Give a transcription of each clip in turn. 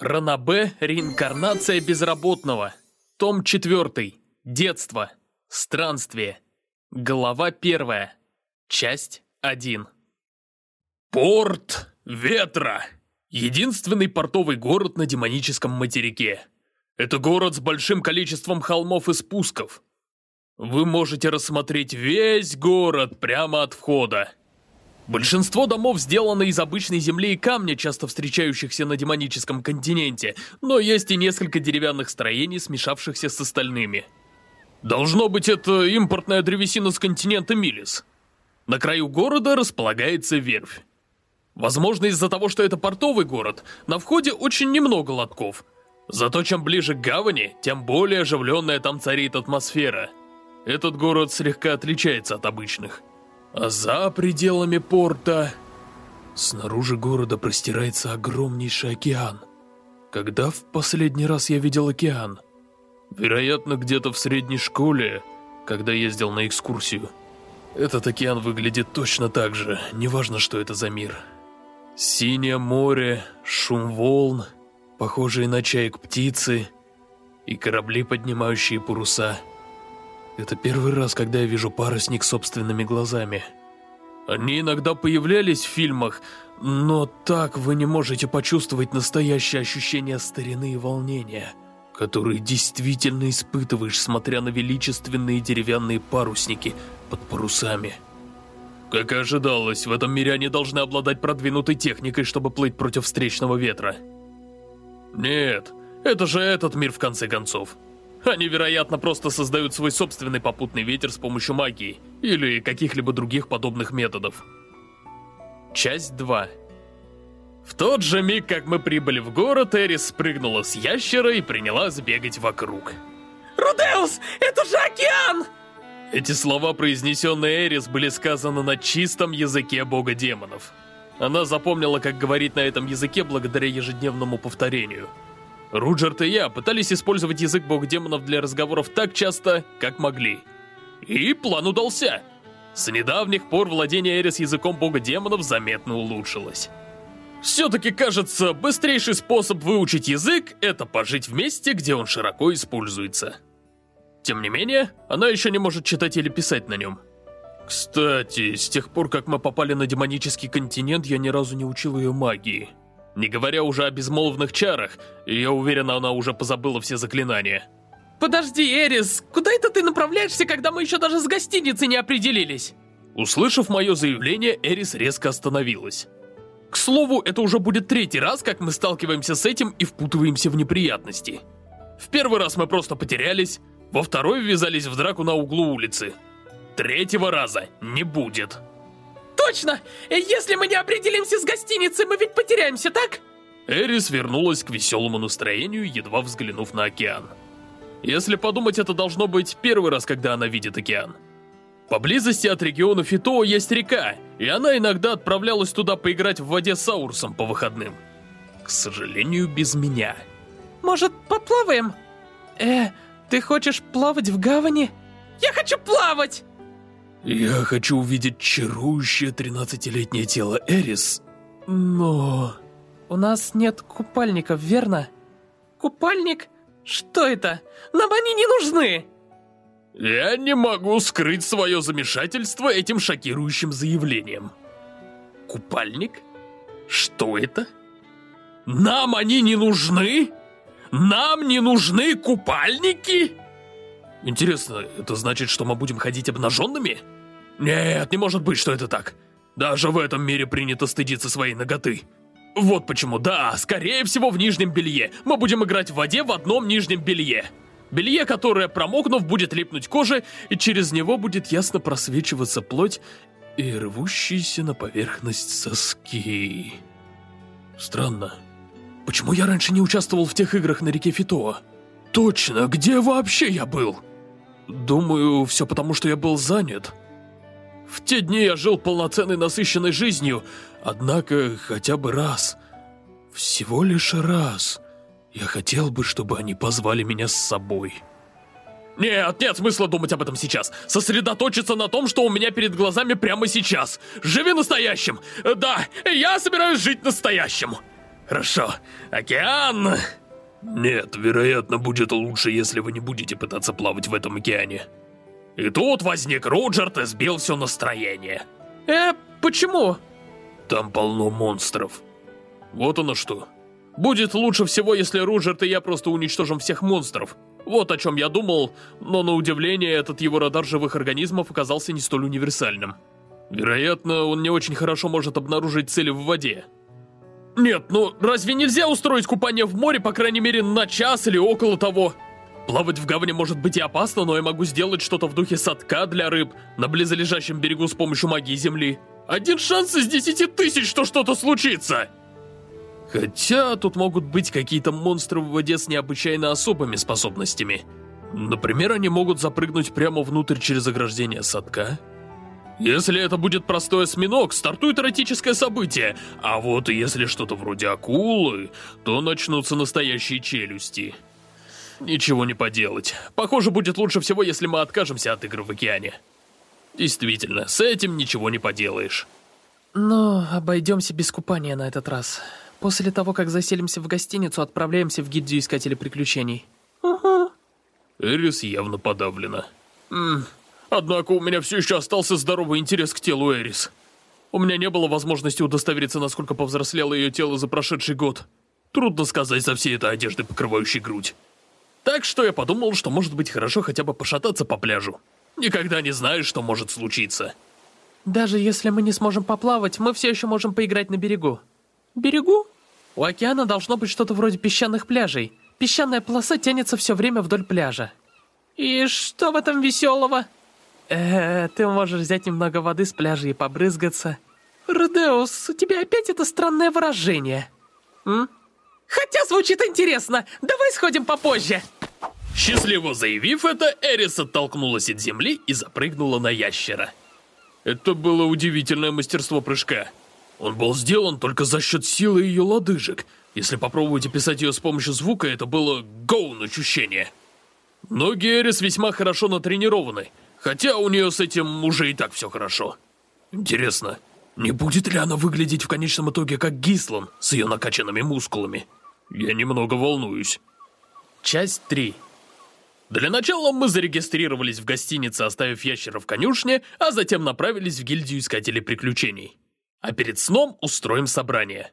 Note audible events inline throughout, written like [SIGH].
Ранабе «Реинкарнация безработного». Том 4. Детство. Странствие. Глава 1. Часть 1. Порт Ветра. Единственный портовый город на демоническом материке. Это город с большим количеством холмов и спусков. Вы можете рассмотреть весь город прямо от входа. Большинство домов сделаны из обычной земли и камня, часто встречающихся на демоническом континенте, но есть и несколько деревянных строений, смешавшихся с остальными. Должно быть, это импортная древесина с континента Милис. На краю города располагается верфь. Возможно, из-за того, что это портовый город, на входе очень немного лотков. Зато чем ближе к гавани, тем более оживленная там царит атмосфера. Этот город слегка отличается от обычных. А за пределами порта... Снаружи города простирается огромнейший океан. Когда в последний раз я видел океан? Вероятно, где-то в средней школе, когда ездил на экскурсию. Этот океан выглядит точно так же, неважно, что это за мир. Синее море, шум волн, похожие на чаек птицы и корабли, поднимающие паруса — это первый раз, когда я вижу парусник собственными глазами. Они иногда появлялись в фильмах, но так вы не можете почувствовать настоящее ощущение старины и волнения, которые действительно испытываешь, смотря на величественные деревянные парусники под парусами. Как и ожидалось, в этом мире они должны обладать продвинутой техникой, чтобы плыть против встречного ветра. Нет, это же этот мир в конце концов. Они, вероятно, просто создают свой собственный попутный ветер с помощью магии или каких-либо других подобных методов. Часть 2 В тот же миг, как мы прибыли в город, Эрис спрыгнула с ящера и принялась бегать вокруг. «Рудеус, это же океан!» Эти слова, произнесенные Эрис, были сказаны на чистом языке бога демонов. Она запомнила, как говорить на этом языке благодаря ежедневному повторению – Руджерт и я пытались использовать язык бог-демонов для разговоров так часто, как могли. И план удался. С недавних пор владение Эрис языком бога-демонов заметно улучшилось. Все-таки, кажется, быстрейший способ выучить язык — это пожить в месте, где он широко используется. Тем не менее, она еще не может читать или писать на нем. Кстати, с тех пор, как мы попали на демонический континент, я ни разу не учил ее магии. Не говоря уже о безмолвных чарах, и я уверен, она уже позабыла все заклинания. Подожди, Эрис, куда это ты направляешься, когда мы еще даже с гостиницей не определились? Услышав мое заявление, Эрис резко остановилась. К слову, это уже будет третий раз, как мы сталкиваемся с этим и впутываемся в неприятности. В первый раз мы просто потерялись, во второй ввязались в драку на углу улицы. Третьего раза не будет. Точно! Если мы не определимся с гостиницей, мы ведь потеряемся, так? Эрис вернулась к веселому настроению, едва взглянув на океан. Если подумать, это должно быть первый раз, когда она видит океан. Поблизости от региона Фитоа есть река, и она иногда отправлялась туда поиграть в воде с Аурсом по выходным. К сожалению, без меня. Может, поплаваем? Э, ты хочешь плавать в гавани? Я хочу плавать! Я хочу увидеть чарующее тринадцатилетнее тело Эрис, но... У нас нет купальников, верно? Купальник? Что это? Нам они не нужны! Я не могу скрыть свое замешательство этим шокирующим заявлением. Купальник? Что это? Нам они не нужны? Нам не нужны купальники? Интересно, это значит, что мы будем ходить обнаженными? Нет, не может быть, что это так. Даже в этом мире принято стыдиться своей ноготы. Вот почему, да, скорее всего в нижнем белье. Мы будем играть в воде в одном нижнем белье. Белье, которое, промокнув, будет липнуть коже, и через него будет ясно просвечиваться плоть и рвущиеся на поверхность соски. Странно. Почему я раньше не участвовал в тех играх на реке Фитоа? Точно, где вообще я был? Думаю, все потому, что я был занят. В те дни я жил полноценной насыщенной жизнью, однако хотя бы раз, всего лишь раз, я хотел бы, чтобы они позвали меня с собой. Нет, нет смысла думать об этом сейчас. Сосредоточиться на том, что у меня перед глазами прямо сейчас. Живи настоящим. Да, я собираюсь жить настоящим. Хорошо. Океан! Нет, вероятно, будет лучше, если вы не будете пытаться плавать в этом океане. И тут возник Руджерт и сбил все настроение. Э, почему? Там полно монстров. Вот оно что. Будет лучше всего, если Руджерт и я просто уничтожим всех монстров. Вот о чем я думал, но на удивление этот его радар живых организмов оказался не столь универсальным. Вероятно, он не очень хорошо может обнаружить цели в воде. Нет, ну разве нельзя устроить купание в море, по крайней мере, на час или около того? Плавать в гавани может быть и опасно, но я могу сделать что-то в духе садка для рыб на близлежащем берегу с помощью магии земли. Один шанс из десяти тысяч, что что-то случится! Хотя тут могут быть какие-то монстры в воде с необычайно особыми способностями. Например, они могут запрыгнуть прямо внутрь через ограждение садка. Если это будет простой осьминог, стартует эротическое событие, а вот если что-то вроде акулы, то начнутся настоящие челюсти. Ничего не поделать. Похоже, будет лучше всего, если мы откажемся от игр в океане. Действительно, с этим ничего не поделаешь. Но обойдемся без купания на этот раз. После того, как заселимся в гостиницу, отправляемся в гильдию Искателей Приключений. Угу. Эрис явно подавлена. М однако у меня все еще остался здоровый интерес к телу Эрис. У меня не было возможности удостовериться, насколько повзрослело ее тело за прошедший год. Трудно сказать за всей этой одеждой, покрывающей грудь. Так что я подумал, что может быть хорошо хотя бы пошататься по пляжу. Никогда не знаешь, что может случиться. Даже если мы не сможем поплавать, мы все еще можем поиграть на берегу. Берегу? У океана должно быть что-то вроде песчаных пляжей. Песчаная полоса тянется все время вдоль пляжа. И что в этом веселого? Э, ты можешь взять немного воды с пляжа и побрызгаться. Родеус, у тебя опять это странное выражение. М? Хотя звучит интересно. Давай сходим попозже. Счастливо заявив это, Эрис оттолкнулась от земли и запрыгнула на ящера. Это было удивительное мастерство прыжка. Он был сделан только за счет силы ее лодыжек. Если попробовать описать ее с помощью звука, это было гоун ощущение. Ноги Эрис весьма хорошо натренированы, хотя у нее с этим уже и так все хорошо. Интересно, не будет ли она выглядеть в конечном итоге как Гислан с ее накачанными мускулами? Я немного волнуюсь. Часть 3 Для начала мы зарегистрировались в гостинице, оставив ящера в конюшне, а затем направились в гильдию Искателей Приключений. А перед сном устроим собрание.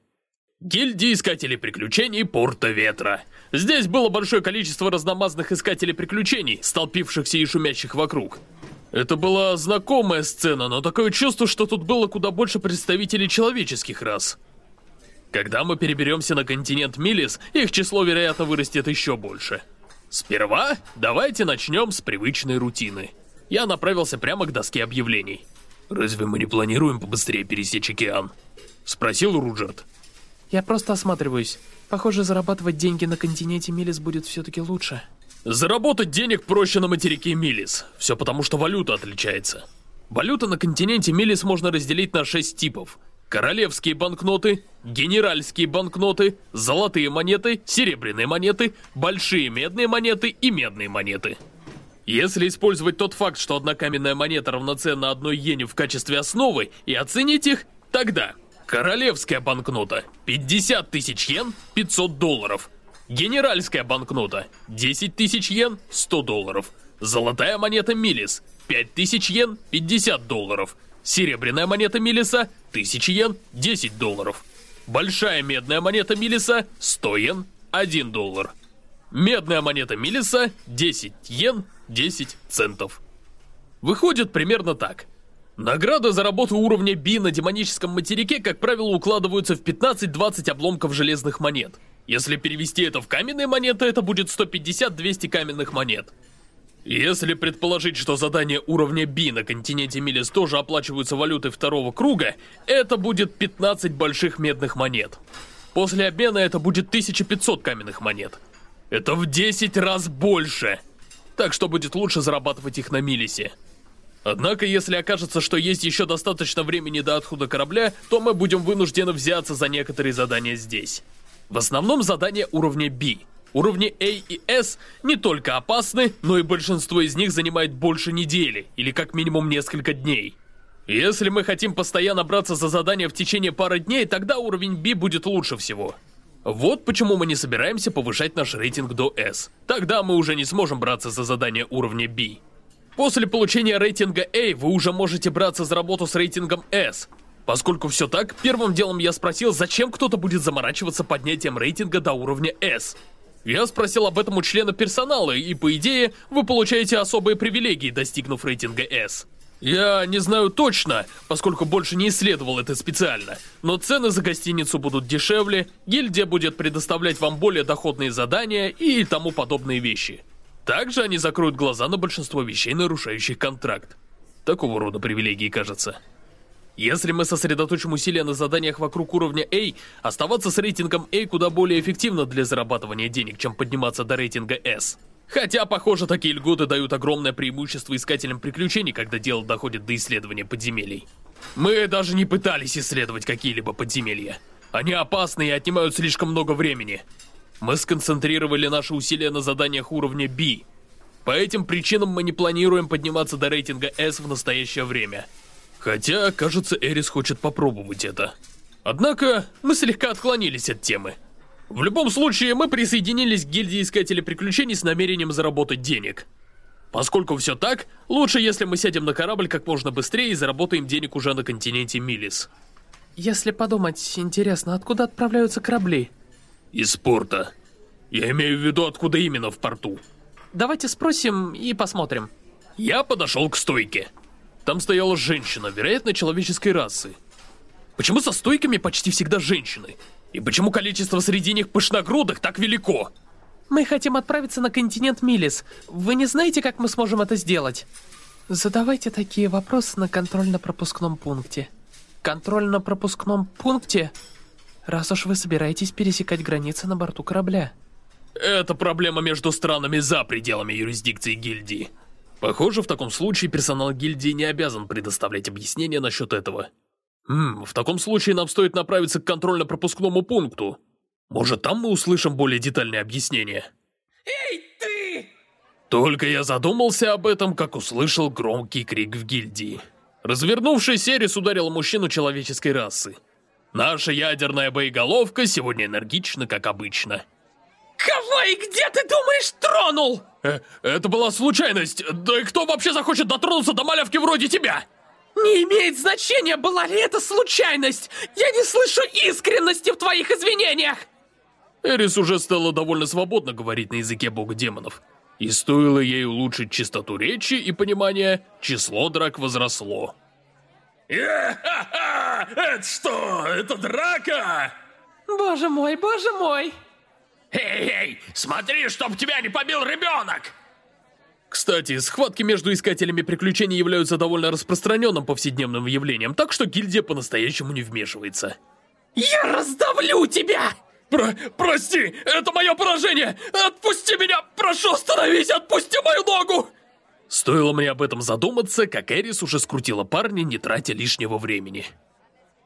Гильдия Искателей Приключений Порта Ветра. Здесь было большое количество разномастных Искателей Приключений, столпившихся и шумящих вокруг. Это была знакомая сцена, но такое чувство, что тут было куда больше представителей человеческих рас. Когда мы переберемся на континент Милис, их число, вероятно, вырастет еще больше. Сперва давайте начнем с привычной рутины. Я направился прямо к доске объявлений. «Разве мы не планируем побыстрее пересечь океан?» Спросил Руджерт. «Я просто осматриваюсь. Похоже, зарабатывать деньги на континенте Милис будет все-таки лучше». Заработать денег проще на материке Милис. Все потому, что валюта отличается. Валюта на континенте Милис можно разделить на шесть типов. Королевские банкноты, генеральские банкноты, золотые монеты, серебряные монеты, большие медные монеты и медные монеты. Если использовать тот факт, что одна каменная монета равноценна одной иене в качестве основы, и оценить их, тогда королевская банкнота 50 тысяч йен 500 долларов, генеральская банкнота 10 тысяч йен 100 долларов, золотая монета Милис 5 тысяч йен 50 долларов, серебряная монета Милиса 1000 йен 10 долларов, большая медная монета Милиса 100 йен 1 доллар. Медная монета Милиса 10 йен 10 центов. Выходит примерно так. Награды за работу уровня B на демоническом материке, как правило, укладываются в 15-20 обломков железных монет. Если перевести это в каменные монеты, это будет 150-200 каменных монет. Если предположить, что задания уровня B на континенте Милис тоже оплачиваются валютой второго круга, это будет 15 больших медных монет. После обмена это будет 1500 каменных монет. Это в 10 раз больше! так что будет лучше зарабатывать их на Милисе. Однако, если окажется, что есть еще достаточно времени до отхода корабля, то мы будем вынуждены взяться за некоторые задания здесь. В основном задания уровня B. Уровни A и S не только опасны, но и большинство из них занимает больше недели, или как минимум несколько дней. Если мы хотим постоянно браться за задания в течение пары дней, тогда уровень B будет лучше всего. Вот почему мы не собираемся повышать наш рейтинг до S. Тогда мы уже не сможем браться за задание уровня B. После получения рейтинга A вы уже можете браться за работу с рейтингом S. Поскольку все так, первым делом я спросил, зачем кто-то будет заморачиваться поднятием рейтинга до уровня S. Я спросил об этом у члена персонала, и по идее, вы получаете особые привилегии, достигнув рейтинга S. Я не знаю точно, поскольку больше не исследовал это специально, но цены за гостиницу будут дешевле, гильдия будет предоставлять вам более доходные задания и тому подобные вещи. Также они закроют глаза на большинство вещей, нарушающих контракт. Такого рода привилегии, кажется. Если мы сосредоточим усилия на заданиях вокруг уровня A, оставаться с рейтингом A куда более эффективно для зарабатывания денег, чем подниматься до рейтинга S. Хотя, похоже, такие льготы дают огромное преимущество искателям приключений, когда дело доходит до исследования подземелий. Мы даже не пытались исследовать какие-либо подземелья. Они опасны и отнимают слишком много времени. Мы сконцентрировали наши усилия на заданиях уровня B. По этим причинам мы не планируем подниматься до рейтинга S в настоящее время. Хотя, кажется, Эрис хочет попробовать это. Однако, мы слегка отклонились от темы. В любом случае, мы присоединились к гильдии Искателей Приключений с намерением заработать денег. Поскольку все так, лучше, если мы сядем на корабль как можно быстрее и заработаем денег уже на континенте Милис. Если подумать, интересно, откуда отправляются корабли? Из порта. Я имею в виду, откуда именно в порту. Давайте спросим и посмотрим. Я подошел к стойке. Там стояла женщина, вероятно, человеческой расы. Почему со стойками почти всегда женщины? И почему количество среди них пышногрудых так велико? Мы хотим отправиться на континент Милис. Вы не знаете, как мы сможем это сделать? Задавайте такие вопросы на контрольно-пропускном пункте. Контрольно-пропускном пункте? Раз уж вы собираетесь пересекать границы на борту корабля. Это проблема между странами за пределами юрисдикции гильдии. Похоже, в таком случае персонал гильдии не обязан предоставлять объяснения насчет этого. Хм, в таком случае нам стоит направиться к контрольно-пропускному пункту. Может, там мы услышим более детальные объяснения. Эй, ты! Только я задумался об этом, как услышал громкий крик в гильдии. Развернувшись, Эрис ударил мужчину человеческой расы. Наша ядерная боеголовка сегодня энергична, как обычно. Кого и где ты думаешь тронул? Э, это была случайность. Да и кто вообще захочет дотронуться до малявки вроде тебя? Не имеет значения, была ли это случайность! Я не слышу искренности в твоих извинениях! Эрис уже стала довольно свободно говорить на языке бога демонов. И стоило ей улучшить чистоту речи и понимание, число драк возросло. Это что? Это драка? Боже мой, боже мой! Эй, эй, смотри, чтоб тебя не побил ребенок! Кстати, схватки между искателями приключений являются довольно распространенным повседневным явлением, так что гильдия по-настоящему не вмешивается. Я раздавлю тебя! Про прости, это мое поражение! Отпусти меня! Прошу, остановись! Отпусти мою ногу! Стоило мне об этом задуматься, как Эрис уже скрутила парня, не тратя лишнего времени.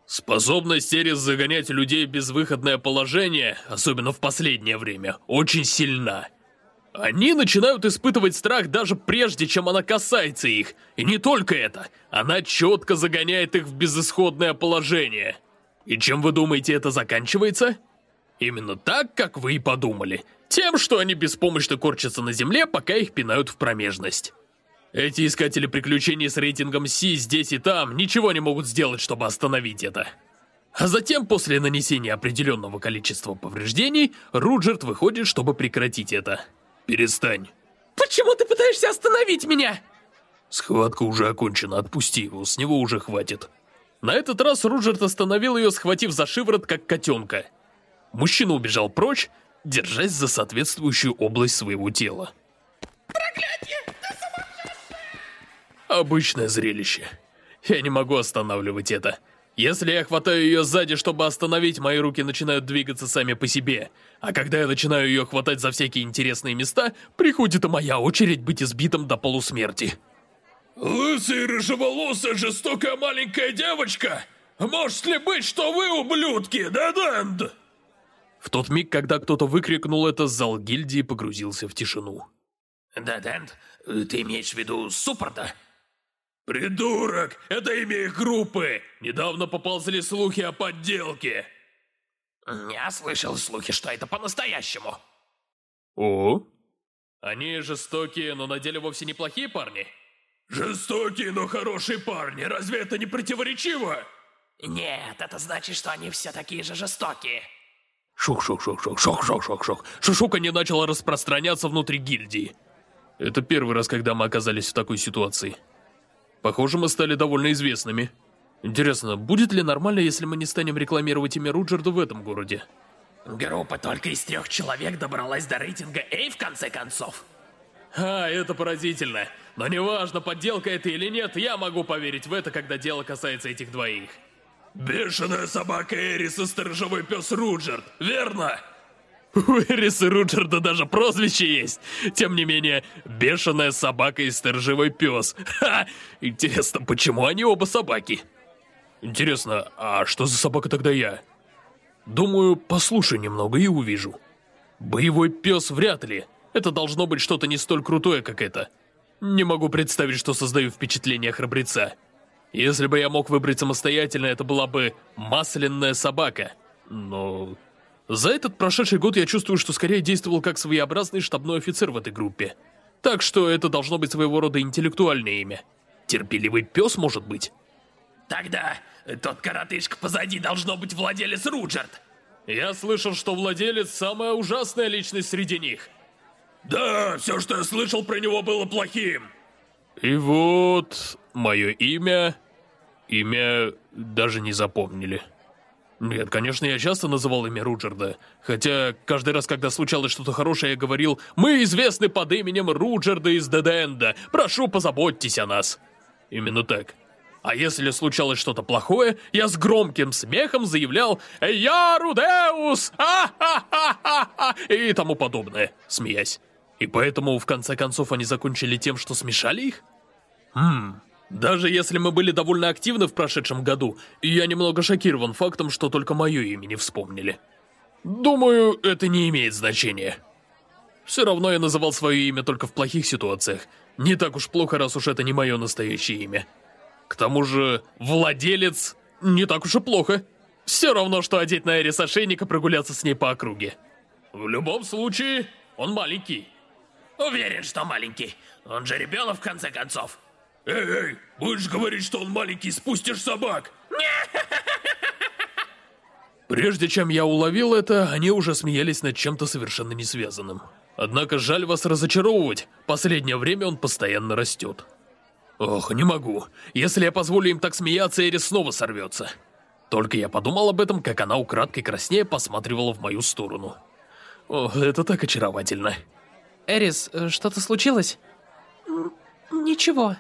Способность Эрис загонять людей в безвыходное положение, особенно в последнее время, очень сильна. Они начинают испытывать страх даже прежде, чем она касается их. И не только это. Она четко загоняет их в безысходное положение. И чем вы думаете это заканчивается? Именно так, как вы и подумали. Тем, что они беспомощно корчатся на земле, пока их пинают в промежность. Эти искатели приключений с рейтингом C здесь и там ничего не могут сделать, чтобы остановить это. А затем, после нанесения определенного количества повреждений, Руджерт выходит, чтобы прекратить это. Перестань. Почему ты пытаешься остановить меня? Схватка уже окончена, отпусти его, с него уже хватит. На этот раз Руджерт остановил ее, схватив за шиворот, как котенка. Мужчина убежал прочь, держась за соответствующую область своего тела. Проклятие! Обычное зрелище. Я не могу останавливать это. Если я хватаю ее сзади, чтобы остановить, мои руки начинают двигаться сами по себе. А когда я начинаю ее хватать за всякие интересные места, приходит и моя очередь быть избитым до полусмерти. Лысая, рыжеволосая, жестокая маленькая девочка? Может ли быть, что вы ублюдки, да, Дэнд? В тот миг, когда кто-то выкрикнул это, зал гильдии погрузился в тишину. Да, Дэнд, ты имеешь в виду Суппорта? Придурок! Это имя их группы! Недавно поползли слухи о подделке. Я слышал слухи, что это по-настоящему. О? Они жестокие, но на деле вовсе неплохие парни? Жестокие, но хорошие парни, разве это не противоречиво? Нет, это значит, что они все такие же жестокие. Шух-шух-шух-шух-шух-шух-шух. Шушука не начала распространяться внутри гильдии. Это первый раз, когда мы оказались в такой ситуации. Похоже, мы стали довольно известными. Интересно, будет ли нормально, если мы не станем рекламировать имя Руджерда в этом городе? Группа только из трех человек добралась до рейтинга A в конце концов. А, это поразительно. Но неважно, подделка это или нет, я могу поверить в это, когда дело касается этих двоих. Бешеная собака Эрис и сторожевой пес Руджерд, верно? У Эриса Руджерда даже прозвище есть. Тем не менее, бешеная собака и сторожевой пес. Ха! Интересно, почему они оба собаки? Интересно, а что за собака тогда я? Думаю, послушай немного и увижу. Боевой пес вряд ли. Это должно быть что-то не столь крутое, как это. Не могу представить, что создаю впечатление храбреца. Если бы я мог выбрать самостоятельно, это была бы масляная собака. Но... За этот прошедший год я чувствую, что скорее действовал как своеобразный штабной офицер в этой группе. Так что это должно быть своего рода интеллектуальное имя. Терпеливый пес, может быть? Тогда тот коротышка позади должно быть владелец Руджерд. Я слышал, что владелец самая ужасная личность среди них. Да, все, что я слышал про него, было плохим. И вот мое имя... Имя даже не запомнили. Нет, конечно, я часто называл имя Руджерда. Хотя каждый раз, когда случалось что-то хорошее, я говорил «Мы известны под именем Руджерда из Деденда. Прошу, позаботьтесь о нас». Именно так. А если случалось что-то плохое, я с громким смехом заявлял «Я Рудеус! А-ха-ха-ха-ха!» и тому подобное, смеясь. И поэтому, в конце концов, они закончили тем, что смешали их? Хм... Даже если мы были довольно активны в прошедшем году, я немного шокирован фактом, что только мое имя не вспомнили. Думаю, это не имеет значения. Все равно я называл свое имя только в плохих ситуациях. Не так уж плохо, раз уж это не мое настоящее имя. К тому же, владелец не так уж и плохо. Все равно, что одеть на Эрис ошейник и прогуляться с ней по округе. В любом случае, он маленький. Уверен, что маленький. Он же ребенок в конце концов. Эй, эй, будешь говорить, что он маленький, спустишь собак. [LAUGHS] Прежде чем я уловил это, они уже смеялись над чем-то совершенно не связанным. Однако жаль вас разочаровывать, последнее время он постоянно растет. Ох, не могу. Если я позволю им так смеяться, Эрис снова сорвется. Только я подумал об этом, как она украдкой краснее посматривала в мою сторону. Ох, это так очаровательно. Эрис, э, что-то случилось? Ничего.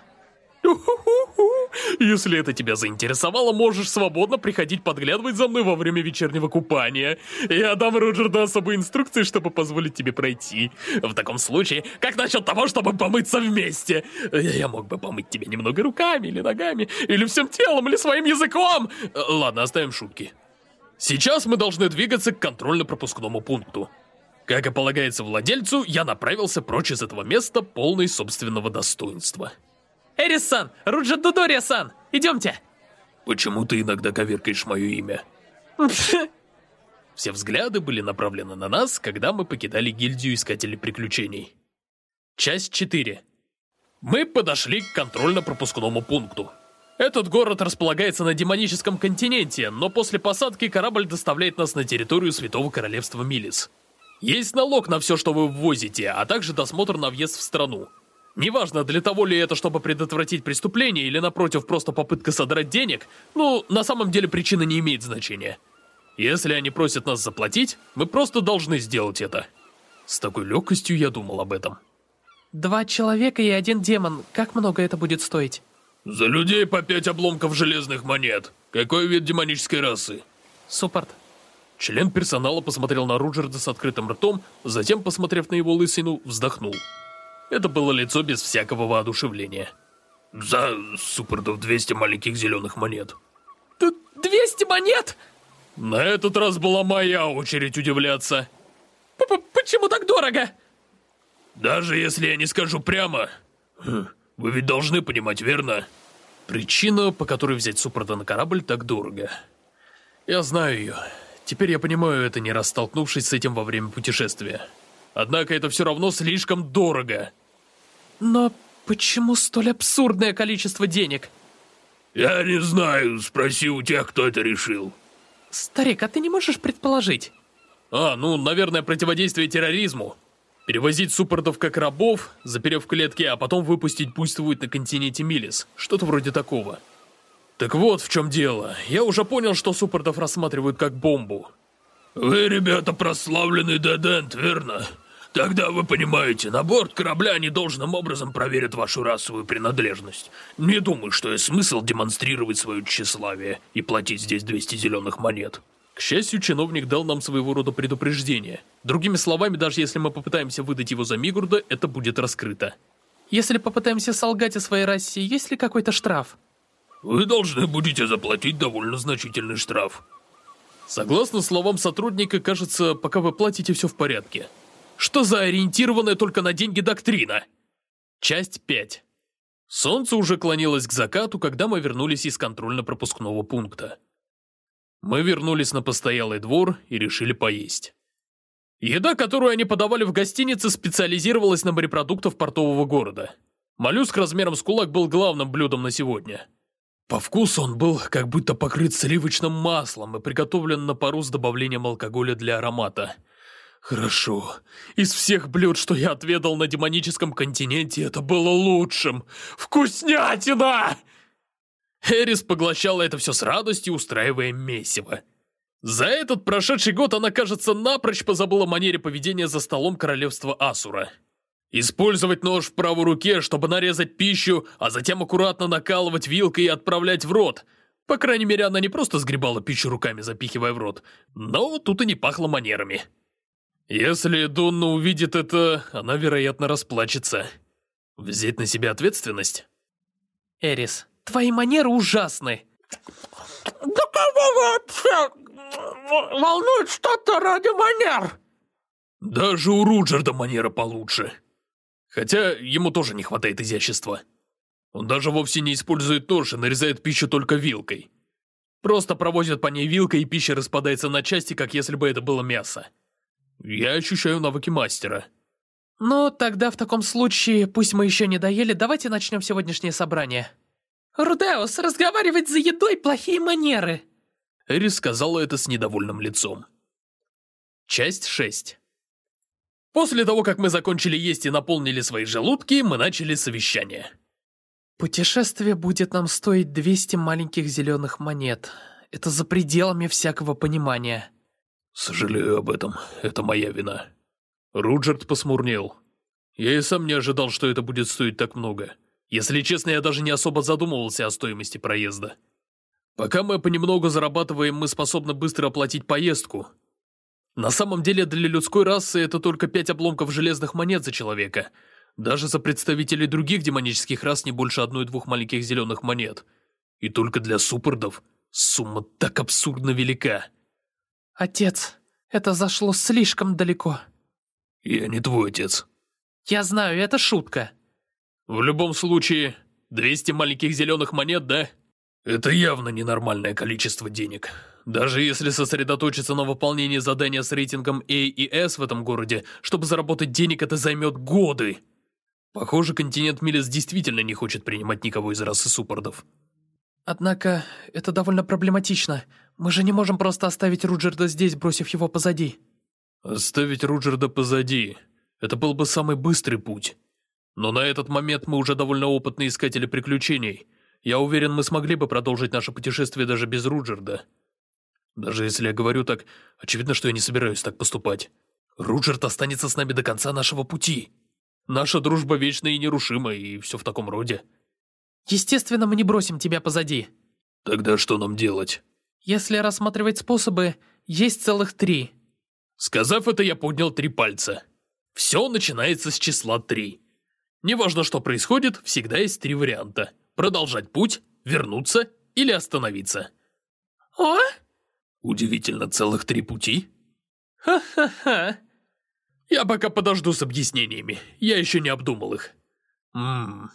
Если это тебя заинтересовало, можешь свободно приходить подглядывать за мной во время вечернего купания. Я дам Роджерду особые инструкции, чтобы позволить тебе пройти. В таком случае, как насчет того, чтобы помыться вместе? Я мог бы помыть тебя немного руками или ногами, или всем телом, или своим языком. Ладно, оставим шутки. Сейчас мы должны двигаться к контрольно-пропускному пункту. Как и полагается владельцу, я направился прочь из этого места, полный собственного достоинства. Эрис-сан! Руджа Дудория-сан! Идемте! Почему ты иногда коверкаешь мое имя? [LAUGHS] Все взгляды были направлены на нас, когда мы покидали гильдию Искателей Приключений. Часть 4. Мы подошли к контрольно-пропускному пункту. Этот город располагается на демоническом континенте, но после посадки корабль доставляет нас на территорию Святого Королевства Милис. Есть налог на все, что вы ввозите, а также досмотр на въезд в страну. Неважно, для того ли это, чтобы предотвратить преступление, или, напротив, просто попытка содрать денег, ну, на самом деле причина не имеет значения. Если они просят нас заплатить, мы просто должны сделать это. С такой легкостью я думал об этом. Два человека и один демон. Как много это будет стоить? За людей по пять обломков железных монет. Какой вид демонической расы? Суппорт. Член персонала посмотрел на Руджерда с открытым ртом, затем, посмотрев на его лысину, вздохнул. Это было лицо без всякого воодушевления. За суппортов 200 маленьких зеленых монет. Д 200 монет? На этот раз была моя очередь удивляться. П -п Почему так дорого? Даже если я не скажу прямо, хм, вы ведь должны понимать, верно? Причина, по которой взять суппорта на корабль, так дорого. Я знаю ее. Теперь я понимаю это, не раз столкнувшись с этим во время путешествия. Однако это все равно слишком дорого. Но почему столь абсурдное количество денег? Я не знаю, спроси у тех, кто это решил. Старик, а ты не можешь предположить? А, ну, наверное, противодействие терроризму. Перевозить суппортов как рабов, заперев в клетке, а потом выпустить буйствует на континенте Милис. Что-то вроде такого. Так вот в чем дело. Я уже понял, что суппортов рассматривают как бомбу. Вы, ребята, прославленный Дедент, верно? Тогда вы понимаете, на борт корабля они должным образом проверят вашу расовую принадлежность. Не думаю, что есть смысл демонстрировать свое тщеславие и платить здесь 200 зеленых монет. К счастью, чиновник дал нам своего рода предупреждение. Другими словами, даже если мы попытаемся выдать его за Мигурда, это будет раскрыто. Если попытаемся солгать о своей расе, есть ли какой-то штраф? Вы должны будете заплатить довольно значительный штраф. Согласно словам сотрудника, кажется, пока вы платите, все в порядке. Что за ориентированная только на деньги доктрина? Часть 5. Солнце уже клонилось к закату, когда мы вернулись из контрольно-пропускного пункта. Мы вернулись на постоялый двор и решили поесть. Еда, которую они подавали в гостинице, специализировалась на морепродуктах портового города. Моллюск размером с кулак был главным блюдом на сегодня. По вкусу он был как будто покрыт сливочным маслом и приготовлен на пару с добавлением алкоголя для аромата – Хорошо. Из всех блюд, что я отведал на демоническом континенте, это было лучшим. Вкуснятина! Эрис поглощала это все с радостью, устраивая месиво. За этот прошедший год она, кажется, напрочь позабыла манере поведения за столом королевства Асура. Использовать нож в правой руке, чтобы нарезать пищу, а затем аккуратно накалывать вилкой и отправлять в рот. По крайней мере, она не просто сгребала пищу руками, запихивая в рот, но тут и не пахло манерами. Если Донна увидит это, она, вероятно, расплачется. Взять на себя ответственность? Эрис, твои манеры ужасны. Да кого вообще волнует что-то ради манер? Даже у Руджерда манера получше. Хотя ему тоже не хватает изящества. Он даже вовсе не использует нож и нарезает пищу только вилкой. Просто проводит по ней вилкой, и пища распадается на части, как если бы это было мясо. Я ощущаю навыки мастера. Ну, тогда в таком случае, пусть мы еще не доели, давайте начнем сегодняшнее собрание. Рудеус, разговаривать за едой плохие манеры. Эрис сказала это с недовольным лицом. Часть 6 После того, как мы закончили есть и наполнили свои желудки, мы начали совещание. Путешествие будет нам стоить 200 маленьких зеленых монет. Это за пределами всякого понимания. «Сожалею об этом, это моя вина». Руджерт посмурнел. Я и сам не ожидал, что это будет стоить так много. Если честно, я даже не особо задумывался о стоимости проезда. Пока мы понемногу зарабатываем, мы способны быстро оплатить поездку. На самом деле, для людской расы это только пять обломков железных монет за человека. Даже за представителей других демонических рас не больше одной-двух маленьких зеленых монет. И только для суппордов сумма так абсурдно велика. Отец, это зашло слишком далеко. Я не твой отец. Я знаю, это шутка. В любом случае, 200 маленьких зеленых монет, да? Это явно ненормальное количество денег. Даже если сосредоточиться на выполнении задания с рейтингом A и S в этом городе, чтобы заработать денег, это займет годы. Похоже, континент Милис действительно не хочет принимать никого из расы суппордов. Однако, это довольно проблематично. Мы же не можем просто оставить Руджерда здесь, бросив его позади. Оставить Руджерда позади. Это был бы самый быстрый путь. Но на этот момент мы уже довольно опытные искатели приключений. Я уверен, мы смогли бы продолжить наше путешествие даже без Руджерда. Даже если я говорю так, очевидно, что я не собираюсь так поступать. Руджерд останется с нами до конца нашего пути. Наша дружба вечна и нерушима, и все в таком роде. Естественно, мы не бросим тебя позади. Тогда что нам делать? Если рассматривать способы, есть целых три. Сказав это, я поднял три пальца. Все начинается с числа три. Неважно, что происходит, всегда есть три варианта. Продолжать путь, вернуться или остановиться. О? Удивительно, целых три пути? Ха-ха-ха. Я пока подожду с объяснениями. Я еще не обдумал их. Ммм...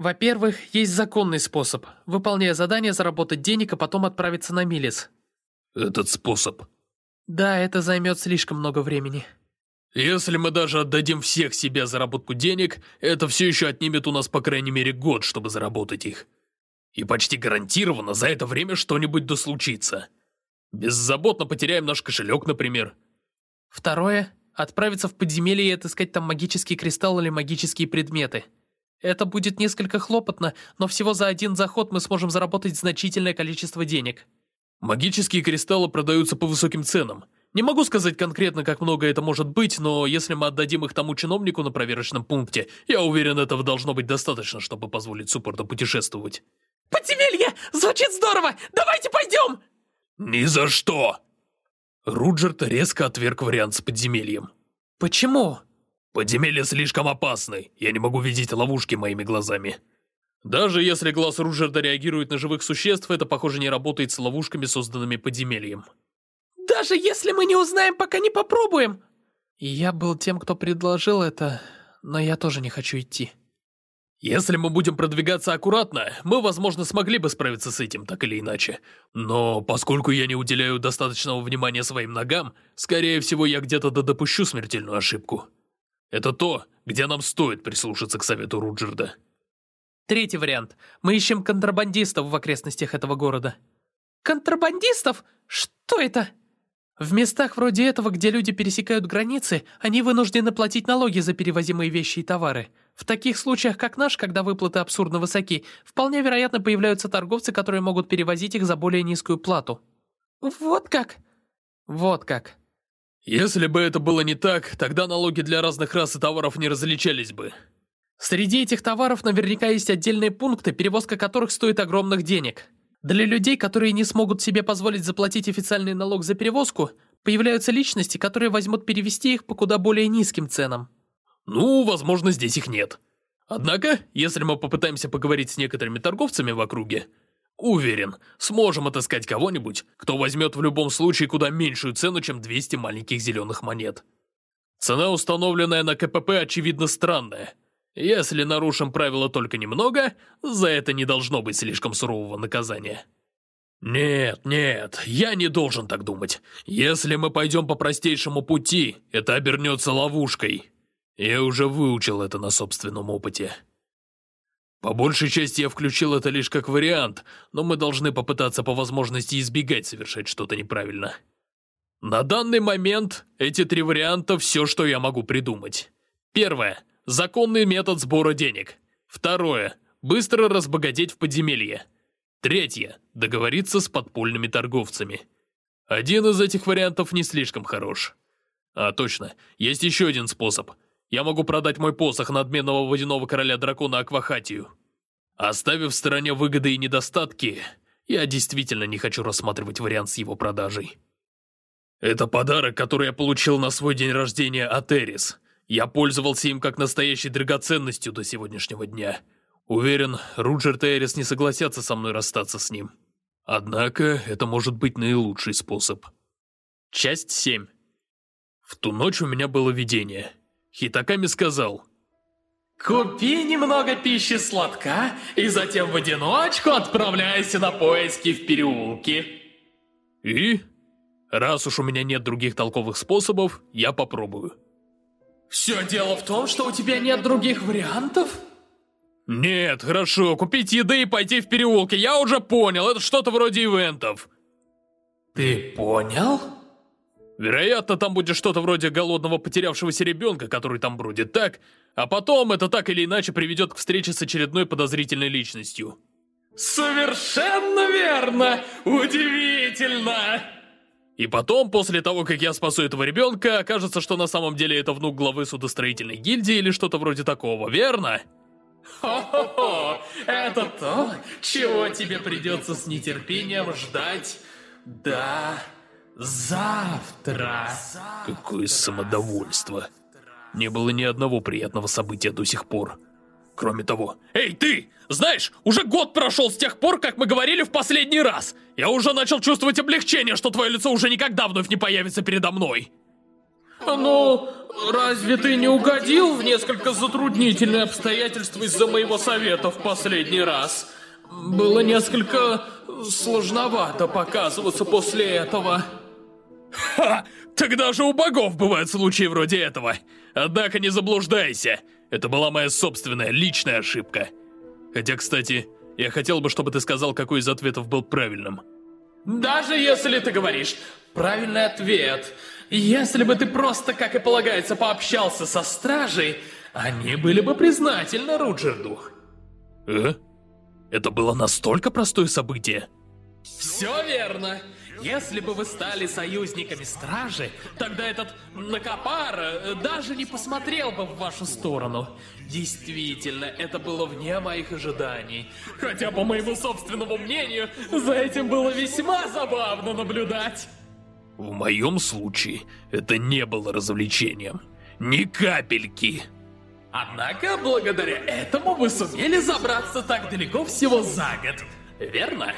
Во-первых, есть законный способ. Выполняя задание, заработать денег, а потом отправиться на Милис. этот способ. Да, это займет слишком много времени. Если мы даже отдадим всех себя заработку денег, это все еще отнимет у нас по крайней мере год, чтобы заработать их. И почти гарантированно за это время что-нибудь да случится. Беззаботно потеряем наш кошелек, например. Второе — отправиться в подземелье и отыскать там магический кристалл или магические предметы. Это будет несколько хлопотно, но всего за один заход мы сможем заработать значительное количество денег. Магические кристаллы продаются по высоким ценам. Не могу сказать конкретно, как много это может быть, но если мы отдадим их тому чиновнику на проверочном пункте, я уверен, этого должно быть достаточно, чтобы позволить суппорту путешествовать. Подземелье! Звучит здорово! Давайте пойдем! Ни за что! Руджерт резко отверг вариант с подземельем. Почему? Подземелье слишком опасны, я не могу видеть ловушки моими глазами. Даже если глаз Руджерда реагирует на живых существ, это, похоже, не работает с ловушками, созданными подземельем. Даже если мы не узнаем, пока не попробуем. Я был тем, кто предложил это, но я тоже не хочу идти. Если мы будем продвигаться аккуратно, мы, возможно, смогли бы справиться с этим, так или иначе. Но поскольку я не уделяю достаточного внимания своим ногам, скорее всего, я где-то допущу смертельную ошибку. Это то, где нам стоит прислушаться к совету Руджерда. Третий вариант. Мы ищем контрабандистов в окрестностях этого города. Контрабандистов? Что это? В местах вроде этого, где люди пересекают границы, они вынуждены платить налоги за перевозимые вещи и товары. В таких случаях, как наш, когда выплаты абсурдно высоки, вполне вероятно появляются торговцы, которые могут перевозить их за более низкую плату. Вот как? Вот как. Если бы это было не так, тогда налоги для разных рас и товаров не различались бы. Среди этих товаров наверняка есть отдельные пункты, перевозка которых стоит огромных денег. Для людей, которые не смогут себе позволить заплатить официальный налог за перевозку, появляются личности, которые возьмут перевести их по куда более низким ценам. Ну, возможно, здесь их нет. Однако, если мы попытаемся поговорить с некоторыми торговцами в округе, уверен, сможем отыскать кого-нибудь, кто возьмет в любом случае куда меньшую цену, чем 200 маленьких зеленых монет. Цена, установленная на КПП, очевидно странная – если нарушим правила только немного, за это не должно быть слишком сурового наказания. Нет, нет, я не должен так думать. Если мы пойдем по простейшему пути, это обернется ловушкой. Я уже выучил это на собственном опыте. По большей части я включил это лишь как вариант, но мы должны попытаться по возможности избегать совершать что-то неправильно. На данный момент эти три варианта все, что я могу придумать. Первое. Законный метод сбора денег. Второе. Быстро разбогатеть в подземелье. Третье. Договориться с подпольными торговцами. Один из этих вариантов не слишком хорош. А, точно. Есть еще один способ. Я могу продать мой посох надменного водяного короля дракона Аквахатию. Оставив в стороне выгоды и недостатки, я действительно не хочу рассматривать вариант с его продажей. Это подарок, который я получил на свой день рождения от Эрис. Я пользовался им как настоящей драгоценностью до сегодняшнего дня. Уверен, Руджер и Эрис не согласятся со мной расстаться с ним. Однако, это может быть наилучший способ. Часть 7. В ту ночь у меня было видение. Хитаками сказал... «Купи немного пищи сладка, и затем в одиночку отправляйся на поиски в переулке». И? Раз уж у меня нет других толковых способов, я попробую. Все дело в том, что у тебя нет других вариантов? Нет, хорошо, купить еды и пойти в переулки, я уже понял, это что-то вроде ивентов. Ты понял? Вероятно, там будет что-то вроде голодного потерявшегося ребенка, который там бродит, так? А потом это так или иначе приведет к встрече с очередной подозрительной личностью. Совершенно верно! Удивительно! И потом, после того, как я спасу этого ребенка, окажется, что на самом деле это внук главы судостроительной гильдии или что-то вроде такого, верно? Хо-хо-хо! Это то, чего тебе придется с нетерпением ждать до завтра. Какое самодовольство. Не было ни одного приятного события до сих пор. Кроме того... Эй, ты! Знаешь, уже год прошел с тех пор, как мы говорили в последний раз. Я уже начал чувствовать облегчение, что твое лицо уже никогда вновь не появится передо мной. Ну, разве ты не угодил в несколько затруднительные обстоятельства из-за моего совета в последний раз? Было несколько сложновато показываться после этого. Ха! Тогда же у богов бывают случаи вроде этого. Однако не заблуждайся. Это была моя собственная, личная ошибка. Хотя, кстати, я хотел бы, чтобы ты сказал, какой из ответов был правильным. Даже если ты говоришь правильный ответ, если бы ты просто, как и полагается, пообщался со стражей, они были бы признательны Руджерду. Э? Это было настолько простое событие? Все верно. Если бы вы стали союзниками стражи, тогда этот Накопар э, даже не посмотрел бы в вашу сторону. Действительно, это было вне моих ожиданий. Хотя, по моему собственному мнению, за этим было весьма забавно наблюдать. В моем случае это не было развлечением. Ни капельки. Однако, благодаря этому вы сумели забраться так далеко всего за год, верно?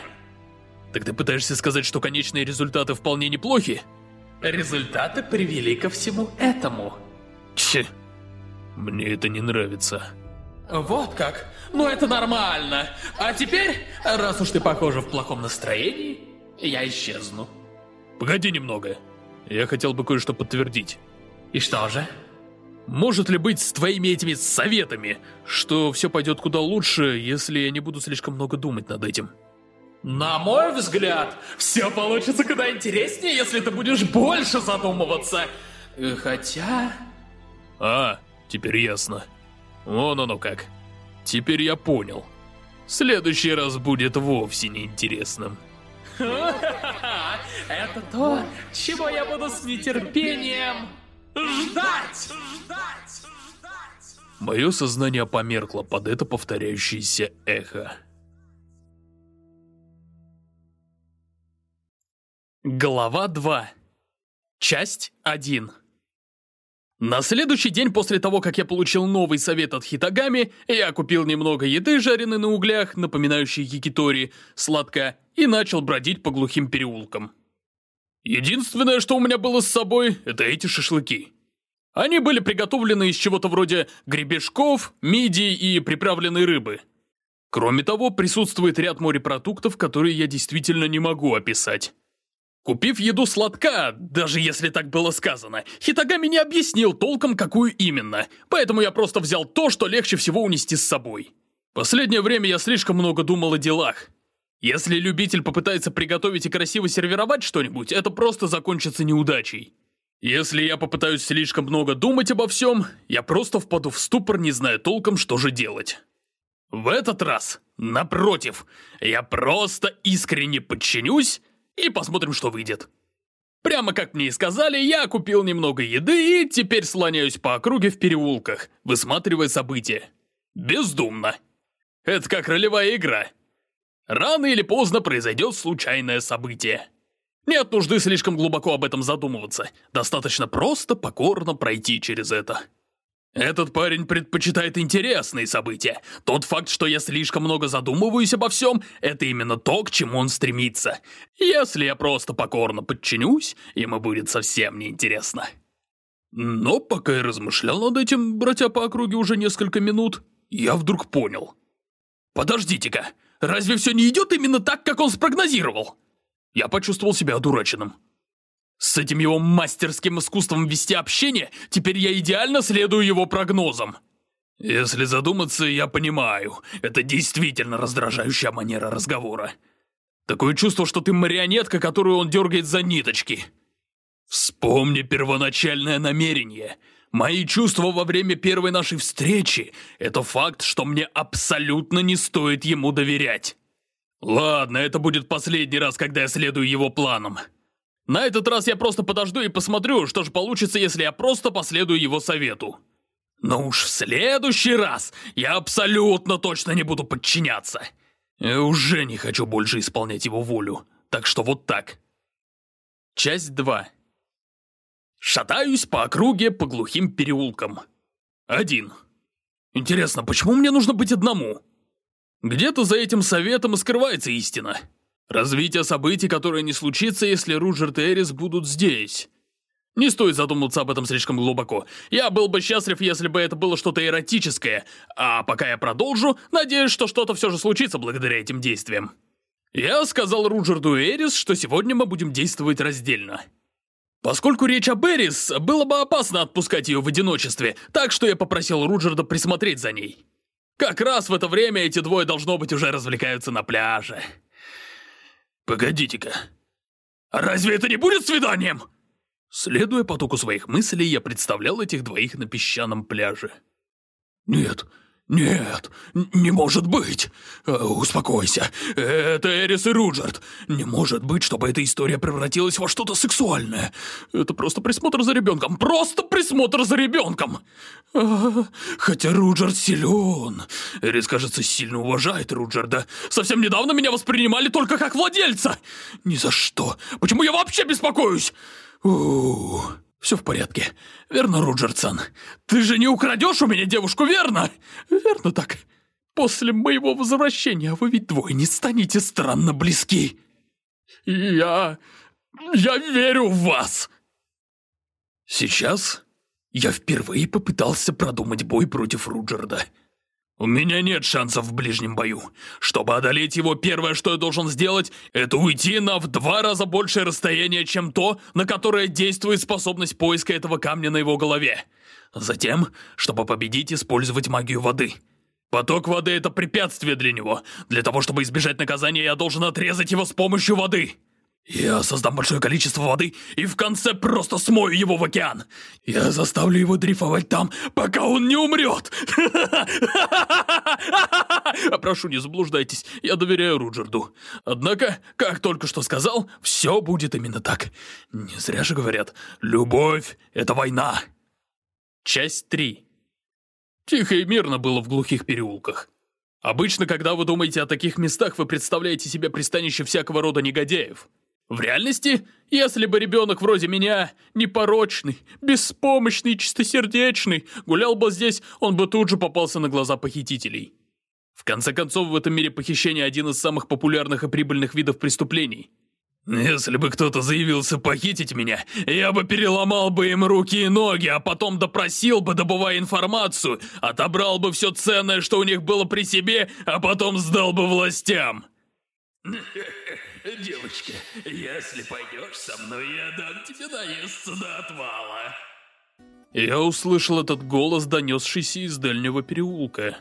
Так ты пытаешься сказать, что конечные результаты вполне неплохи? Результаты привели ко всему этому. Че, мне это не нравится. Вот как? Ну это нормально. А теперь, раз уж ты, похоже, в плохом настроении, я исчезну. Погоди немного. Я хотел бы кое-что подтвердить. И что же? Может ли быть с твоими этими советами, что все пойдет куда лучше, если я не буду слишком много думать над этим? На мой взгляд, все получится куда интереснее, если ты будешь больше задумываться. Э, хотя... А, теперь ясно. Вон оно как. Теперь я понял. Следующий раз будет вовсе неинтересным. [LAUGHS] Это то, чего я буду с нетерпением ждать! Мое сознание померкло под это повторяющееся эхо. Глава 2. Часть 1. На следующий день после того, как я получил новый совет от Хитагами, я купил немного еды, жареной на углях, напоминающей якитори, сладко, и начал бродить по глухим переулкам. Единственное, что у меня было с собой, это эти шашлыки. Они были приготовлены из чего-то вроде гребешков, мидий и приправленной рыбы. Кроме того, присутствует ряд морепродуктов, которые я действительно не могу описать. Купив еду сладка, даже если так было сказано, Хитагами не объяснил толком, какую именно, поэтому я просто взял то, что легче всего унести с собой. Последнее время я слишком много думал о делах. Если любитель попытается приготовить и красиво сервировать что-нибудь, это просто закончится неудачей. Если я попытаюсь слишком много думать обо всем, я просто впаду в ступор, не зная толком, что же делать. В этот раз, напротив, я просто искренне подчинюсь и посмотрим, что выйдет. Прямо как мне и сказали, я купил немного еды и теперь слоняюсь по округе в переулках, высматривая события. Бездумно. Это как ролевая игра. Рано или поздно произойдет случайное событие. Нет нужды слишком глубоко об этом задумываться. Достаточно просто покорно пройти через это. Этот парень предпочитает интересные события. Тот факт, что я слишком много задумываюсь обо всем, это именно то, к чему он стремится. Если я просто покорно подчинюсь, ему будет совсем неинтересно. Но пока я размышлял над этим, братя по округе уже несколько минут, я вдруг понял. Подождите-ка, разве все не идет именно так, как он спрогнозировал? Я почувствовал себя одураченным. С этим его мастерским искусством вести общение, теперь я идеально следую его прогнозам. Если задуматься, я понимаю, это действительно раздражающая манера разговора. Такое чувство, что ты марионетка, которую он дергает за ниточки. Вспомни первоначальное намерение. Мои чувства во время первой нашей встречи — это факт, что мне абсолютно не стоит ему доверять. Ладно, это будет последний раз, когда я следую его планам. На этот раз я просто подожду и посмотрю, что же получится, если я просто последую его совету. Но уж в следующий раз я абсолютно точно не буду подчиняться. Я уже не хочу больше исполнять его волю, так что вот так. Часть 2. Шатаюсь по округе по глухим переулкам. Один. Интересно, почему мне нужно быть одному? Где-то за этим советом и скрывается истина. Развитие событий, которое не случится, если Руджерт и Эрис будут здесь. Не стоит задумываться об этом слишком глубоко. Я был бы счастлив, если бы это было что-то эротическое. А пока я продолжу, надеюсь, что что-то все же случится благодаря этим действиям. Я сказал Руджерду и Эрис, что сегодня мы будем действовать раздельно. Поскольку речь об Эрис, было бы опасно отпускать ее в одиночестве, так что я попросил Руджерда присмотреть за ней. Как раз в это время эти двое, должно быть, уже развлекаются на пляже. Погодите-ка. Разве это не будет свиданием? Следуя потоку своих мыслей, я представлял этих двоих на песчаном пляже. Нет, «Нет, не может быть! Э, успокойся, это Эрис и Руджерт. Не может быть, чтобы эта история превратилась во что-то сексуальное. Это просто присмотр за ребенком, просто присмотр за ребенком! А, хотя Руджерт силен. Эрис, кажется, сильно уважает Руджерда. Совсем недавно меня воспринимали только как владельца. Ни за что. Почему я вообще беспокоюсь? Ух... «Все в порядке. Верно, Руджерсон? Ты же не украдешь у меня девушку, верно?» «Верно так. После моего возвращения вы ведь двое не станете странно близки». «Я... я верю в вас!» Сейчас я впервые попытался продумать бой против Руджерда. У меня нет шансов в ближнем бою. Чтобы одолеть его, первое, что я должен сделать, это уйти на в два раза большее расстояние, чем то, на которое действует способность поиска этого камня на его голове. Затем, чтобы победить, использовать магию воды. Поток воды — это препятствие для него. Для того, чтобы избежать наказания, я должен отрезать его с помощью воды. Я создам большое количество воды и в конце просто смою его в океан. Я заставлю его дрейфовать там, пока он не умрет. [LAUGHS] Прошу, не заблуждайтесь, я доверяю Руджерду. Однако, как только что сказал, все будет именно так. Не зря же говорят, любовь — это война. Часть 3. Тихо и мирно было в глухих переулках. Обычно, когда вы думаете о таких местах, вы представляете себе пристанище всякого рода негодяев. В реальности, если бы ребенок вроде меня, непорочный, беспомощный, чистосердечный, гулял бы здесь, он бы тут же попался на глаза похитителей. В конце концов, в этом мире похищение один из самых популярных и прибыльных видов преступлений. Если бы кто-то заявился похитить меня, я бы переломал бы им руки и ноги, а потом допросил бы, добывая информацию, отобрал бы все ценное, что у них было при себе, а потом сдал бы властям. Девочка, если пойдешь со мной, я дам тебе наесться до отвала. Я услышал этот голос, донесшийся из дальнего переулка.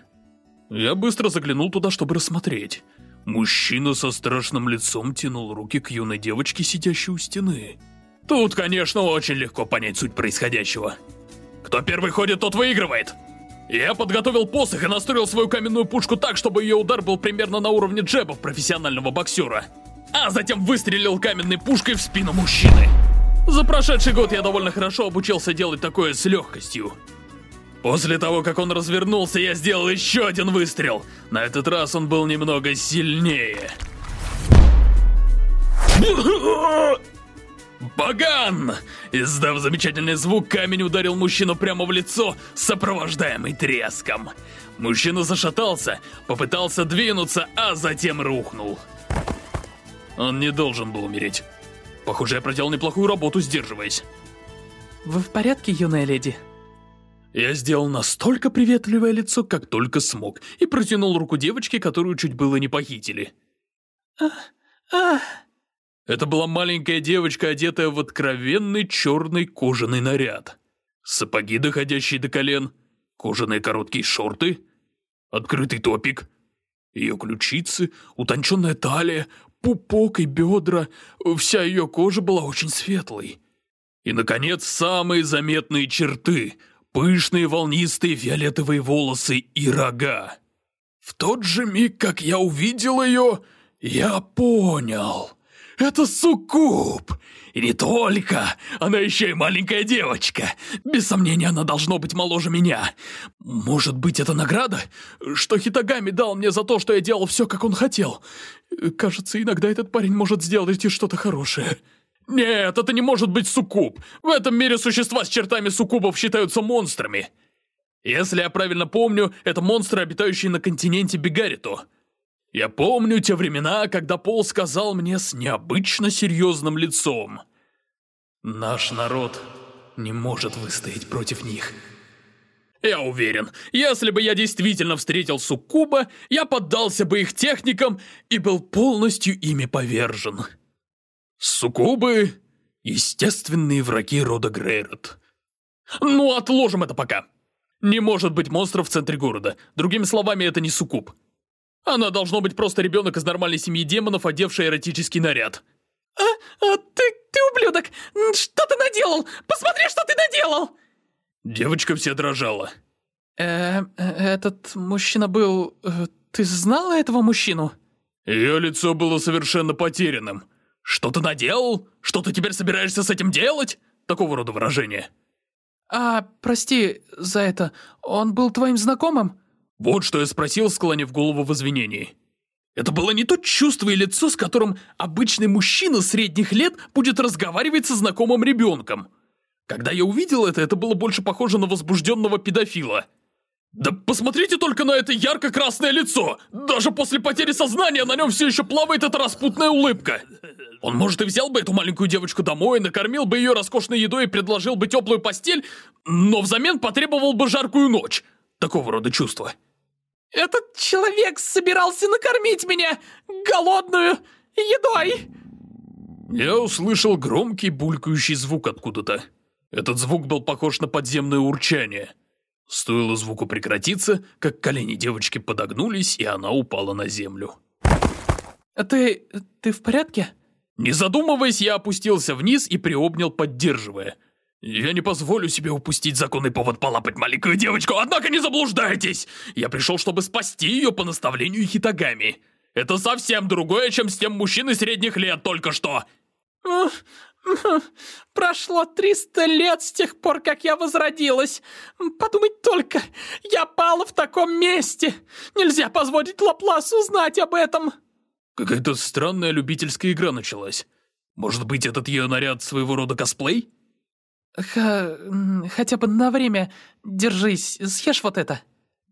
Я быстро заглянул туда, чтобы рассмотреть. Мужчина со страшным лицом тянул руки к юной девочке, сидящей у стены. Тут, конечно, очень легко понять суть происходящего. Кто первый ходит, тот выигрывает. Я подготовил посох и настроил свою каменную пушку так, чтобы ее удар был примерно на уровне джебов профессионального боксера а затем выстрелил каменной пушкой в спину мужчины. За прошедший год я довольно хорошо обучился делать такое с легкостью. После того, как он развернулся, я сделал еще один выстрел. На этот раз он был немного сильнее. Баган! Издав замечательный звук, камень ударил мужчину прямо в лицо, сопровождаемый треском. Мужчина зашатался, попытался двинуться, а затем рухнул. Он не должен был умереть. Похоже, я проделал неплохую работу, сдерживаясь. Вы в порядке, юная леди? Я сделал настолько приветливое лицо, как только смог, и протянул руку девочке, которую чуть было не похитили. Ах, ах. Это была маленькая девочка, одетая в откровенный черный кожаный наряд. Сапоги, доходящие до колен, кожаные короткие шорты, открытый топик, ее ключицы, утонченная талия, пупок и бедра, вся ее кожа была очень светлой. И, наконец, самые заметные черты — пышные волнистые фиолетовые волосы и рога. В тот же миг, как я увидел ее, я понял. Это Суккуб! И не только, она еще и маленькая девочка. Без сомнения, она должно быть моложе меня. Может быть, это награда? Что Хитагами дал мне за то, что я делал все, как он хотел. Кажется, иногда этот парень может сделать и что-то хорошее. Нет, это не может быть суккуб. В этом мире существа с чертами суккубов считаются монстрами. Если я правильно помню, это монстры, обитающие на континенте Бигарито. Я помню те времена, когда Пол сказал мне с необычно серьезным лицом. Наш народ не может выстоять против них. Я уверен, если бы я действительно встретил Суккуба, я поддался бы их техникам и был полностью ими повержен. Суккубы — естественные враги рода Грейрот. Ну, отложим это пока. Не может быть монстров в центре города. Другими словами, это не Суккуб. Она должно быть просто ребенок из нормальной семьи демонов, одевший эротический наряд. А, а ты, ты ублюдок! Что ты наделал? Посмотри, что ты наделал! Девочка вся дрожала. Э, этот мужчина был... Э, ты знала этого мужчину? Ее лицо было совершенно потерянным. Что ты наделал? Что ты теперь собираешься с этим делать? Такого рода выражение. А, прости за это. Он был твоим знакомым? Вот что я спросил, склонив голову в извинении. Это было не то чувство и лицо, с которым обычный мужчина средних лет будет разговаривать со знакомым ребенком. Когда я увидел это, это было больше похоже на возбужденного педофила. Да посмотрите только на это ярко-красное лицо! Даже после потери сознания на нем все еще плавает эта распутная улыбка. Он, может, и взял бы эту маленькую девочку домой, накормил бы ее роскошной едой и предложил бы теплую постель, но взамен потребовал бы жаркую ночь. Такого рода чувства. Этот человек собирался накормить меня голодную едой. Я услышал громкий булькающий звук откуда-то. Этот звук был похож на подземное урчание. Стоило звуку прекратиться, как колени девочки подогнулись, и она упала на землю. А ты... ты в порядке? Не задумываясь, я опустился вниз и приобнял, поддерживая. Я не позволю себе упустить законный повод полапать маленькую девочку, однако не заблуждайтесь! Я пришел, чтобы спасти ее по наставлению Хитагами. Это совсем другое, чем с тем мужчиной средних лет только что. Прошло 300 лет с тех пор, как я возродилась. Подумать только, я пала в таком месте. Нельзя позволить Лапласу узнать об этом. Какая-то странная любительская игра началась. Может быть, этот ее наряд своего рода косплей? Х... хотя бы на время. Держись, съешь вот это.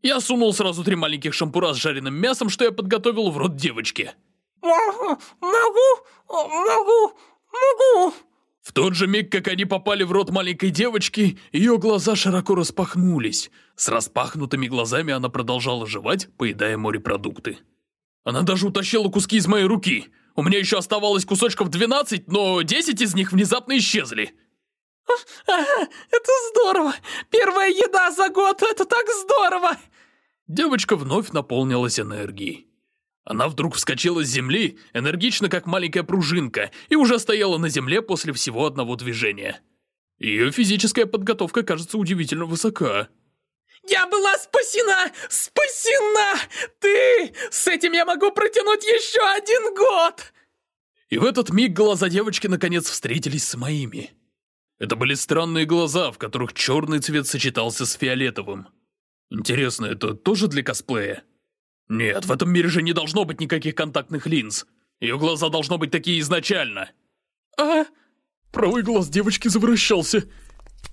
Я сунул сразу три маленьких шампура с жареным мясом, что я подготовил в рот девочки. Могу, могу, могу, могу. В тот же миг, как они попали в рот маленькой девочки, ее глаза широко распахнулись. С распахнутыми глазами она продолжала жевать, поедая морепродукты. Она даже утащила куски из моей руки. У меня еще оставалось кусочков 12, но 10 из них внезапно исчезли. Ага, [LAUGHS] это здорово! Первая еда за год, это так здорово! Девочка вновь наполнилась энергией. Она вдруг вскочила с земли, энергично как маленькая пружинка, и уже стояла на земле после всего одного движения. Ее физическая подготовка кажется удивительно высока. Я была спасена! Спасена! Ты! С этим я могу протянуть еще один год! И в этот миг глаза девочки наконец встретились с моими. Это были странные глаза, в которых черный цвет сочетался с фиолетовым. Интересно, это тоже для косплея? Нет, в этом мире же не должно быть никаких контактных линз. Ее глаза должно быть такие изначально. А? Правый глаз девочки завращался.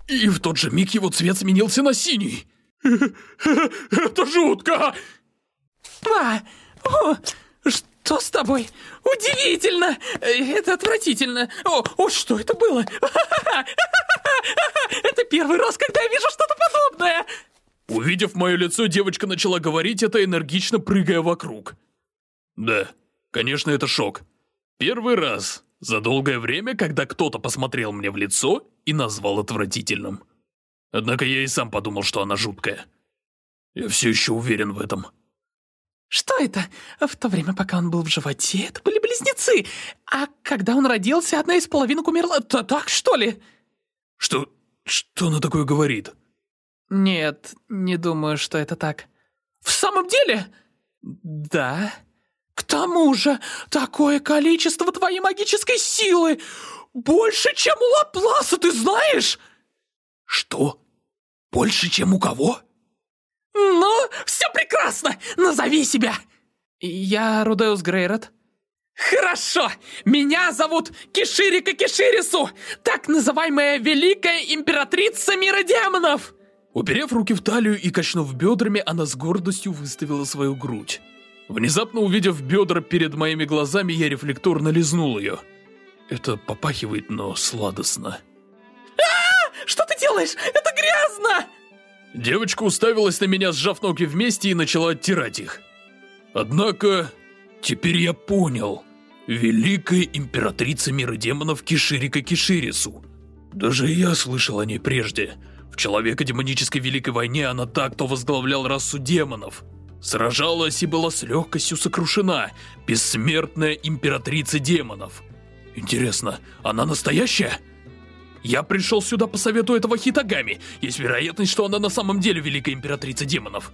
И в тот же миг его цвет сменился на синий. [LAUGHS] Это жутко! А, о, что с тобой? Удивительно! Это отвратительно! О, о что это было? [LAUGHS] Это первый раз, когда я вижу что-то подобное! Увидев мое лицо, девочка начала говорить это, энергично прыгая вокруг. Да, конечно, это шок. Первый раз за долгое время, когда кто-то посмотрел мне в лицо и назвал отвратительным. Однако я и сам подумал, что она жуткая. Я все еще уверен в этом. Что это? В то время, пока он был в животе, это были близнецы. А когда он родился, одна из половинок умерла. То так, что ли? Что... что она такое говорит? Нет, не думаю, что это так. В самом деле? Да. К тому же, такое количество твоей магической силы! Больше, чем у Лапласа, ты знаешь? Что? Больше, чем у кого? «Ну, все прекрасно! Назови себя!» «Я Рудеус Грейрот». «Хорошо! Меня зовут Киширика Киширису, так называемая Великая Императрица Мира Демонов!» Уперев руки в талию и качнув бедрами, она с гордостью выставила свою грудь. Внезапно увидев бедра перед моими глазами, я рефлекторно лизнул ее. Это попахивает, но сладостно. а, -а, -а Что ты делаешь? Это грязно! Девочка уставилась на меня, сжав ноги вместе, и начала оттирать их. Однако, теперь я понял. Великая императрица мира демонов Киширика Киширису. Даже я слышал о ней прежде. В Человеко-демонической Великой войне она так, кто возглавлял расу демонов. Сражалась и была с легкостью сокрушена. Бессмертная императрица демонов. Интересно, она настоящая? Я пришел сюда по совету этого Хитагами. Есть вероятность, что она на самом деле Великая Императрица Демонов.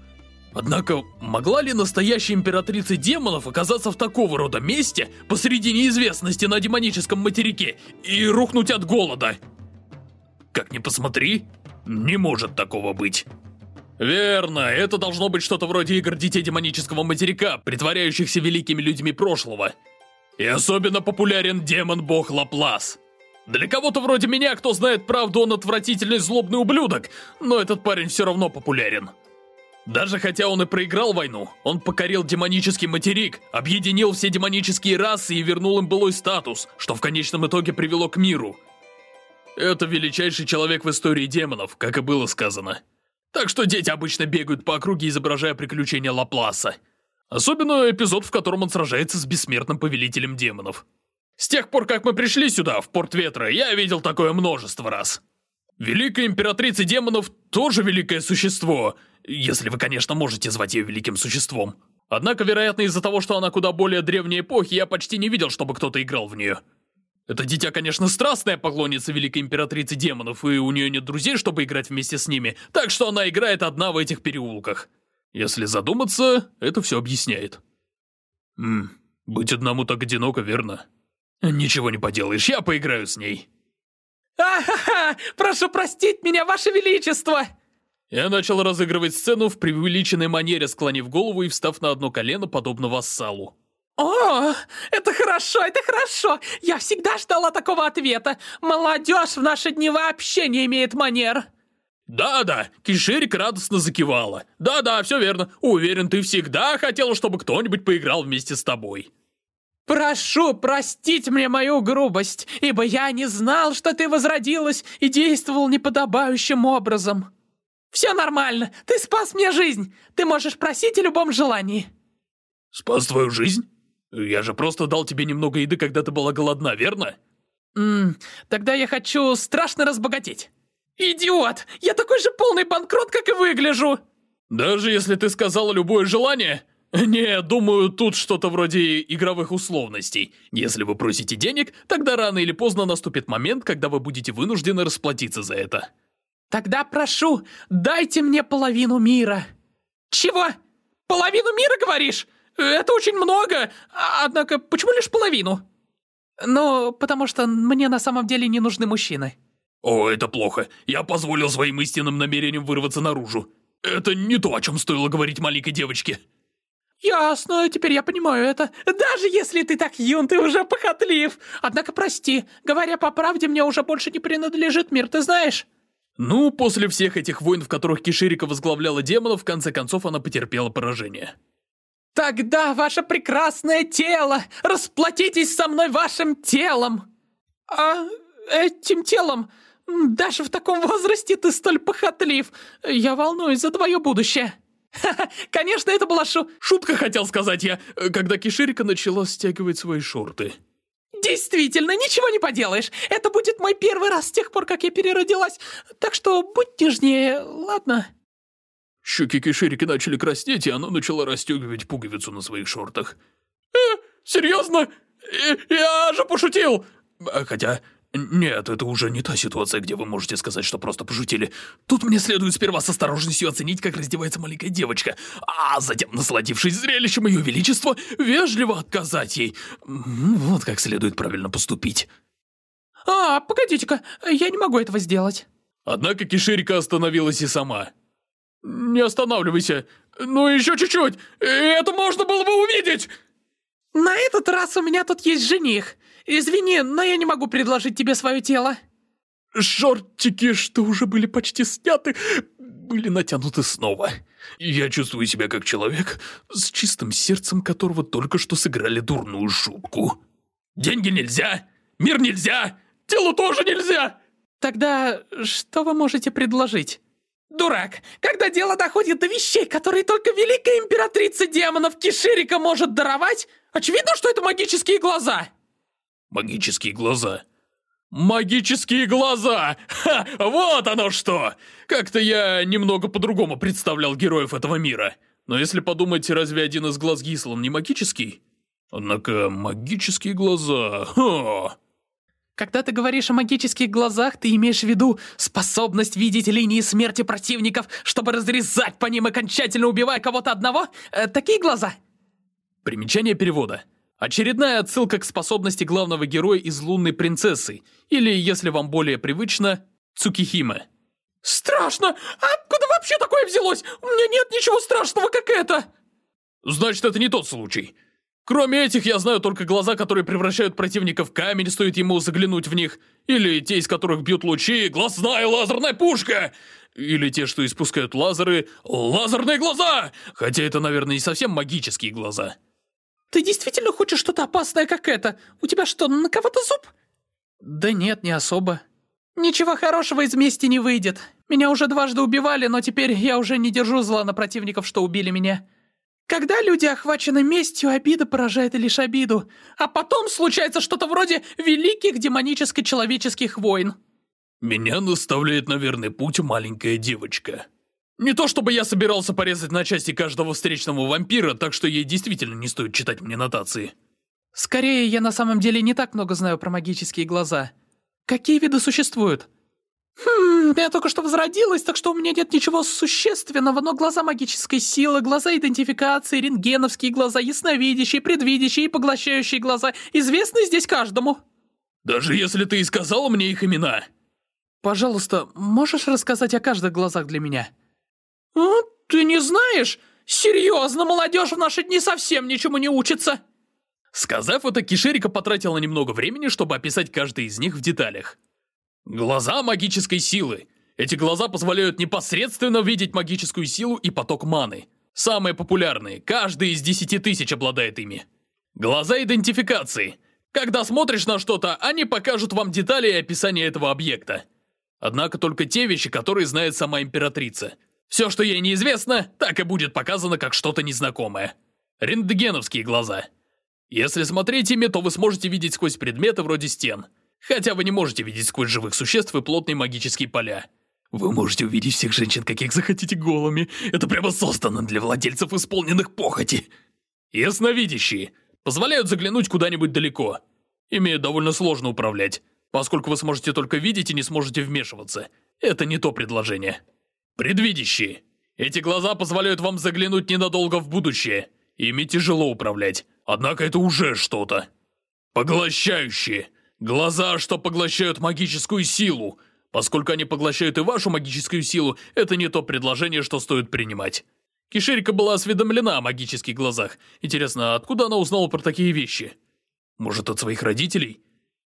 Однако, могла ли настоящая Императрица Демонов оказаться в такого рода месте посреди неизвестности на демоническом материке и рухнуть от голода? Как ни посмотри, не может такого быть. Верно, это должно быть что-то вроде игр Детей Демонического Материка, притворяющихся великими людьми прошлого. И особенно популярен демон-бог Лаплас. Для кого-то вроде меня, кто знает правду, он отвратительный злобный ублюдок, но этот парень все равно популярен. Даже хотя он и проиграл войну, он покорил демонический материк, объединил все демонические расы и вернул им былой статус, что в конечном итоге привело к миру. Это величайший человек в истории демонов, как и было сказано. Так что дети обычно бегают по округе, изображая приключения Лапласа. Особенно эпизод, в котором он сражается с бессмертным повелителем демонов. С тех пор, как мы пришли сюда, в Порт Ветра, я видел такое множество раз. Великая императрица демонов тоже великое существо, если вы, конечно, можете звать ее великим существом. Однако, вероятно, из-за того, что она куда более древней эпохи, я почти не видел, чтобы кто-то играл в нее. Это дитя, конечно, страстная поклонница Великой Императрицы Демонов, и у нее нет друзей, чтобы играть вместе с ними, так что она играет одна в этих переулках. Если задуматься, это все объясняет. Ммм, быть одному так одиноко, верно? Ничего не поделаешь, я поиграю с ней. А-ха-ха! Прошу простить меня, Ваше Величество! Я начал разыгрывать сцену в преувеличенной манере, склонив голову и встав на одно колено, подобно вассалу. О, это хорошо, это хорошо! Я всегда ждала такого ответа. Молодежь в наши дни вообще не имеет манер. Да-да, Киширик радостно закивала. Да-да, все верно. Уверен, ты всегда хотела, чтобы кто-нибудь поиграл вместе с тобой. «Прошу простить мне мою грубость, ибо я не знал, что ты возродилась и действовал неподобающим образом. Все нормально, ты спас мне жизнь, ты можешь просить о любом желании». «Спас твою жизнь? Я же просто дал тебе немного еды, когда ты была голодна, верно?» «Ммм, тогда я хочу страшно разбогатеть». «Идиот! Я такой же полный банкрот, как и выгляжу!» «Даже если ты сказала любое желание, «Не, думаю, тут что-то вроде игровых условностей. Если вы просите денег, тогда рано или поздно наступит момент, когда вы будете вынуждены расплатиться за это». «Тогда прошу, дайте мне половину мира». «Чего? Половину мира, говоришь? Это очень много. Однако, почему лишь половину?» «Ну, потому что мне на самом деле не нужны мужчины». «О, это плохо. Я позволил своим истинным намерениям вырваться наружу. Это не то, о чем стоило говорить маленькой девочке». «Ясно, теперь я понимаю это. Даже если ты так юн, ты уже похотлив. Однако прости, говоря по правде, мне уже больше не принадлежит мир, ты знаешь?» Ну, после всех этих войн, в которых Киширика возглавляла демонов, в конце концов она потерпела поражение. «Тогда ваше прекрасное тело! Расплатитесь со мной вашим телом!» «А этим телом? Даже в таком возрасте ты столь похотлив. Я волнуюсь за твое будущее!» Ха-ха, [LAUGHS] конечно, это была шу... Шутка, хотел сказать я, когда Киширика начала стягивать свои шорты. Действительно, ничего не поделаешь. Это будет мой первый раз с тех пор, как я переродилась. Так что будь нежнее, ладно? Щеки Киширики начали краснеть, и она начала расстегивать пуговицу на своих шортах. «Э, серьезно? Э, я же пошутил!» Хотя, «Нет, это уже не та ситуация, где вы можете сказать, что просто пошутили. Тут мне следует сперва с осторожностью оценить, как раздевается маленькая девочка, а затем, насладившись зрелищем Ее Величества, вежливо отказать ей. Вот как следует правильно поступить». «А, погодите-ка, я не могу этого сделать». Однако Киширика остановилась и сама. «Не останавливайся. Ну еще чуть-чуть. Это можно было бы увидеть!» «На этот раз у меня тут есть жених. Извини, но я не могу предложить тебе свое тело». Шортики, что уже были почти сняты, были натянуты снова. Я чувствую себя как человек, с чистым сердцем которого только что сыграли дурную шутку. Деньги нельзя, мир нельзя, тело тоже нельзя. Тогда что вы можете предложить? Дурак, когда дело доходит до вещей, которые только великая императрица демонов Киширика может даровать, очевидно, что это магические глаза. Магические глаза. Магические глаза! Ха! Вот оно что! Как-то я немного по-другому представлял героев этого мира. Но если подумать, разве один из глаз Гислан не магический? Однако магические глаза... Ха! Когда ты говоришь о магических глазах, ты имеешь в виду способность видеть линии смерти противников, чтобы разрезать по ним, окончательно убивая кого-то одного? Э, такие глаза? Примечание перевода. Очередная отсылка к способности главного героя из «Лунной принцессы», или, если вам более привычно, Цукихиме. Страшно! Откуда вообще такое взялось? У меня нет ничего страшного, как это! Значит, это не тот случай. Кроме этих, я знаю только глаза, которые превращают противника в камень, стоит ему заглянуть в них. Или те, из которых бьют лучи, глазная лазерная пушка. Или те, что испускают лазеры, лазерные глаза. Хотя это, наверное, не совсем магические глаза. Ты действительно хочешь что-то опасное, как это? У тебя что, на кого-то зуб? Да нет, не особо. Ничего хорошего из мести не выйдет. Меня уже дважды убивали, но теперь я уже не держу зла на противников, что убили меня. Когда люди охвачены местью, обида поражает лишь обиду, а потом случается что-то вроде великих демоническо-человеческих войн. Меня наставляет на верный путь маленькая девочка. Не то чтобы я собирался порезать на части каждого встречного вампира, так что ей действительно не стоит читать мне нотации. Скорее, я на самом деле не так много знаю про магические глаза. Какие виды существуют? «Хм, я только что возродилась, так что у меня нет ничего существенного, но глаза магической силы, глаза идентификации, рентгеновские глаза, ясновидящие, предвидящие и поглощающие глаза известны здесь каждому». «Даже если ты и сказала мне их имена?» «Пожалуйста, можешь рассказать о каждых глазах для меня?» «А, ты не знаешь? Серьезно, молодежь в наши дни совсем ничему не учится!» Сказав это, Кишерика потратила немного времени, чтобы описать каждый из них в деталях. Глаза магической силы. Эти глаза позволяют непосредственно видеть магическую силу и поток маны. Самые популярные, каждый из десяти тысяч обладает ими. Глаза идентификации. Когда смотришь на что-то, они покажут вам детали и описание этого объекта. Однако только те вещи, которые знает сама императрица. Все, что ей неизвестно, так и будет показано как что-то незнакомое. Рентгеновские глаза. Если смотреть ими, то вы сможете видеть сквозь предметы вроде стен – Хотя вы не можете видеть сквозь живых существ и плотные магические поля. Вы можете увидеть всех женщин, каких захотите голыми. Это прямо создано для владельцев исполненных похоти. Ясновидящие. Позволяют заглянуть куда-нибудь далеко. Ими довольно сложно управлять, поскольку вы сможете только видеть и не сможете вмешиваться. Это не то предложение. Предвидящие. Эти глаза позволяют вам заглянуть ненадолго в будущее. Ими тяжело управлять, однако это уже что-то. Поглощающие. Глаза, что поглощают магическую силу. Поскольку они поглощают и вашу магическую силу, это не то предложение, что стоит принимать. Кишерика была осведомлена о магических глазах. Интересно, откуда она узнала про такие вещи? Может, от своих родителей?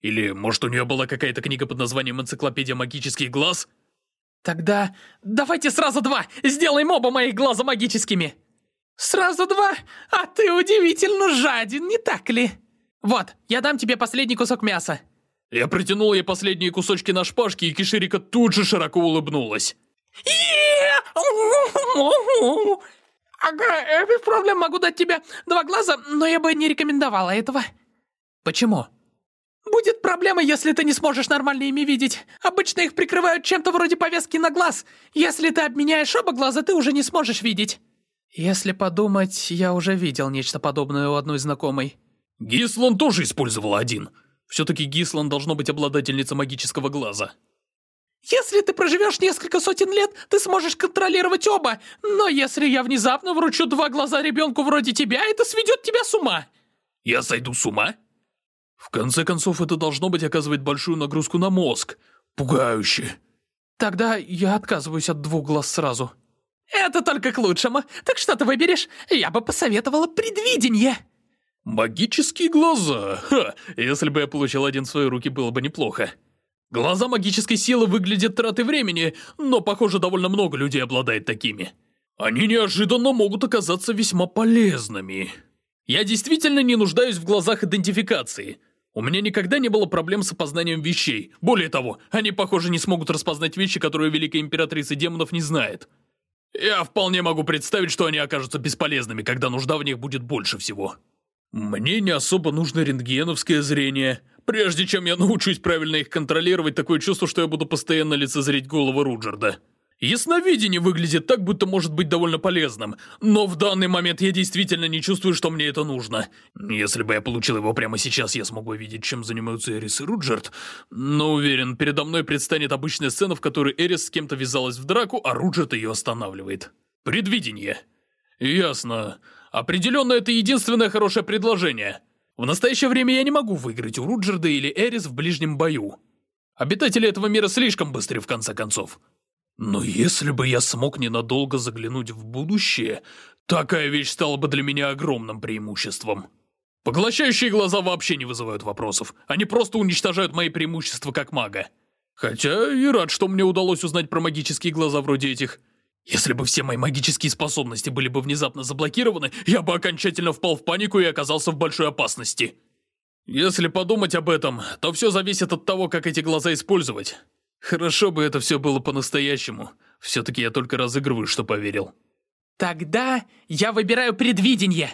Или, может, у нее была какая-то книга под названием «Энциклопедия магических глаз»? Тогда давайте сразу два! Сделаем оба моих глаза магическими! Сразу два? А ты удивительно жаден, не так ли? «Вот, я дам тебе последний кусок мяса». Я протянул ей последние кусочки на шпажке, и Киширика тут же широко улыбнулась. Ага, без проблем могу дать тебе два глаза, но я бы не рекомендовала этого. Почему? Будет проблема, если ты не сможешь нормально ими видеть. Обычно их прикрывают чем-то вроде повязки на глаз. Если ты обменяешь оба глаза, ты уже не сможешь видеть. Если подумать, я уже видел нечто подобное у одной знакомой. Гислан тоже использовала один. Все-таки Гислан должно быть обладательница магического глаза. Если ты проживешь несколько сотен лет, ты сможешь контролировать оба. Но если я внезапно вручу два глаза ребенку вроде тебя, это сведет тебя с ума. Я сойду с ума? В конце концов, это должно быть оказывать большую нагрузку на мозг. Пугающе. Тогда я отказываюсь от двух глаз сразу. Это только к лучшему. Так что ты выберешь? Я бы посоветовала предвидение. Магические глаза. Ха, если бы я получил один в свои руки, было бы неплохо. Глаза магической силы выглядят тратой времени, но, похоже, довольно много людей обладает такими. Они неожиданно могут оказаться весьма полезными. Я действительно не нуждаюсь в глазах идентификации. У меня никогда не было проблем с опознанием вещей. Более того, они, похоже, не смогут распознать вещи, которые Великая Императрица Демонов не знает. Я вполне могу представить, что они окажутся бесполезными, когда нужда в них будет больше всего. Мне не особо нужно рентгеновское зрение. Прежде чем я научусь правильно их контролировать, такое чувство, что я буду постоянно лицезреть голову Руджерда. Ясновидение выглядит так, будто может быть довольно полезным, но в данный момент я действительно не чувствую, что мне это нужно. Если бы я получил его прямо сейчас, я смог бы видеть, чем занимаются Эрис и Руджерд, но уверен, передо мной предстанет обычная сцена, в которой Эрис с кем-то ввязалась в драку, а Руджерд ее останавливает. Предвидение. Ясно. Определенно, это единственное хорошее предложение. В настоящее время я не могу выиграть у Руджерда или Эрис в ближнем бою. Обитатели этого мира слишком быстры в конце концов. Но если бы я смог ненадолго заглянуть в будущее, такая вещь стала бы для меня огромным преимуществом. Поглощающие глаза вообще не вызывают вопросов. Они просто уничтожают мои преимущества как мага. Хотя и рад, что мне удалось узнать про магические глаза вроде этих. Если бы все мои магические способности были бы внезапно заблокированы, я бы окончательно впал в панику и оказался в большой опасности. Если подумать об этом, то все зависит от того, как эти глаза использовать. Хорошо бы это все было по-настоящему. Все-таки я только разыгрываю, что поверил. Тогда я выбираю предвидение.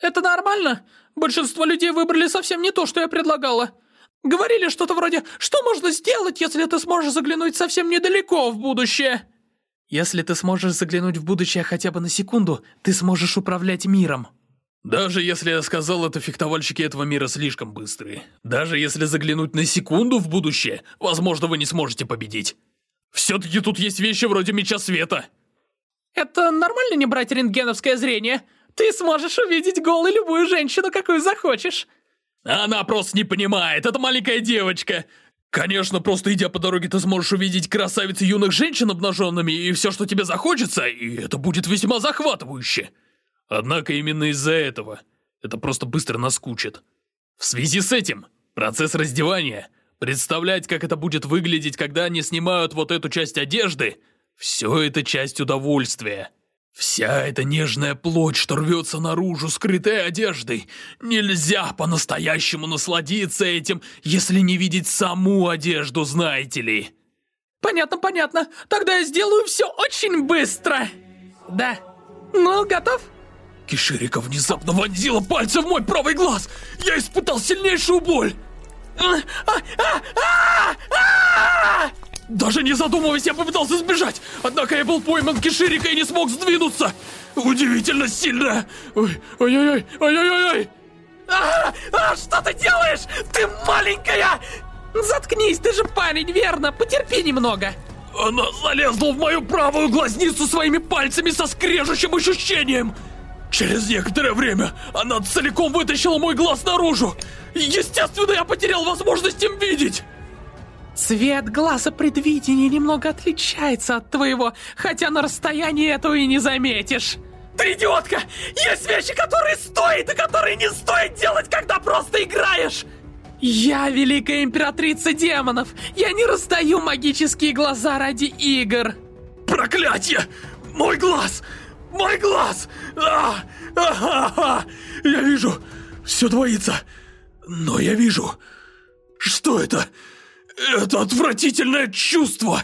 Это нормально. Большинство людей выбрали совсем не то, что я предлагала. Говорили что-то вроде «Что можно сделать, если ты сможешь заглянуть совсем недалеко в будущее?» Если ты сможешь заглянуть в будущее хотя бы на секунду, ты сможешь управлять миром. Даже если я сказал это, фехтовальщики этого мира слишком быстрые. Даже если заглянуть на секунду в будущее, возможно, вы не сможете победить. Все-таки тут есть вещи вроде Меча Света. Это нормально не брать рентгеновское зрение? Ты сможешь увидеть голой любую женщину, какую захочешь. Она просто не понимает, это маленькая девочка. Конечно, просто идя по дороге, ты сможешь увидеть красавиц и юных женщин обнаженными и все, что тебе захочется, и это будет весьма захватывающе. Однако именно из-за этого это просто быстро наскучит. В связи с этим, процесс раздевания, представлять, как это будет выглядеть, когда они снимают вот эту часть одежды, все это часть удовольствия. Вся эта нежная плоть, что рвется наружу, скрытой одеждой. Нельзя по-настоящему насладиться этим, если не видеть саму одежду, знаете ли. Понятно, понятно. Тогда я сделаю все очень быстро. Да. Ну, готов? Киширика внезапно вонзила пальцы в мой правый глаз. Я испытал сильнейшую боль. Даже не задумываясь, я попытался сбежать. Однако я был пойман Киширика и не смог сдвинуться. Удивительно сильно. Ой-ой-ой, ой-ой-ой. А, а, что ты делаешь? Ты маленькая! Заткнись, ты же парень, верно? Потерпи немного. Она залезла в мою правую глазницу своими пальцами со скрежущим ощущением. Через некоторое время она целиком вытащила мой глаз наружу. Естественно, я потерял возможность им видеть. Цвет глаза предвидения немного отличается от твоего, хотя на расстоянии этого и не заметишь. Ты идиотка! Есть вещи, которые стоит и которые не стоит делать, когда просто играешь! Я великая императрица демонов! Я не раздаю магические глаза ради игр! Проклятье! Мой глаз! Мой глаз! А, а, а! Я вижу! Все двоится! Но я вижу! Что это? Это отвратительное чувство!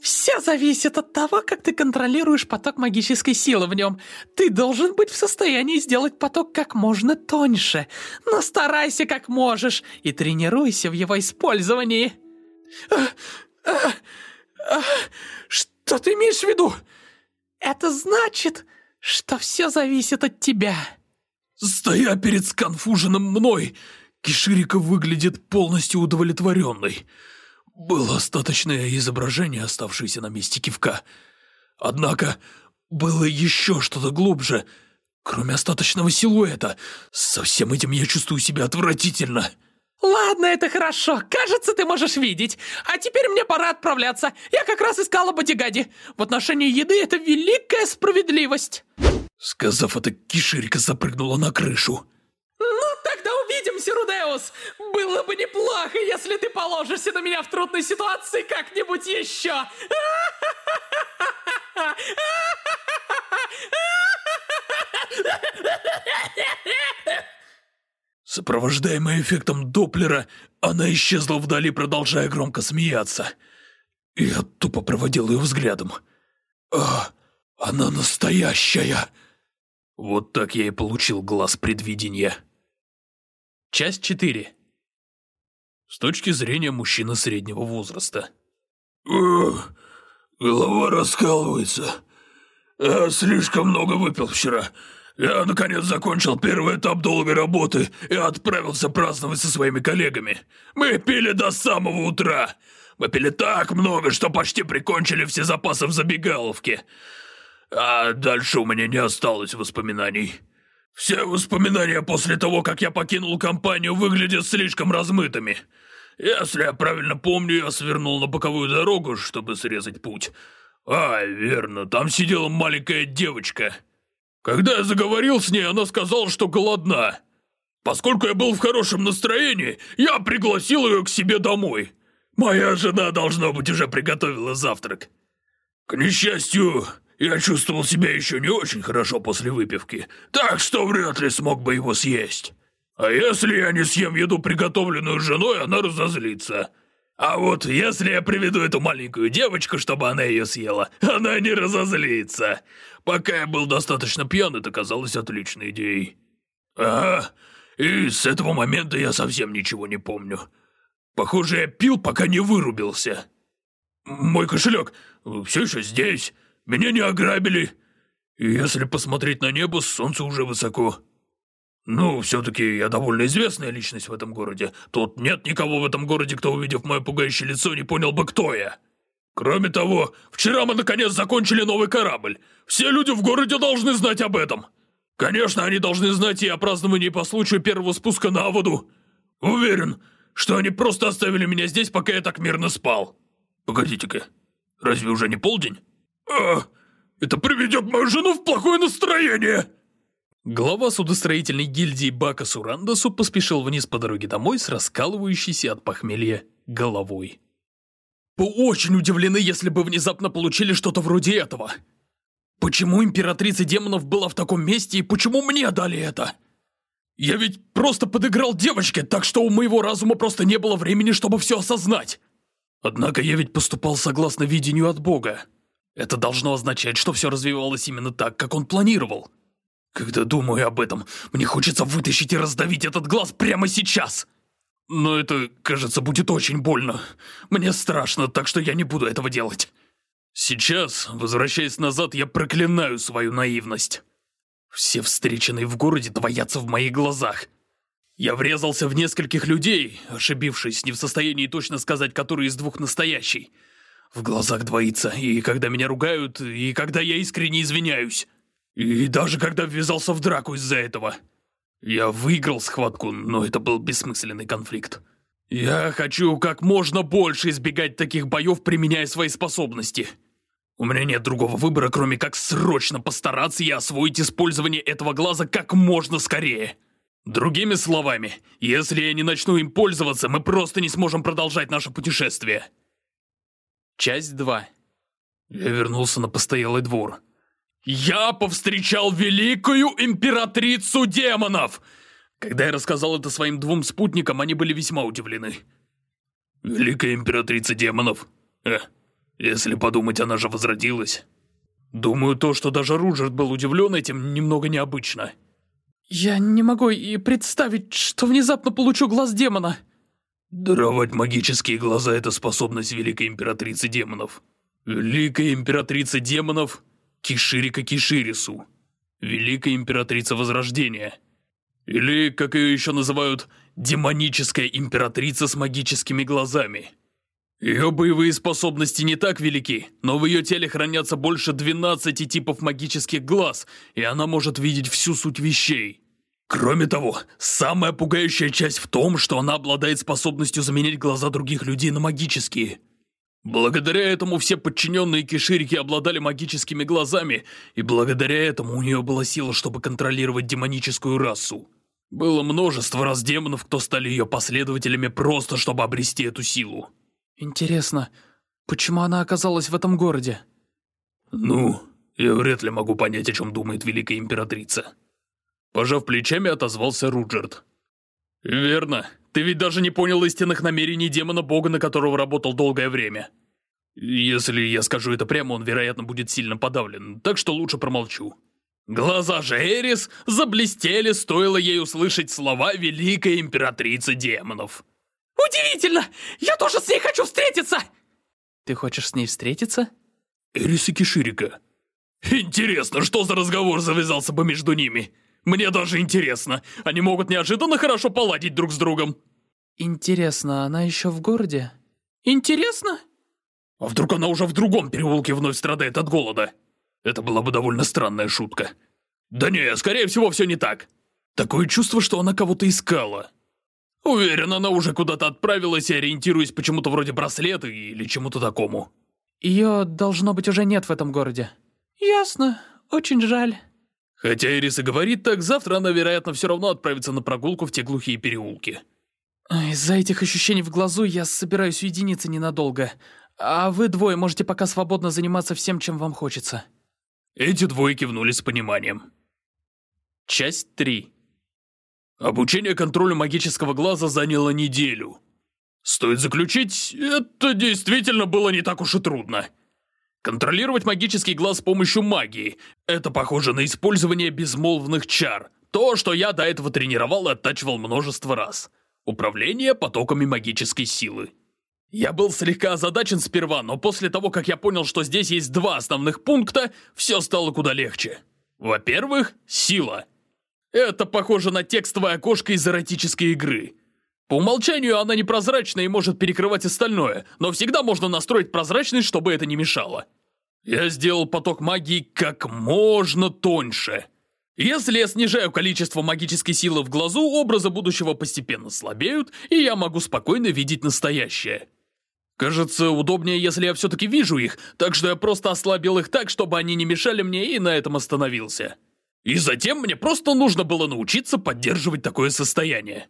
Все зависит от того, как ты контролируешь поток магической силы в нем. Ты должен быть в состоянии сделать поток как можно тоньше. Но старайся как можешь и тренируйся в его использовании. А, а, а, что ты имеешь в виду? Это значит, что все зависит от тебя. Стоя перед сконфуженным мной, Киширика выглядит полностью удовлетворенной. Было остаточное изображение, оставшееся на месте кивка. Однако было еще что-то глубже, кроме остаточного силуэта. Со всем этим я чувствую себя отвратительно. Ладно, это хорошо. Кажется, ты можешь видеть. А теперь мне пора отправляться. Я как раз искала бодигади. В отношении еды это великая справедливость. Сказав это, Киширика запрыгнула на крышу. Ну, тогда увидимся, Рудеус. Было бы неплохо, если ты положишься на меня в трудной ситуации как-нибудь еще. Сопровождаемая эффектом Доплера, она исчезла вдали, продолжая громко смеяться. Я тупо проводил ее взглядом. А, она настоящая! Вот так я и получил глаз предвидения. Часть 4. С точки зрения мужчины среднего возраста. Голова раскалывается. Я слишком много выпил вчера. Я, наконец, закончил первый этап долгой работы и отправился праздновать со своими коллегами. Мы пили до самого утра. Мы пили так много, что почти прикончили все запасы в забегаловке. А дальше у меня не осталось воспоминаний. Все воспоминания после того, как я покинул компанию, выглядят слишком размытыми. Если я правильно помню, я свернул на боковую дорогу, чтобы срезать путь. А, верно, там сидела маленькая девочка. Когда я заговорил с ней, она сказала, что голодна. Поскольку я был в хорошем настроении, я пригласил ее к себе домой. Моя жена, должно быть, уже приготовила завтрак. К несчастью, я чувствовал себя еще не очень хорошо после выпивки, так что вряд ли смог бы его съесть. А если я не съем еду, приготовленную женой, она разозлится. А вот если я приведу эту маленькую девочку, чтобы она ее съела, [LAUGHS] она не разозлится. Пока я был достаточно пьян, это казалось отличной идеей. Ага, и с этого момента я совсем ничего не помню. Похоже, я пил, пока не вырубился. Мой кошелек все еще здесь. Меня не ограбили. И если посмотреть на небо, солнце уже высоко. «Ну, все-таки я довольно известная личность в этом городе. Тут нет никого в этом городе, кто, увидев мое пугающее лицо, не понял бы, кто я. Кроме того, вчера мы наконец закончили новый корабль. Все люди в городе должны знать об этом. Конечно, они должны знать и о праздновании по случаю первого спуска на воду. Уверен, что они просто оставили меня здесь, пока я так мирно спал. Погодите-ка, разве уже не полдень? А, это приведет мою жену в плохое настроение!» Глава судостроительной гильдии Бака Сурандасу поспешил вниз по дороге домой с раскалывающейся от похмелья головой. «Бы очень удивлены, если бы внезапно получили что-то вроде этого. Почему императрица демонов была в таком месте и почему мне дали это? Я ведь просто подыграл девочке, так что у моего разума просто не было времени, чтобы все осознать. Однако я ведь поступал согласно видению от Бога. Это должно означать, что все развивалось именно так, как он планировал». Когда думаю об этом, мне хочется вытащить и раздавить этот глаз прямо сейчас. Но это, кажется, будет очень больно. Мне страшно, так что я не буду этого делать. Сейчас, возвращаясь назад, я проклинаю свою наивность. Все встреченные в городе двоятся в моих глазах. Я врезался в нескольких людей, ошибившись, не в состоянии точно сказать, который из двух настоящий. В глазах двоится, и когда меня ругают, и когда я искренне извиняюсь. И даже когда ввязался в драку из-за этого. Я выиграл схватку, но это был бессмысленный конфликт. Я хочу как можно больше избегать таких боев, применяя свои способности. У меня нет другого выбора, кроме как срочно постараться и освоить использование этого глаза как можно скорее. Другими словами, если я не начну им пользоваться, мы просто не сможем продолжать наше путешествие. Часть 2 Я вернулся на постоялый двор. «Я повстречал великую императрицу демонов!» Когда я рассказал это своим двум спутникам, они были весьма удивлены. «Великая императрица демонов? Э, если подумать, она же возродилась. Думаю, то, что даже Руджерт был удивлен этим, немного необычно». «Я не могу и представить, что внезапно получу глаз демона». «Даровать магические глаза — это способность великой императрицы демонов. Великая императрица демонов Киширика Киширису, Великая Императрица Возрождения. Или, как ее еще называют, Демоническая Императрица с магическими глазами. Ее боевые способности не так велики, но в ее теле хранятся больше 12 типов магических глаз, и она может видеть всю суть вещей. Кроме того, самая пугающая часть в том, что она обладает способностью заменять глаза других людей на магические – Благодаря этому все подчиненные Киширики обладали магическими глазами, и благодаря этому у нее была сила, чтобы контролировать демоническую расу. Было множество раз демонов, кто стали ее последователями просто, чтобы обрести эту силу. Интересно, почему она оказалась в этом городе? Ну, я вряд ли могу понять, о чем думает Великая Императрица. Пожав плечами, отозвался Руджерт. Верно. Ты ведь даже не понял истинных намерений демона-бога, на которого работал долгое время. Если я скажу это прямо, он, вероятно, будет сильно подавлен, так что лучше промолчу. Глаза же Эрис заблестели, стоило ей услышать слова великой императрицы демонов. «Удивительно! Я тоже с ней хочу встретиться!» Ты хочешь с ней встретиться? Эрис и Киширика. Интересно, что за разговор завязался бы между ними? Мне даже интересно. Они могут неожиданно хорошо поладить друг с другом. Интересно, она еще в городе? Интересно? А вдруг она уже в другом переулке вновь страдает от голода? Это была бы довольно странная шутка. Да не, скорее всего, все не так. Такое чувство, что она кого-то искала. Уверен, она уже куда-то отправилась, ориентируясь почему-то вроде браслета или чему-то такому. Ее, должно быть, уже нет в этом городе. Ясно. Очень жаль. Хотя Ирис и говорит так, завтра она, вероятно, все равно отправится на прогулку в те глухие переулки. Из-за этих ощущений в глазу я собираюсь уединиться ненадолго. А вы двое можете пока свободно заниматься всем, чем вам хочется. Эти двое кивнули с пониманием. Часть 3. Обучение контролю магического глаза заняло неделю. Стоит заключить, это действительно было не так уж и трудно. Контролировать магический глаз с помощью магии – это похоже на использование безмолвных чар. То, что я до этого тренировал и оттачивал множество раз. Управление потоками магической силы. Я был слегка озадачен сперва, но после того, как я понял, что здесь есть два основных пункта, все стало куда легче. Во-первых, сила. Это похоже на текстовое окошко из эротической игры. По умолчанию она непрозрачная и может перекрывать остальное, но всегда можно настроить прозрачность, чтобы это не мешало. Я сделал поток магии как можно тоньше. Если я снижаю количество магической силы в глазу, образы будущего постепенно слабеют, и я могу спокойно видеть настоящее. Кажется, удобнее, если я все-таки вижу их, так что я просто ослабил их так, чтобы они не мешали мне, и на этом остановился. И затем мне просто нужно было научиться поддерживать такое состояние.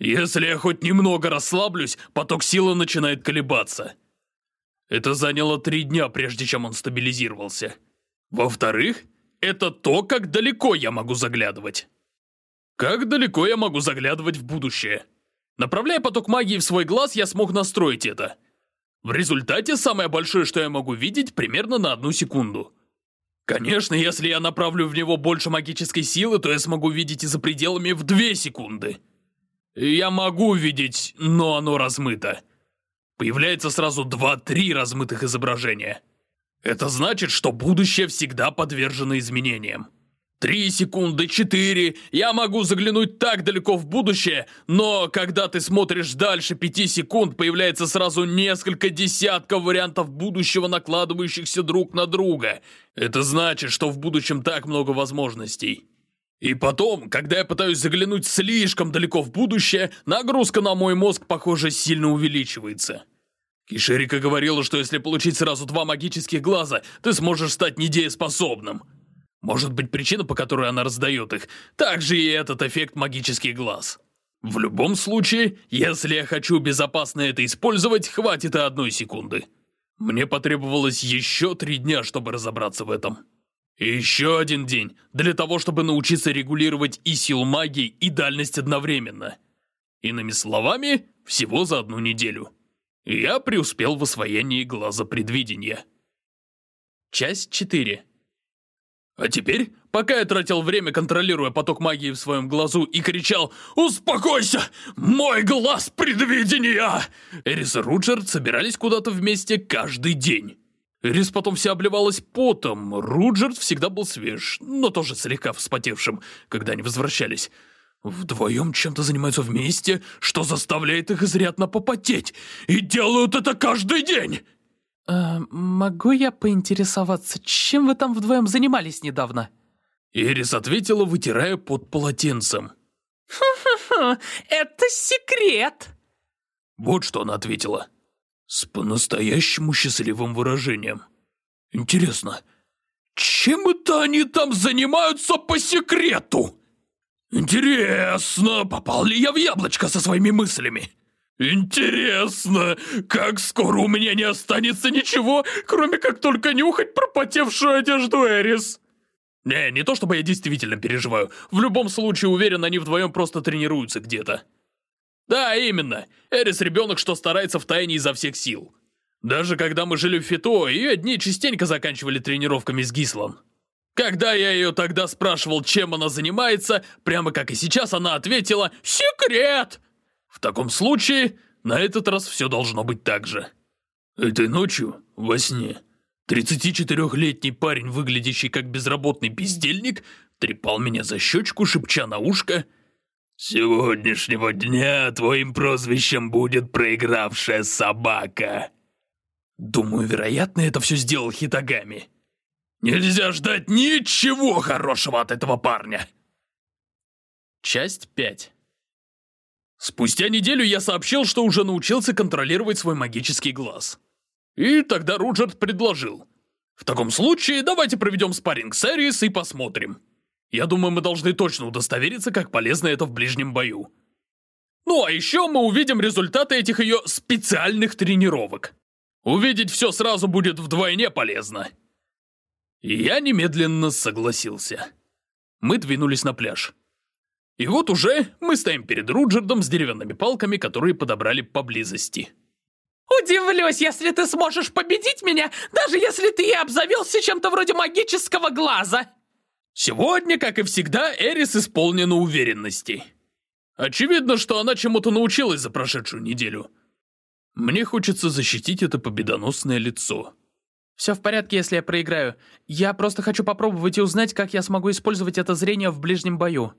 Если я хоть немного расслаблюсь, поток силы начинает колебаться. Это заняло три дня, прежде чем он стабилизировался. Во-вторых, это то, как далеко я могу заглядывать. Как далеко я могу заглядывать в будущее. Направляя поток магии в свой глаз, я смог настроить это. В результате самое большое, что я могу видеть, примерно на одну секунду. Конечно, если я направлю в него больше магической силы, то я смогу видеть и за пределами в две секунды. Я могу видеть, но оно размыто. Появляется сразу два-три размытых изображения. Это значит, что будущее всегда подвержено изменениям. Три секунды, четыре, я могу заглянуть так далеко в будущее, но когда ты смотришь дальше пяти секунд, появляется сразу несколько десятков вариантов будущего, накладывающихся друг на друга. Это значит, что в будущем так много возможностей. И потом, когда я пытаюсь заглянуть слишком далеко в будущее, нагрузка на мой мозг, похоже, сильно увеличивается. Кишерика говорила, что если получить сразу два магических глаза, ты сможешь стать недееспособным. Может быть причина, по которой она раздает их, также и этот эффект магических глаз. В любом случае, если я хочу безопасно это использовать, хватит и одной секунды. Мне потребовалось еще три дня, чтобы разобраться в этом. И еще один день для того, чтобы научиться регулировать и силу магии, и дальность одновременно. Иными словами, всего за одну неделю. Я преуспел в освоении глаза предвидения. Часть 4 А теперь, пока я тратил время, контролируя поток магии в своем глазу и кричал «Успокойся! Мой глаз предвидения!» Эрис и Руджерд собирались куда-то вместе каждый день. Рис потом вся обливалась потом. Руджерд всегда был свеж, но тоже слегка вспотевшим, когда они возвращались. Вдвоем чем-то занимаются вместе, что заставляет их изрядно попотеть. И делают это каждый день. Э, могу я поинтересоваться, чем вы там вдвоем занимались недавно? Ирис ответила, вытирая под полотенцем. «Хм-хм-хм, это секрет!» Вот что она ответила. С по-настоящему счастливым выражением. Интересно, чем это они там занимаются по секрету? Интересно, попал ли я в яблочко со своими мыслями? Интересно, как скоро у меня не останется ничего, кроме как только нюхать пропотевшую одежду Эрис? Не, не то чтобы я действительно переживаю. В любом случае, уверен, они вдвоем просто тренируются где-то. Да, именно. Эрис ребенок, что старается в тайне изо всех сил. Даже когда мы жили в Фито, ее дни частенько заканчивали тренировками с Гислан. Когда я ее тогда спрашивал, чем она занимается, прямо как и сейчас она ответила «Секрет!». В таком случае, на этот раз все должно быть так же. Этой ночью, во сне, 34-летний парень, выглядящий как безработный бездельник, трепал меня за щечку, шепча на ушко сегодняшнего дня твоим прозвищем будет проигравшая собака». Думаю, вероятно, это все сделал Хитагами. Нельзя ждать ничего хорошего от этого парня. Часть 5 Спустя неделю я сообщил, что уже научился контролировать свой магический глаз. И тогда Руджерт предложил. В таком случае давайте проведем спарринг с Эрис и посмотрим. Я думаю, мы должны точно удостовериться, как полезно это в ближнем бою. Ну а еще мы увидим результаты этих ее специальных тренировок. Увидеть все сразу будет вдвойне полезно. И я немедленно согласился. Мы двинулись на пляж. И вот уже мы стоим перед Руджердом с деревянными палками, которые подобрали поблизости. «Удивлюсь, если ты сможешь победить меня, даже если ты и обзавелся чем-то вроде магического глаза!» Сегодня, как и всегда, Эрис исполнена уверенности. Очевидно, что она чему-то научилась за прошедшую неделю. Мне хочется защитить это победоносное лицо. Все в порядке, если я проиграю. Я просто хочу попробовать и узнать, как я смогу использовать это зрение в ближнем бою.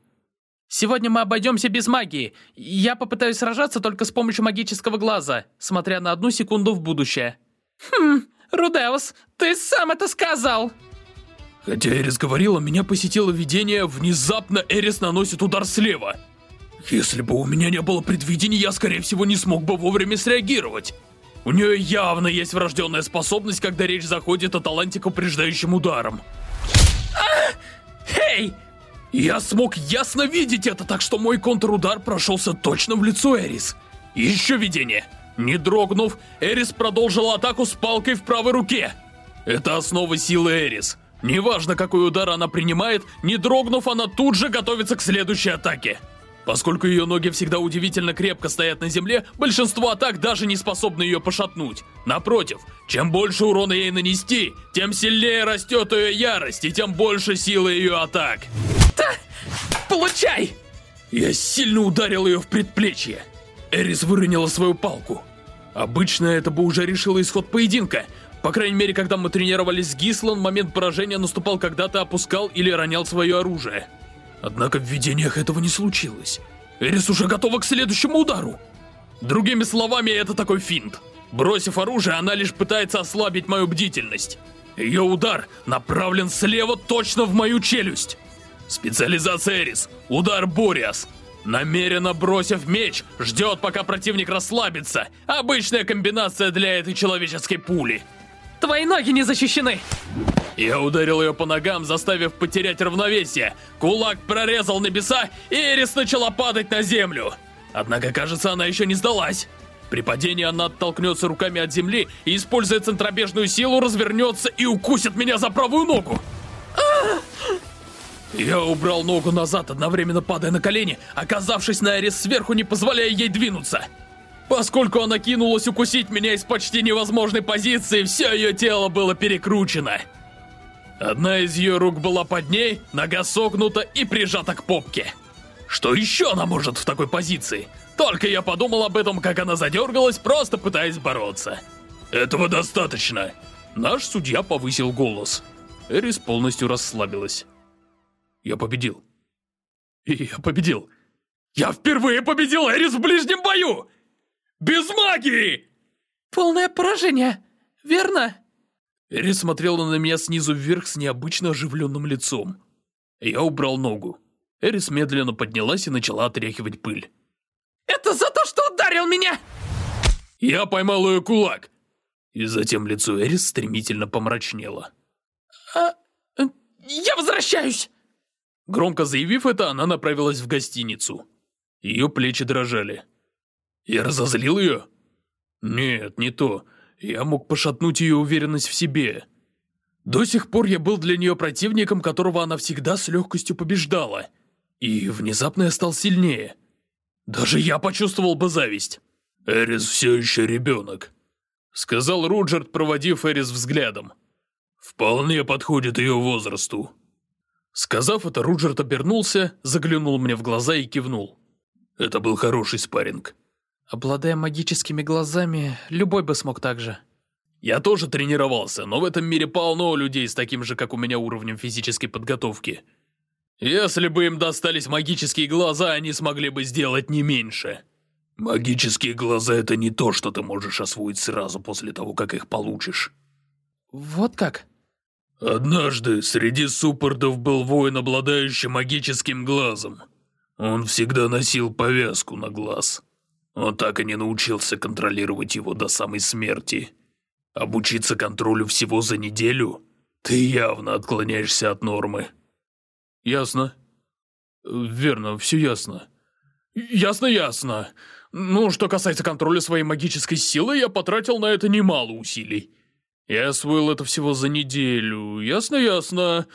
Сегодня мы обойдемся без магии. Я попытаюсь сражаться только с помощью магического глаза, смотря на одну секунду в будущее. Хм, Рудеус, ты сам это сказал! Хотя Эрис говорила, меня посетило видение, внезапно Эрис наносит удар слева. Если бы у меня не было предвидений, я, скорее всего, не смог бы вовремя среагировать. У нее явно есть врожденная способность, когда речь заходит о таланте к упреждающим ударам. А! Эй! Я смог ясно видеть это, так что мой контрудар прошелся точно в лицо Эрис. Еще видение. Не дрогнув, Эрис продолжила атаку с палкой в правой руке. Это основа силы Эрис. Неважно, какой удар она принимает, не дрогнув, она тут же готовится к следующей атаке. Поскольку ее ноги всегда удивительно крепко стоят на земле, большинство атак даже не способны ее пошатнуть. Напротив, чем больше урона ей нанести, тем сильнее растет ее ярость, и тем больше силы ее атак. Да! Получай! Я сильно ударил ее в предплечье. Эрис выронила свою палку. Обычно это бы уже решило исход поединка. По крайней мере, когда мы тренировались с Гислан, момент поражения наступал, когда ты опускал или ронял свое оружие. Однако в видениях этого не случилось. Эрис уже готова к следующему удару. Другими словами, это такой финт. Бросив оружие, она лишь пытается ослабить мою бдительность. Ее удар направлен слева точно в мою челюсть. Специализация Эрис. Удар Бориас. Намеренно бросив меч, ждет, пока противник расслабится. Обычная комбинация для этой человеческой пули. Твои ноги не защищены. Я ударил ее по ногам, заставив потерять равновесие. Кулак прорезал небеса, и Эрис начала падать на землю. Однако, кажется, она еще не сдалась. При падении она оттолкнется руками от земли и, используя центробежную силу, развернется и укусит меня за правую ногу. Я убрал ногу назад, одновременно падая на колени, оказавшись на Эрис сверху, не позволяя ей двинуться. Поскольку она кинулась укусить меня из почти невозможной позиции, все ее тело было перекручено. Одна из ее рук была под ней, нога согнута и прижата к попке. Что еще она может в такой позиции? Только я подумал об этом, как она задергалась, просто пытаясь бороться. Этого достаточно. Наш судья повысил голос. Эрис полностью расслабилась. Я победил. И я победил. Я впервые победил Эрис в ближнем бою! Без магии!» «Полное поражение, верно?» Эрис смотрела на меня снизу вверх с необычно оживленным лицом. Я убрал ногу. Эрис медленно поднялась и начала отряхивать пыль. «Это за то, что ударил меня!» Я поймал ее кулак. И затем лицо Эрис стремительно помрачнело. «А... Э, я возвращаюсь!» Громко заявив это, она направилась в гостиницу. Ее плечи дрожали. Я разозлил ее? Нет, не то. Я мог пошатнуть ее уверенность в себе. До сих пор я был для нее противником, которого она всегда с легкостью побеждала. И внезапно я стал сильнее. Даже я почувствовал бы зависть. Эрис все еще ребенок. Сказал Руджерт, проводив Эрис взглядом. Вполне подходит ее возрасту. Сказав это, Руджерт обернулся, заглянул мне в глаза и кивнул. Это был хороший спарринг. Обладая магическими глазами, любой бы смог так же. Я тоже тренировался, но в этом мире полно людей с таким же, как у меня, уровнем физической подготовки. Если бы им достались магические глаза, они смогли бы сделать не меньше. Магические глаза — это не то, что ты можешь освоить сразу после того, как их получишь. Вот как? Однажды среди суппортов был воин, обладающий магическим глазом. Он всегда носил повязку на глаз. Он так и не научился контролировать его до самой смерти. Обучиться контролю всего за неделю? Ты явно отклоняешься от нормы. Ясно. Верно, все ясно. Ясно-ясно. Ну, что касается контроля своей магической силы, я потратил на это немало усилий. Я освоил это всего за неделю. Ясно-ясно.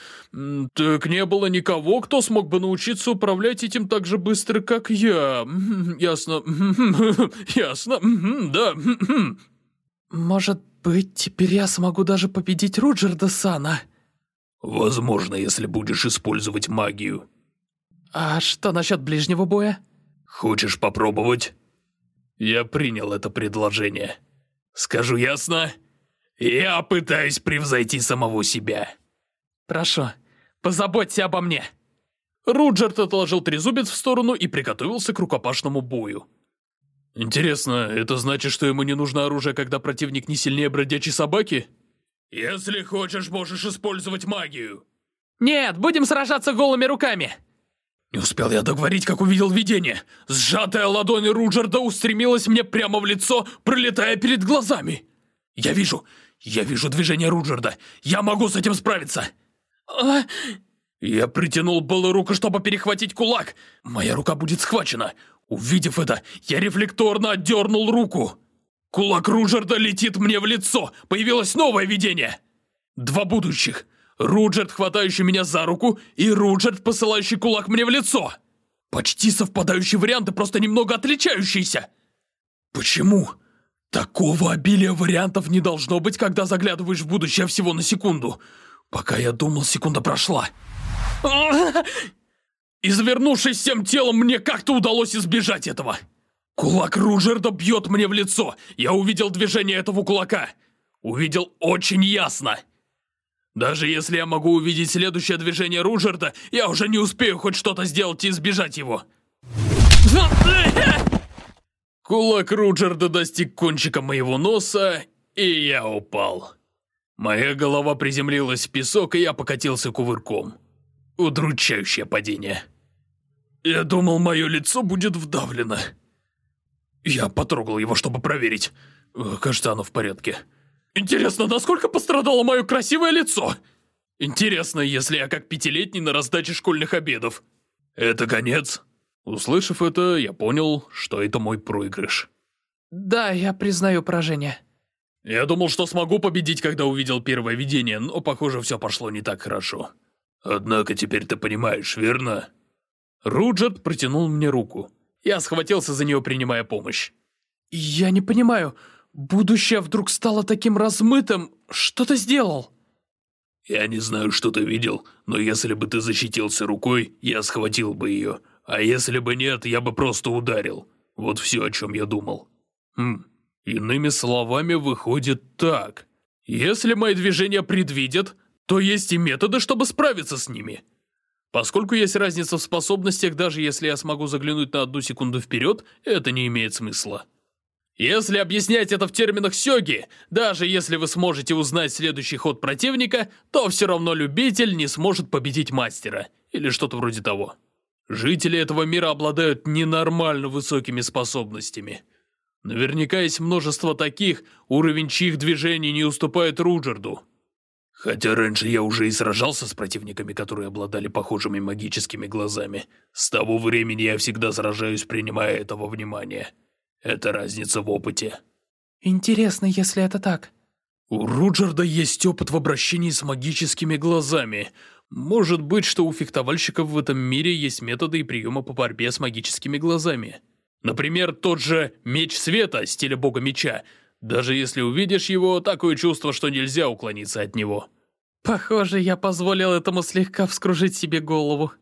Так не было никого, кто смог бы научиться управлять этим так же быстро, как я. Ясно. [LAUGHS] Ясно. Да. Может быть, теперь я смогу даже победить Руджерда Сана? Возможно, если будешь использовать магию. А что насчет ближнего боя? Хочешь попробовать? Я принял это предложение. Скажу ясно? Я пытаюсь превзойти самого себя. Прошу, позаботься обо мне. Руджерт отложил трезубец в сторону и приготовился к рукопашному бою. Интересно, это значит, что ему не нужно оружие, когда противник не сильнее бродячей собаки? Если хочешь, можешь использовать магию. Нет, будем сражаться голыми руками. Не успел я договорить, как увидел видение. Сжатая ладонь Руджерда устремилась мне прямо в лицо, пролетая перед глазами. Я вижу, я вижу движение Руджерда. Я могу с этим справиться. А... Я притянул было руку, чтобы перехватить кулак. Моя рука будет схвачена. Увидев это, я рефлекторно отдернул руку. Кулак Руджерда летит мне в лицо. Появилось новое видение. Два будущих. Руджерд, хватающий меня за руку, и Руджерд, посылающий кулак мне в лицо. Почти совпадающие варианты, просто немного отличающиеся. Почему? Такого обилия вариантов не должно быть, когда заглядываешь в будущее всего на секунду. Пока я думал, секунда прошла. Извернувшись всем телом, мне как-то удалось избежать этого. Кулак Руджерда бьет мне в лицо. Я увидел движение этого кулака. Увидел очень ясно. Даже если я могу увидеть следующее движение Руджерда, я уже не успею хоть что-то сделать и избежать его. Кулак Руджерда достиг кончика моего носа, и я упал. Моя голова приземлилась в песок, и я покатился кувырком. Удручающее падение. Я думал, мое лицо будет вдавлено. Я потрогал его, чтобы проверить. Кажется, оно в порядке. Интересно, насколько пострадало мое красивое лицо? Интересно, если я как пятилетний на раздаче школьных обедов. Это конец? Услышав это, я понял, что это мой проигрыш. Да, я признаю поражение. Я думал, что смогу победить, когда увидел первое видение, но, похоже, все пошло не так хорошо. Однако теперь ты понимаешь, верно? Руджет протянул мне руку. Я схватился за нее, принимая помощь. «Я не понимаю, будущее вдруг стало таким размытым. Что ты сделал?» «Я не знаю, что ты видел, но если бы ты защитился рукой, я схватил бы ее. А если бы нет, я бы просто ударил. Вот все, о чем я думал». «Хм, иными словами, выходит так. Если мои движения предвидят, то есть и методы, чтобы справиться с ними». Поскольку есть разница в способностях, даже если я смогу заглянуть на одну секунду вперед, это не имеет смысла. Если объяснять это в терминах сёги, даже если вы сможете узнать следующий ход противника, то все равно любитель не сможет победить мастера, или что-то вроде того. Жители этого мира обладают ненормально высокими способностями. Наверняка есть множество таких, уровень чьих движений не уступает Руджерду. Хотя раньше я уже и сражался с противниками, которые обладали похожими магическими глазами. С того времени я всегда сражаюсь, принимая этого внимания. Это разница в опыте. Интересно, если это так. У Руджерда есть опыт в обращении с магическими глазами. Может быть, что у фехтовальщиков в этом мире есть методы и приемы по борьбе с магическими глазами. Например, тот же Меч Света, стиля Бога Меча. Даже если увидишь его, такое чувство, что нельзя уклониться от него. Похоже, я позволил этому слегка вскружить себе голову.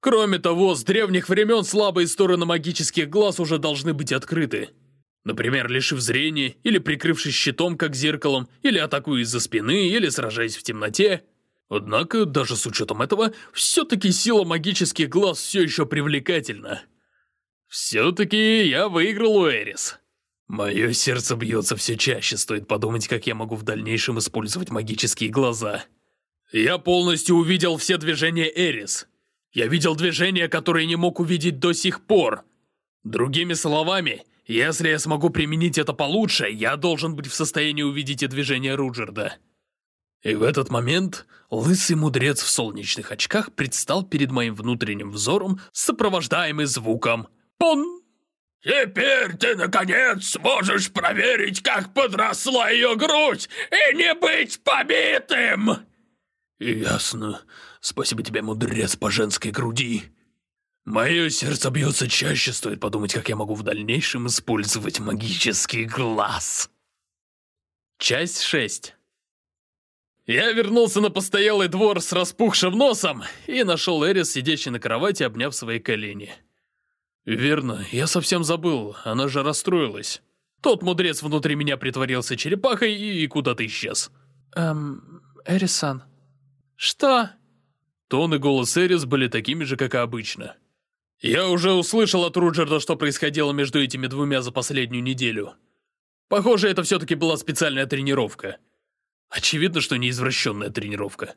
Кроме того, с древних времен слабые стороны магических глаз уже должны быть открыты. Например, лишив зрения, или прикрывшись щитом, как зеркалом, или атакуя из-за спины, или сражаясь в темноте. Однако, даже с учетом этого, все-таки сила магических глаз все еще привлекательна. Все-таки я выиграл у Эрис. Мое сердце бьется все чаще, стоит подумать, как я могу в дальнейшем использовать магические глаза. Я полностью увидел все движения Эрис. Я видел движения, которые не мог увидеть до сих пор. Другими словами, если я смогу применить это получше, я должен быть в состоянии увидеть и движения Руджерда. И в этот момент лысый мудрец в солнечных очках предстал перед моим внутренним взором, сопровождаемый звуком «Пон!». «Теперь ты, наконец, сможешь проверить, как подросла ее грудь, и не быть побитым!» «Ясно. Спасибо тебе, мудрец по женской груди!» Мое сердце бьется чаще, стоит подумать, как я могу в дальнейшем использовать магический глаз. Часть 6 Я вернулся на постоялый двор с распухшим носом и нашел Эрис, сидящей на кровати, обняв свои колени. Верно, я совсем забыл, она же расстроилась. Тот мудрец внутри меня притворился черепахой и куда-то исчез. Эм, Эрисан. Что? Тон и голос Эрис были такими же, как и обычно. Я уже услышал от Руджерда, что происходило между этими двумя за последнюю неделю. Похоже, это все-таки была специальная тренировка. Очевидно, что не извращенная тренировка.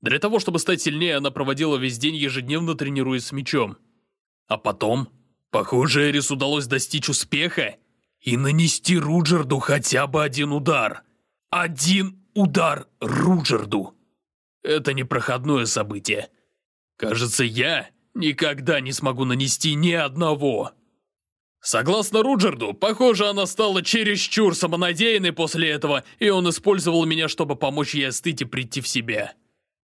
Для того, чтобы стать сильнее, она проводила весь день, ежедневно тренируясь с мечом. А потом, похоже, Эрис удалось достичь успеха и нанести Руджерду хотя бы один удар. Один удар Руджерду. Это непроходное событие. Кажется, я никогда не смогу нанести ни одного. Согласно Руджерду, похоже, она стала чересчур самонадеянной после этого, и он использовал меня, чтобы помочь ей остыть и прийти в себя.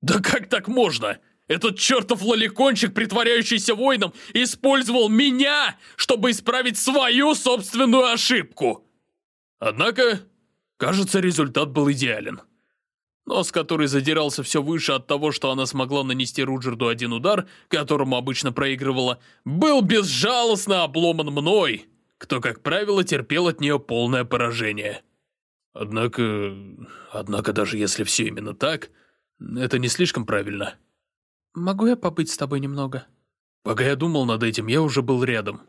Да как так можно? Этот чертов лоликончик, притворяющийся воином, использовал меня, чтобы исправить свою собственную ошибку. Однако, кажется, результат был идеален. Нос, который задирался все выше от того, что она смогла нанести Руджерду один удар, которому обычно проигрывала, был безжалостно обломан мной, кто, как правило, терпел от нее полное поражение. Однако... Однако даже если все именно так, это не слишком правильно. Могу я побыть с тобой немного? Пока я думал над этим, я уже был рядом.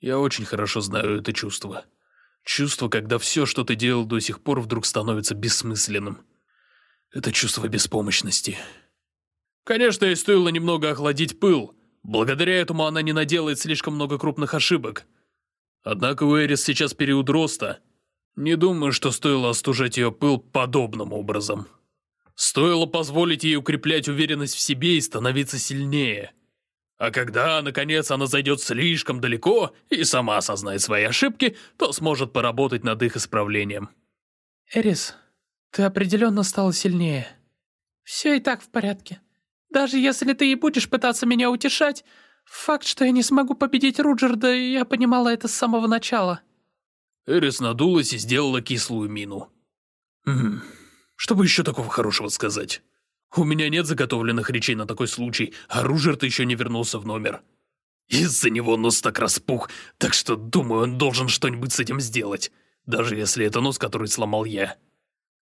Я очень хорошо знаю это чувство. Чувство, когда все, что ты делал до сих пор, вдруг становится бессмысленным. Это чувство беспомощности. Конечно, ей стоило немного охладить пыл. Благодаря этому она не наделает слишком много крупных ошибок. Однако у Эрис сейчас период роста. Не думаю, что стоило остужать ее пыл подобным образом. Стоило позволить ей укреплять уверенность в себе и становиться сильнее. А когда, наконец, она зайдет слишком далеко и сама осознает свои ошибки, то сможет поработать над их исправлением. Эрис, ты определенно стала сильнее. Все и так в порядке. Даже если ты и будешь пытаться меня утешать, факт, что я не смогу победить Руджерда, я понимала это с самого начала. Эрис надулась и сделала кислую мину. Хм, что бы еще такого хорошего сказать? У меня нет заготовленных речей на такой случай, а Руджерд еще не вернулся в номер. Из-за него нос так распух, так что, думаю, он должен что-нибудь с этим сделать. Даже если это нос, который сломал я.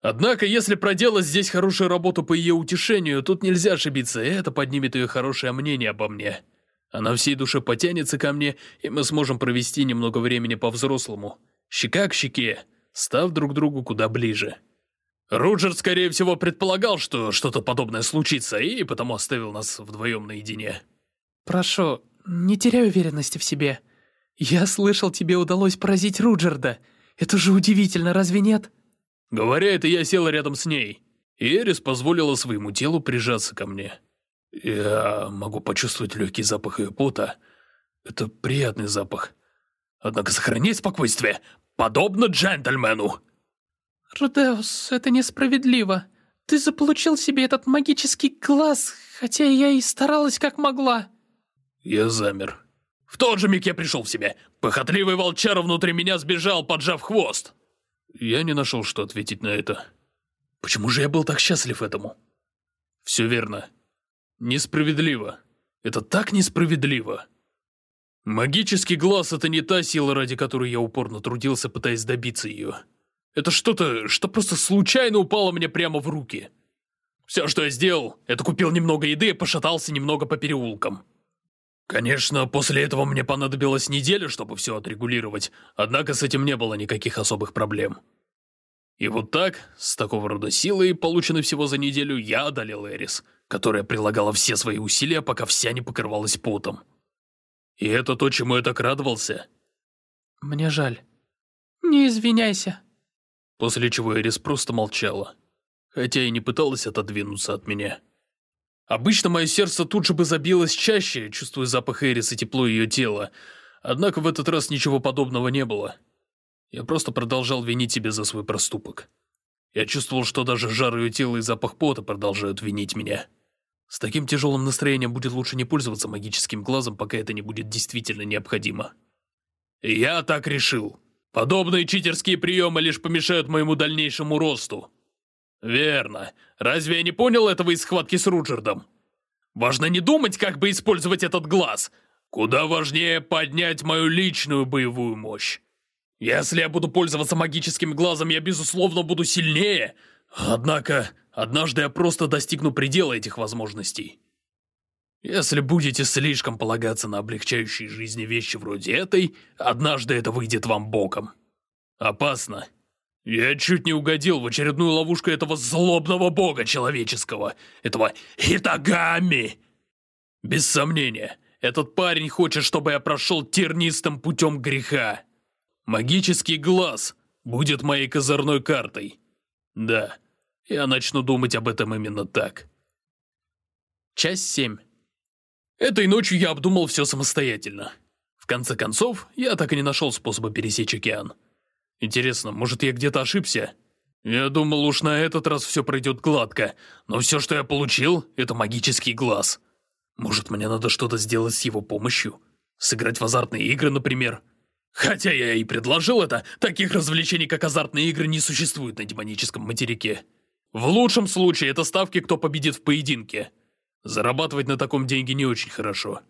Однако, если проделать здесь хорошую работу по ее утешению, тут нельзя ошибиться, и это поднимет ее хорошее мнение обо мне. Она всей душе потянется ко мне, и мы сможем провести немного времени по-взрослому. Щека к щеке, став друг другу куда ближе. Роджер, скорее всего, предполагал, что что-то подобное случится, и потому оставил нас вдвоем наедине. «Прошу, не теряй уверенности в себе. Я слышал, тебе удалось поразить Руджерда. Это же удивительно, разве нет?» Говоря это, я сел рядом с ней, и Эрис позволила своему телу прижаться ко мне. Я могу почувствовать легкий запах ее пота. Это приятный запах. Однако сохранить спокойствие, подобно джентльмену. Рудеус, это несправедливо. Ты заполучил себе этот магический глаз, хотя я и старалась как могла. Я замер. В тот же миг я пришел в себя. Похотливый волчара внутри меня сбежал, поджав хвост. Я не нашел, что ответить на это. Почему же я был так счастлив этому? Все верно. Несправедливо. Это так несправедливо. Магический глаз — это не та сила, ради которой я упорно трудился, пытаясь добиться ее. Это что-то, что просто случайно упало мне прямо в руки. Все, что я сделал, это купил немного еды и пошатался немного по переулкам. Конечно, после этого мне понадобилась неделя, чтобы все отрегулировать, однако с этим не было никаких особых проблем. И вот так, с такого рода силой, полученной всего за неделю, я одолел Эрис, которая прилагала все свои усилия, пока вся не покрывалась потом. И это то, чему я так радовался. Мне жаль. Не извиняйся. После чего Эрис просто молчала, хотя и не пыталась отодвинуться от меня. Обычно мое сердце тут же бы забилось чаще, чувствуя запах Эрис и тепло ее тела, однако в этот раз ничего подобного не было. Я просто продолжал винить себя за свой проступок. Я чувствовал, что даже жар ее тела и запах пота продолжают винить меня. С таким тяжелым настроением будет лучше не пользоваться магическим глазом, пока это не будет действительно необходимо. я так решил. Подобные читерские приемы лишь помешают моему дальнейшему росту. Верно. Разве я не понял этого из схватки с Руджердом? Важно не думать, как бы использовать этот глаз. Куда важнее поднять мою личную боевую мощь. Если я буду пользоваться магическим глазом, я, безусловно, буду сильнее. Однако, однажды я просто достигну предела этих возможностей. Если будете слишком полагаться на облегчающие жизни вещи вроде этой, однажды это выйдет вам боком. Опасно. Я чуть не угодил в очередную ловушку этого злобного бога человеческого, этого Хитагами. Без сомнения, этот парень хочет, чтобы я прошел тернистым путем греха. Магический глаз будет моей козырной картой. Да, я начну думать об этом именно так. Часть 7. Этой ночью я обдумал все самостоятельно. В конце концов, я так и не нашел способа пересечь океан. Интересно, может я где-то ошибся? Я думал, уж на этот раз все пройдет гладко, но все, что я получил, это магический глаз. Может, мне надо что-то сделать с его помощью? Сыграть в азартные игры, например? Хотя я и предложил это, таких развлечений, как азартные игры, не существует на демоническом материке. В лучшем случае это ставки, кто победит в поединке. Зарабатывать на таком деньги не очень хорошо.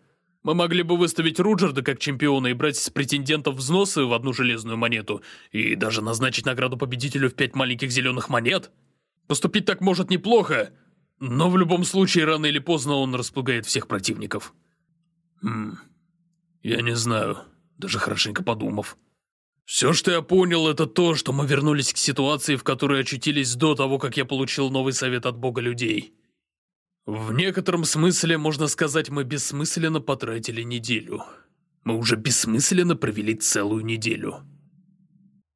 Мы могли бы выставить Руджерда как чемпиона и брать с претендентов взносы в одну железную монету, и даже назначить награду победителю в пять маленьких зеленых монет. Поступить так может неплохо, но в любом случае рано или поздно он распугает всех противников. Хм, я не знаю, даже хорошенько подумав. Все, что я понял, это то, что мы вернулись к ситуации, в которой очутились до того, как я получил новый совет от бога людей. В некотором смысле, можно сказать, мы бессмысленно потратили неделю. Мы уже бессмысленно провели целую неделю.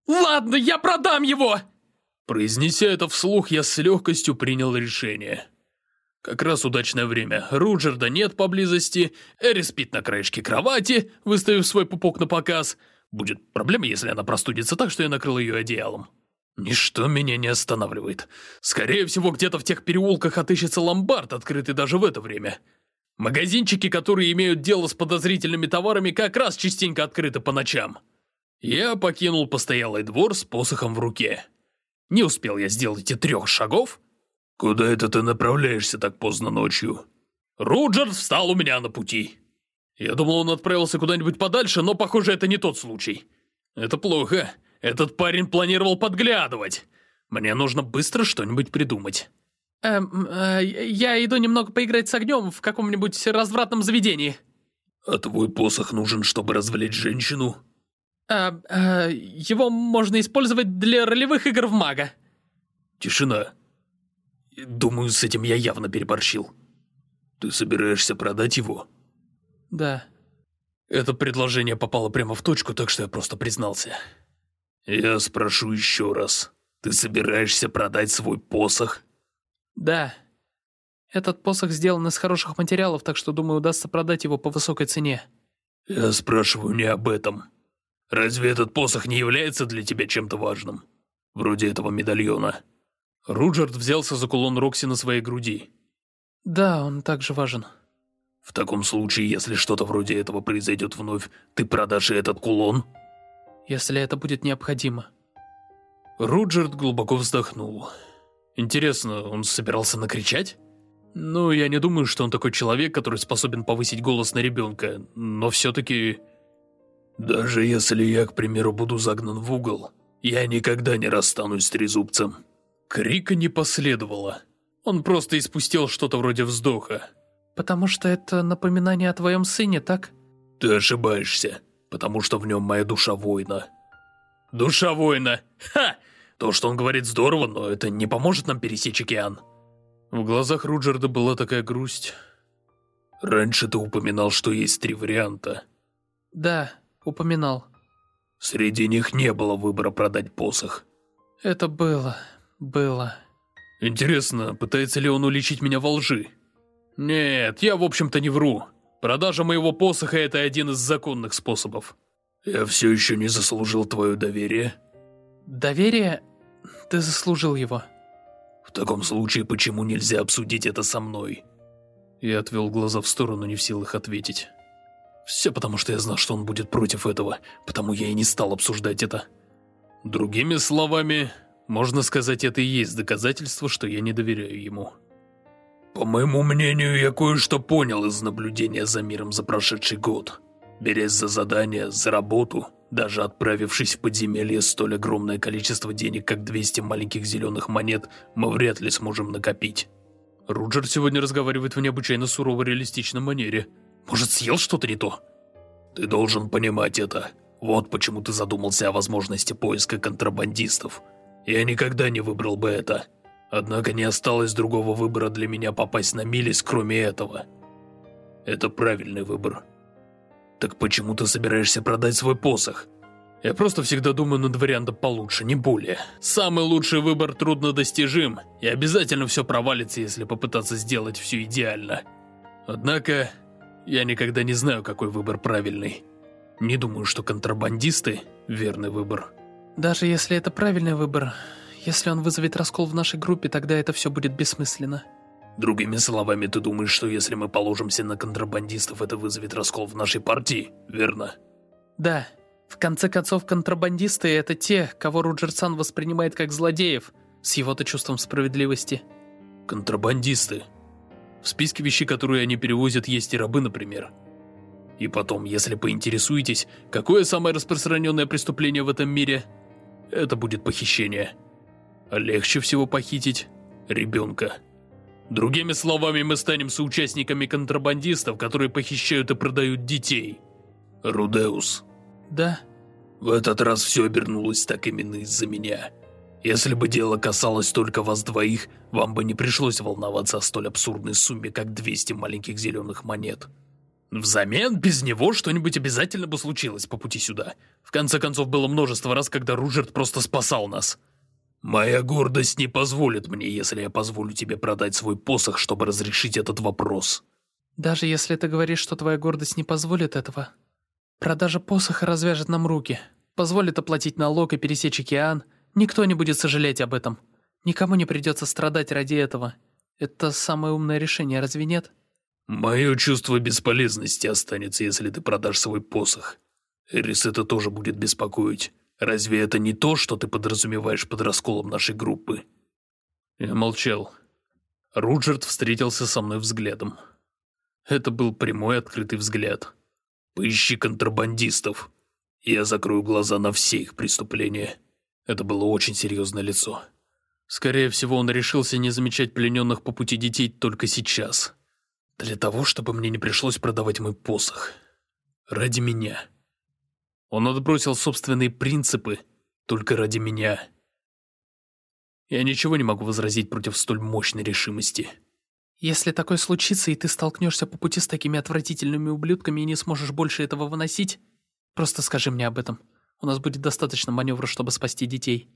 «Ладно, я продам его!» Произнеся это вслух, я с легкостью принял решение. Как раз удачное время. Руджерда нет поблизости, Эри спит на краешке кровати, выставив свой пупок на показ. Будет проблема, если она простудится так, что я накрыл ее одеялом. Ничто меня не останавливает. Скорее всего, где-то в тех переулках отыщется ломбард, открытый даже в это время. Магазинчики, которые имеют дело с подозрительными товарами, как раз частенько открыты по ночам. Я покинул постоялый двор с посохом в руке. Не успел я сделать и трех шагов. «Куда это ты направляешься так поздно ночью?» Руджерд встал у меня на пути. Я думал, он отправился куда-нибудь подальше, но, похоже, это не тот случай. Это плохо. Этот парень планировал подглядывать. Мне нужно быстро что-нибудь придумать. Эм, э, я иду немного поиграть с огнем в каком-нибудь развратном заведении. А твой посох нужен, чтобы развалить женщину? Э, э, его можно использовать для ролевых игр в мага. Тишина. Думаю, с этим я явно переборщил. Ты собираешься продать его? Да. Это предложение попало прямо в точку, так что я просто признался. «Я спрошу еще раз. Ты собираешься продать свой посох?» «Да. Этот посох сделан из хороших материалов, так что, думаю, удастся продать его по высокой цене». «Я спрашиваю не об этом. Разве этот посох не является для тебя чем-то важным? Вроде этого медальона?» Руджерд взялся за кулон Рокси на своей груди. «Да, он также важен». «В В таком случае, если что-то вроде этого произойдет вновь, ты продашь и этот кулон? Если это будет необходимо. Руджерт глубоко вздохнул. Интересно, он собирался накричать? Ну, я не думаю, что он такой человек, который способен повысить голос на ребенка, но все-таки... Даже если я, к примеру, буду загнан в угол, я никогда не расстанусь с трезубцем. Крика не последовало. Он просто испустил что-то вроде вздоха. Потому что это напоминание о твоем сыне, так? Ты ошибаешься, потому что в нем моя душа воина. Душа воина? Ха! То, что он говорит, здорово, но это не поможет нам пересечь океан. В глазах Руджерда была такая грусть. Раньше ты упоминал, что есть три варианта. Да, упоминал. Среди них не было выбора продать посох. Это было, было. Интересно, пытается ли он уличить меня во лжи? Нет, я в общем-то не вру. Продажа моего посоха – это один из законных способов. Я все еще не заслужил твое доверие. Доверие? Ты заслужил его. В таком случае, почему нельзя обсудить это со мной? Я отвел глаза в сторону, не в силах ответить. Все потому, что я знал, что он будет против этого, потому я и не стал обсуждать это. Другими словами, можно сказать, это и есть доказательство, что я не доверяю ему. По моему мнению, я кое-что понял из наблюдения за миром за прошедший год. Берясь за задание, за работу, даже отправившись в подземелье столь огромное количество денег, как 200 маленьких зеленых монет, мы вряд ли сможем накопить. Руджер сегодня разговаривает в необычайно сурово реалистичном манере. Может, съел что-то не то? Ты должен понимать это. Вот почему ты задумался о возможности поиска контрабандистов. Я никогда не выбрал бы это. Однако не осталось другого выбора для меня попасть на Милис, кроме этого. Это правильный выбор. Так почему ты собираешься продать свой посох? Я просто всегда думаю над вариантом получше, не более. Самый лучший выбор труднодостижим, и обязательно все провалится, если попытаться сделать все идеально. Однако, я никогда не знаю, какой выбор правильный. Не думаю, что контрабандисты – верный выбор. Даже если это правильный выбор, если он вызовет раскол в нашей группе, тогда это все будет бессмысленно. Другими словами, ты думаешь, что если мы положимся на контрабандистов, это вызовет раскол в нашей партии, верно? Да. В конце концов, контрабандисты — это те, кого Руджерсан воспринимает как злодеев, с его-то чувством справедливости. Контрабандисты. В списке вещей, которые они перевозят, есть и рабы, например. И потом, если поинтересуетесь, какое самое распространенное преступление в этом мире, это будет похищение легче всего похитить ребенка. Другими словами, мы станем соучастниками контрабандистов, которые похищают и продают детей. Рудеус. Да? В этот раз все обернулось так именно из-за меня. Если бы дело касалось только вас двоих, вам бы не пришлось волноваться о столь абсурдной сумме, как 200 маленьких зеленых монет. Взамен без него что-нибудь обязательно бы случилось по пути сюда. В конце концов, было множество раз, когда Ружерт просто спасал нас. «Моя гордость не позволит мне, если я позволю тебе продать свой посох, чтобы разрешить этот вопрос». «Даже если ты говоришь, что твоя гордость не позволит этого, продажа посоха развяжет нам руки, позволит оплатить налог и пересечь океан, никто не будет сожалеть об этом. Никому не придется страдать ради этого. Это самое умное решение, разве нет?» «Мое чувство бесполезности останется, если ты продашь свой посох. Эрис это тоже будет беспокоить». Разве это не то, что ты подразумеваешь под расколом нашей группы?» Я молчал. Руджерт встретился со мной взглядом. Это был прямой открытый взгляд. «Поищи контрабандистов. Я закрою глаза на все их преступления». Это было очень серьезное лицо. Скорее всего, он решился не замечать плененных по пути детей только сейчас. Для того, чтобы мне не пришлось продавать мой посох. Ради меня. Он отбросил собственные принципы только ради меня. Я ничего не могу возразить против столь мощной решимости. Если такое случится, и ты столкнешься по пути с такими отвратительными ублюдками и не сможешь больше этого выносить, просто скажи мне об этом. У нас будет достаточно маневра, чтобы спасти детей.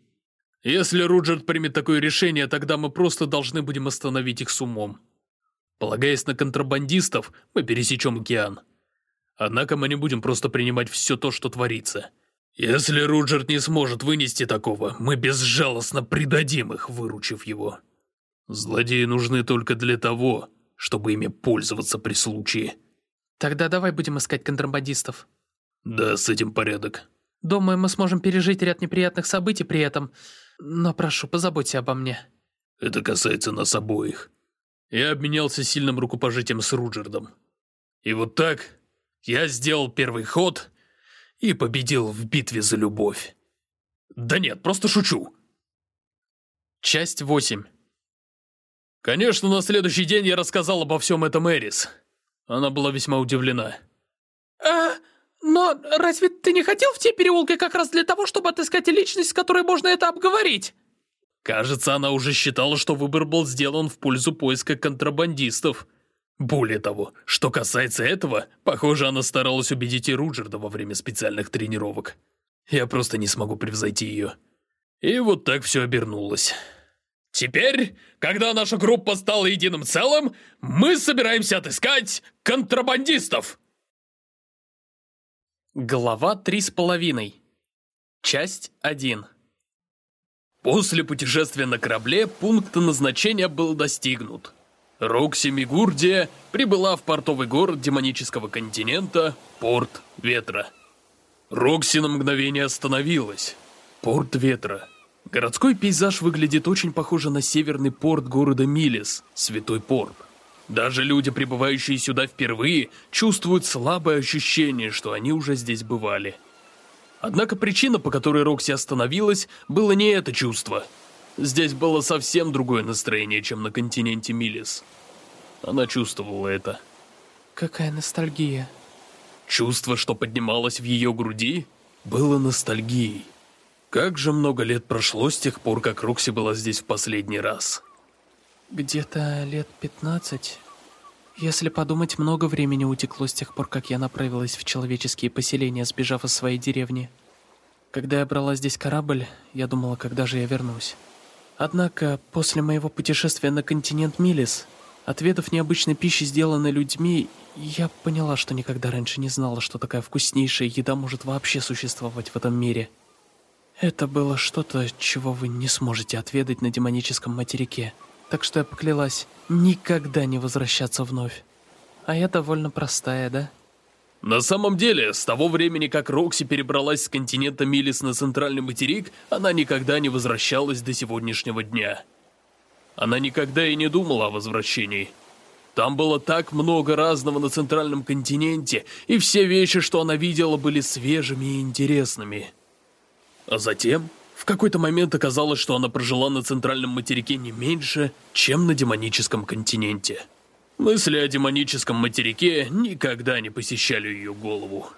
Если Руджерт примет такое решение, тогда мы просто должны будем остановить их с умом. Полагаясь на контрабандистов, мы пересечем океан. Однако мы не будем просто принимать все то, что творится. Если Руджерт не сможет вынести такого, мы безжалостно предадим их, выручив его. Злодеи нужны только для того, чтобы ими пользоваться при случае, Тогда давай будем искать контрабандистов. Да, с этим порядок. Думаю, мы сможем пережить ряд неприятных событий при этом. Но прошу, позаботься обо мне. Это касается нас обоих. Я обменялся сильным рукопожитием с Руджердом. И вот так я сделал первый ход и победил в битве за любовь. Да нет, просто шучу. Часть 8 Конечно, на следующий день я рассказал обо всем этом Эрис. Она была весьма удивлена. А, но разве ты не хотел в те переулки как раз для того, чтобы отыскать личность, с которой можно это обговорить? Кажется, она уже считала, что выбор был сделан в пользу поиска контрабандистов. Более того, что касается этого, похоже, она старалась убедить и Руджерда во время специальных тренировок. Я просто не смогу превзойти ее. И вот так все обернулось. Теперь, когда наша группа стала единым целым, мы собираемся отыскать контрабандистов. Глава три с половиной. Часть 1. После путешествия на корабле пункт назначения был достигнут. Рокси Мигурдия прибыла в портовый город демонического континента Порт Ветра. Рокси на мгновение остановилась. Порт Ветра. Городской пейзаж выглядит очень похоже на северный порт города Милис, Святой Порт. Даже люди, прибывающие сюда впервые, чувствуют слабое ощущение, что они уже здесь бывали. Однако причина, по которой Рокси остановилась, было не это чувство. Здесь было совсем другое настроение, чем на континенте Милис. Она чувствовала это. Какая ностальгия. Чувство, что поднималось в ее груди, было ностальгией. Как же много лет прошло с тех пор, как Рокси была здесь в последний раз. Где-то лет пятнадцать. Если подумать, много времени утекло с тех пор, как я направилась в человеческие поселения, сбежав из своей деревни. Когда я брала здесь корабль, я думала, когда же я вернусь. Однако, после моего путешествия на континент Милис, отведав необычной пищи, сделанной людьми, я поняла, что никогда раньше не знала, что такая вкуснейшая еда может вообще существовать в этом мире. Это было что-то, чего вы не сможете отведать на демоническом материке так что я поклялась никогда не возвращаться вновь. А я довольно простая, да? На самом деле, с того времени, как Рокси перебралась с континента Милис на центральный материк, она никогда не возвращалась до сегодняшнего дня. Она никогда и не думала о возвращении. Там было так много разного на центральном континенте, и все вещи, что она видела, были свежими и интересными. А затем в какой-то момент оказалось, что она прожила на центральном материке не меньше, чем на демоническом континенте. Мысли о демоническом материке никогда не посещали ее голову.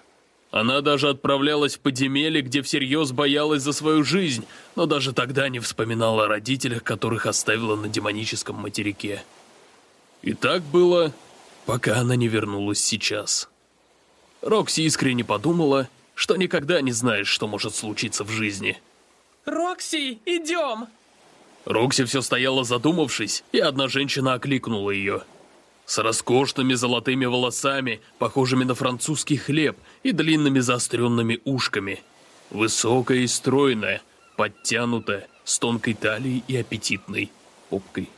Она даже отправлялась в подземелье, где всерьез боялась за свою жизнь, но даже тогда не вспоминала о родителях, которых оставила на демоническом материке. И так было, пока она не вернулась сейчас. Рокси искренне подумала, что никогда не знаешь, что может случиться в жизни – «Рокси, идем!» Рокси все стояла задумавшись, и одна женщина окликнула ее. С роскошными золотыми волосами, похожими на французский хлеб, и длинными заостренными ушками. Высокая и стройная, подтянутая, с тонкой талией и аппетитной попкой.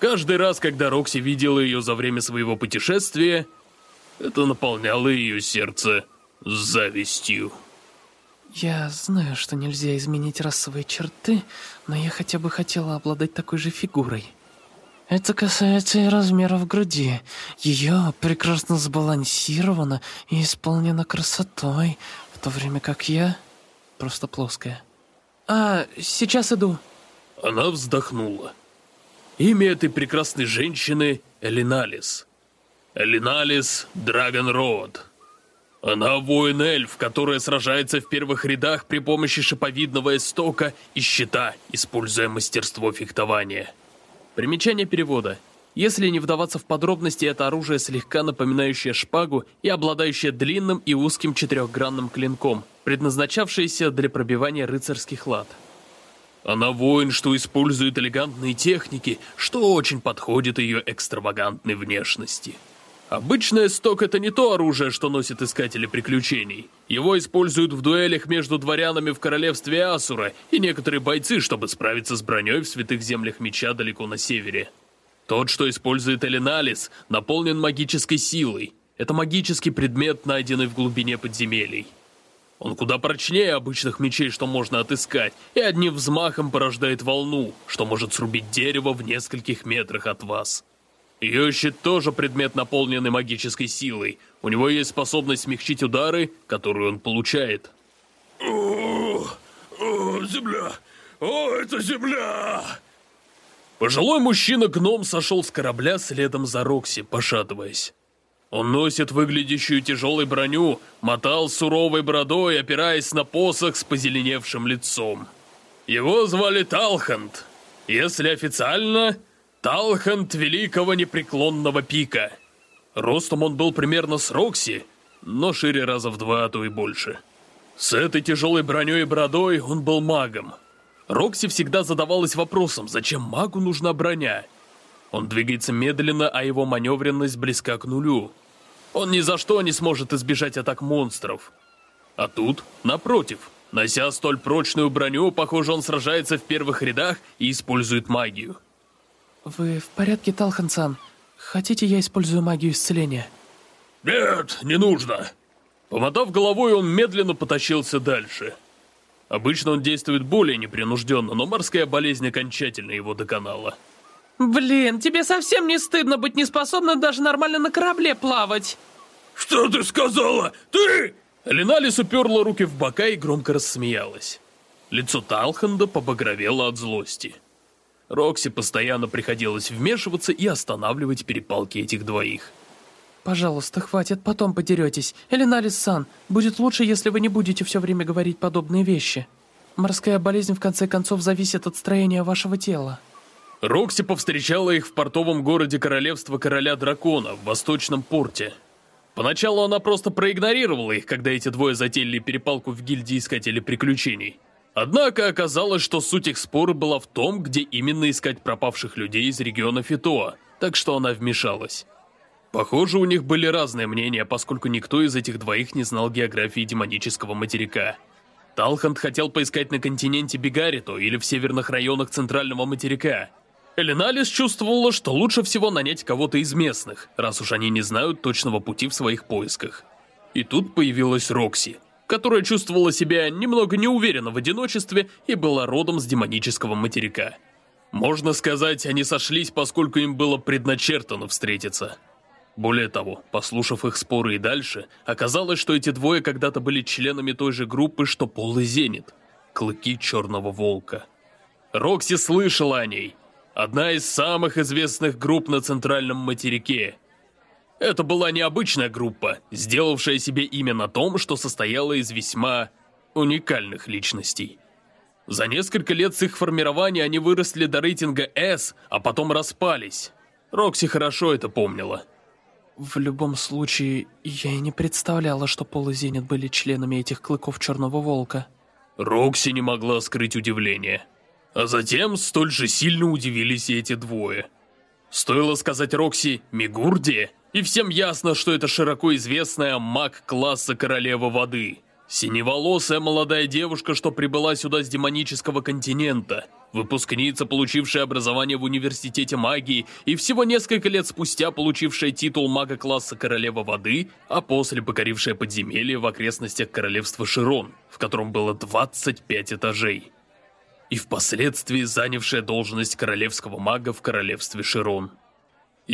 Каждый раз, когда Рокси видела ее за время своего путешествия, это наполняло ее сердце завистью. Я знаю, что нельзя изменить расовые черты, но я хотя бы хотела обладать такой же фигурой. Это касается и размеров груди. Ее прекрасно сбалансирована и исполнена красотой, в то время как я просто плоская. А, сейчас иду. Она вздохнула. Имя этой прекрасной женщины — Элиналис. Элиналис Драгонроуд. Она воин-эльф, которая сражается в первых рядах при помощи шиповидного истока и щита, используя мастерство фехтования. Примечание перевода. Если не вдаваться в подробности, это оружие слегка напоминающее шпагу и обладающее длинным и узким четырехгранным клинком, предназначавшееся для пробивания рыцарских лад. Она воин, что использует элегантные техники, что очень подходит ее экстравагантной внешности. Обычно сток — это не то оружие, что носят искатели приключений. Его используют в дуэлях между дворянами в королевстве Асура и некоторые бойцы, чтобы справиться с броней в святых землях меча далеко на севере. Тот, что использует Элиналис, наполнен магической силой. Это магический предмет, найденный в глубине подземелий. Он куда прочнее обычных мечей, что можно отыскать, и одним взмахом порождает волну, что может срубить дерево в нескольких метрах от вас. Ее щит тоже предмет, наполненный магической силой. У него есть способность смягчить удары, которые он получает. О, о, земля! О, это земля! Пожилой мужчина-гном сошел с корабля следом за Рокси, пошатываясь. Он носит выглядящую тяжелой броню, мотал суровой бородой, опираясь на посох с позеленевшим лицом. Его звали Талхант. Если официально, Талхант Великого Непреклонного Пика. Ростом он был примерно с Рокси, но шире раза в два, а то и больше. С этой тяжелой броней и бородой он был магом. Рокси всегда задавалась вопросом, зачем магу нужна броня. Он двигается медленно, а его маневренность близка к нулю. Он ни за что не сможет избежать атак монстров. А тут, напротив, нося столь прочную броню, похоже, он сражается в первых рядах и использует магию. Вы в порядке, Талхан-сан? Хотите, я использую магию исцеления? Нет, не нужно. Помотав головой, он медленно потащился дальше. Обычно он действует более непринужденно, но морская болезнь окончательно его доконала. Блин, тебе совсем не стыдно быть неспособным даже нормально на корабле плавать? Что ты сказала? Ты? Леналис уперла руки в бока и громко рассмеялась. Лицо Талханда побагровело от злости. Рокси постоянно приходилось вмешиваться и останавливать перепалки этих двоих. Пожалуйста, хватит, потом подеретесь. Эленалис-сан, будет лучше, если вы не будете все время говорить подобные вещи. Морская болезнь, в конце концов, зависит от строения вашего тела. Рокси повстречала их в портовом городе Королевства Короля Дракона в Восточном порте. Поначалу она просто проигнорировала их, когда эти двое затеяли перепалку в гильдии Искателей Приключений. Однако оказалось, что суть их спора была в том, где именно искать пропавших людей из региона Фитоа, так что она вмешалась. Похоже, у них были разные мнения, поскольку никто из этих двоих не знал географии демонического материка. Талхант хотел поискать на континенте Бигарито или в северных районах центрального материка – Элиналис чувствовала, что лучше всего нанять кого-то из местных, раз уж они не знают точного пути в своих поисках. И тут появилась Рокси, которая чувствовала себя немного неуверенно в одиночестве и была родом с демонического материка. Можно сказать, они сошлись, поскольку им было предначертано встретиться. Более того, послушав их споры и дальше, оказалось, что эти двое когда-то были членами той же группы, что Пол и Зенит – Клыки Черного Волка. Рокси слышала о ней – Одна из самых известных групп на центральном материке. Это была необычная группа, сделавшая себе имя на том, что состояла из весьма уникальных личностей. За несколько лет с их формирования они выросли до рейтинга S, а потом распались. Рокси хорошо это помнила. В любом случае, я и не представляла, что Пол и Зенит были членами этих клыков Черного Волка. Рокси не могла скрыть удивление. А затем столь же сильно удивились и эти двое. Стоило сказать Рокси «Мигурди», и всем ясно, что это широко известная маг класса Королева Воды. Синеволосая молодая девушка, что прибыла сюда с демонического континента. Выпускница, получившая образование в университете магии и всего несколько лет спустя получившая титул мага класса Королева Воды, а после покорившая подземелье в окрестностях королевства Широн, в котором было 25 этажей и впоследствии занявшая должность королевского мага в королевстве Широн.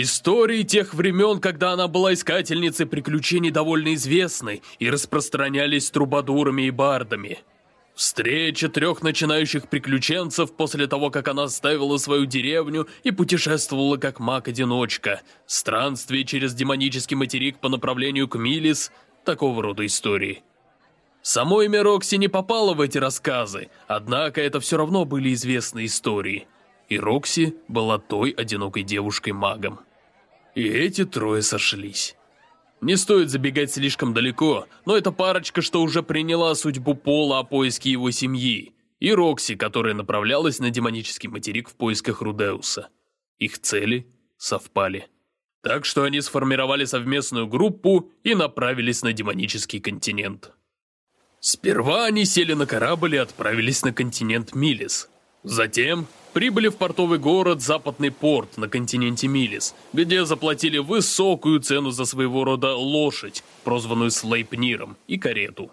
Истории тех времен, когда она была искательницей приключений, довольно известны и распространялись трубадурами и бардами. Встреча трех начинающих приключенцев после того, как она оставила свою деревню и путешествовала как маг-одиночка, странствие через демонический материк по направлению к Милис, такого рода истории. Само имя Рокси не попало в эти рассказы, однако это все равно были известные истории. И Рокси была той одинокой девушкой-магом. И эти трое сошлись. Не стоит забегать слишком далеко, но это парочка, что уже приняла судьбу Пола о поиске его семьи, и Рокси, которая направлялась на демонический материк в поисках Рудеуса. Их цели совпали. Так что они сформировали совместную группу и направились на демонический континент. Сперва они сели на корабль и отправились на континент Милис. Затем прибыли в портовый город Западный порт на континенте Милис, где заплатили высокую цену за своего рода лошадь, прозванную Слейпниром, и карету.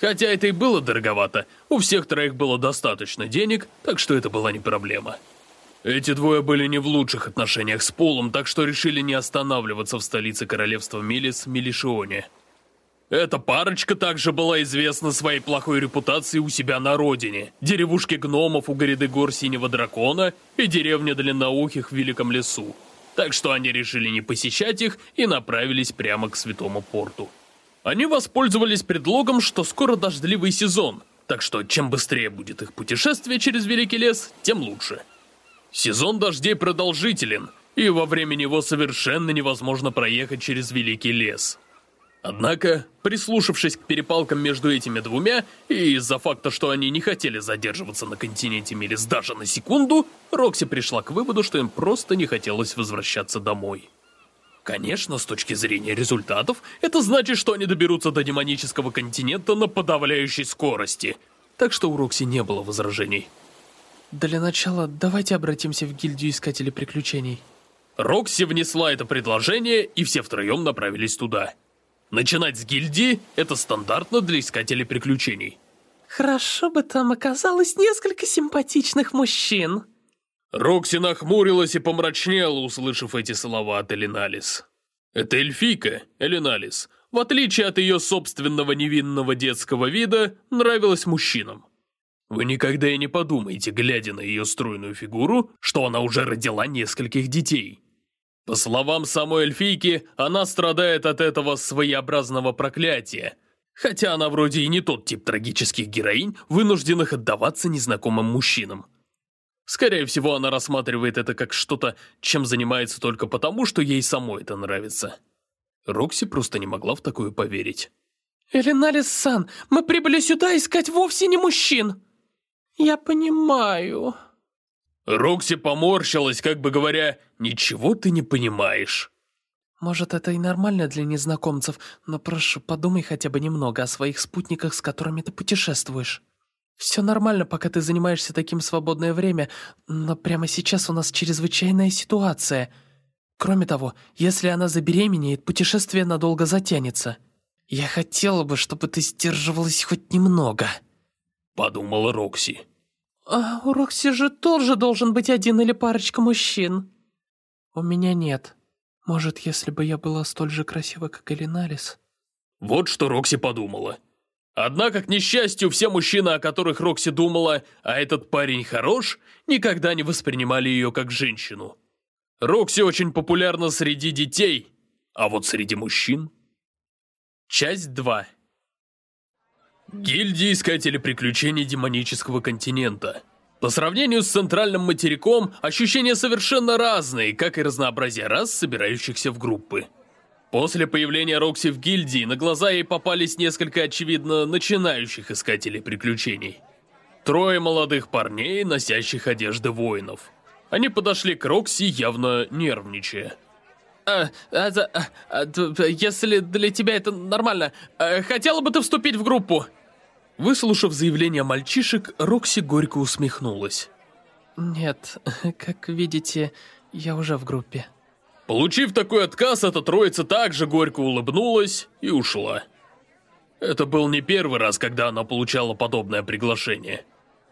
Хотя это и было дороговато, у всех троих было достаточно денег, так что это была не проблема. Эти двое были не в лучших отношениях с Полом, так что решили не останавливаться в столице королевства Милис, Милишионе. Эта парочка также была известна своей плохой репутацией у себя на родине. Деревушки гномов у гряды гор Синего Дракона и деревня Длинноухих в Великом Лесу. Так что они решили не посещать их и направились прямо к Святому Порту. Они воспользовались предлогом, что скоро дождливый сезон, так что чем быстрее будет их путешествие через Великий Лес, тем лучше. Сезон дождей продолжителен, и во время него совершенно невозможно проехать через Великий Лес. Однако, прислушавшись к перепалкам между этими двумя, и из-за факта, что они не хотели задерживаться на континенте Милис даже на секунду, Рокси пришла к выводу, что им просто не хотелось возвращаться домой. Конечно, с точки зрения результатов, это значит, что они доберутся до демонического континента на подавляющей скорости. Так что у Рокси не было возражений. Для начала, давайте обратимся в гильдию Искателей Приключений. Рокси внесла это предложение, и все втроем направились туда. Начинать с гильдии – это стандартно для Искателей Приключений. Хорошо бы там оказалось несколько симпатичных мужчин. Рокси нахмурилась и помрачнела, услышав эти слова от Элиналис. Это эльфийка, Элиналис, в отличие от ее собственного невинного детского вида, нравилась мужчинам. Вы никогда и не подумаете, глядя на ее стройную фигуру, что она уже родила нескольких детей. По словам самой эльфийки, она страдает от этого своеобразного проклятия, хотя она вроде и не тот тип трагических героинь, вынужденных отдаваться незнакомым мужчинам. Скорее всего, она рассматривает это как что-то, чем занимается только потому, что ей самой это нравится. Рокси просто не могла в такое поверить. Элиналис-сан, мы прибыли сюда искать вовсе не мужчин. Я понимаю. Рокси поморщилась, как бы говоря, «Ничего ты не понимаешь». Может, это и нормально для незнакомцев, но прошу, подумай хотя бы немного о своих спутниках, с которыми ты путешествуешь. Все нормально, пока ты занимаешься таким свободное время, но прямо сейчас у нас чрезвычайная ситуация. Кроме того, если она забеременеет, путешествие надолго затянется. Я хотела бы, чтобы ты сдерживалась хоть немного. Подумала Рокси. А у Рокси же тоже должен быть один или парочка мужчин. У меня нет. Может, если бы я была столь же красива, как Элиналис? Вот что Рокси подумала. Однако, к несчастью, все мужчины, о которых Рокси думала, а этот парень хорош, никогда не воспринимали ее как женщину. Рокси очень популярна среди детей, а вот среди мужчин... Часть 2 Гильдия Искателей Приключений Демонического Континента. По сравнению с центральным материком, ощущения совершенно разные, как и разнообразие рас, собирающихся в группы. После появления Рокси в гильдии на глаза ей попались несколько, очевидно, начинающих искателей приключений. Трое молодых парней, носящих одежды воинов. Они подошли к Рокси, явно нервничая. А, а, а, а, если для тебя это нормально, а, хотела бы ты вступить в группу? Выслушав заявление мальчишек, Рокси горько усмехнулась. Нет, [LAUGHS] как видите, я уже в группе. Получив такой отказ, эта троица также горько улыбнулась и ушла. Это был не первый раз, когда она получала подобное приглашение.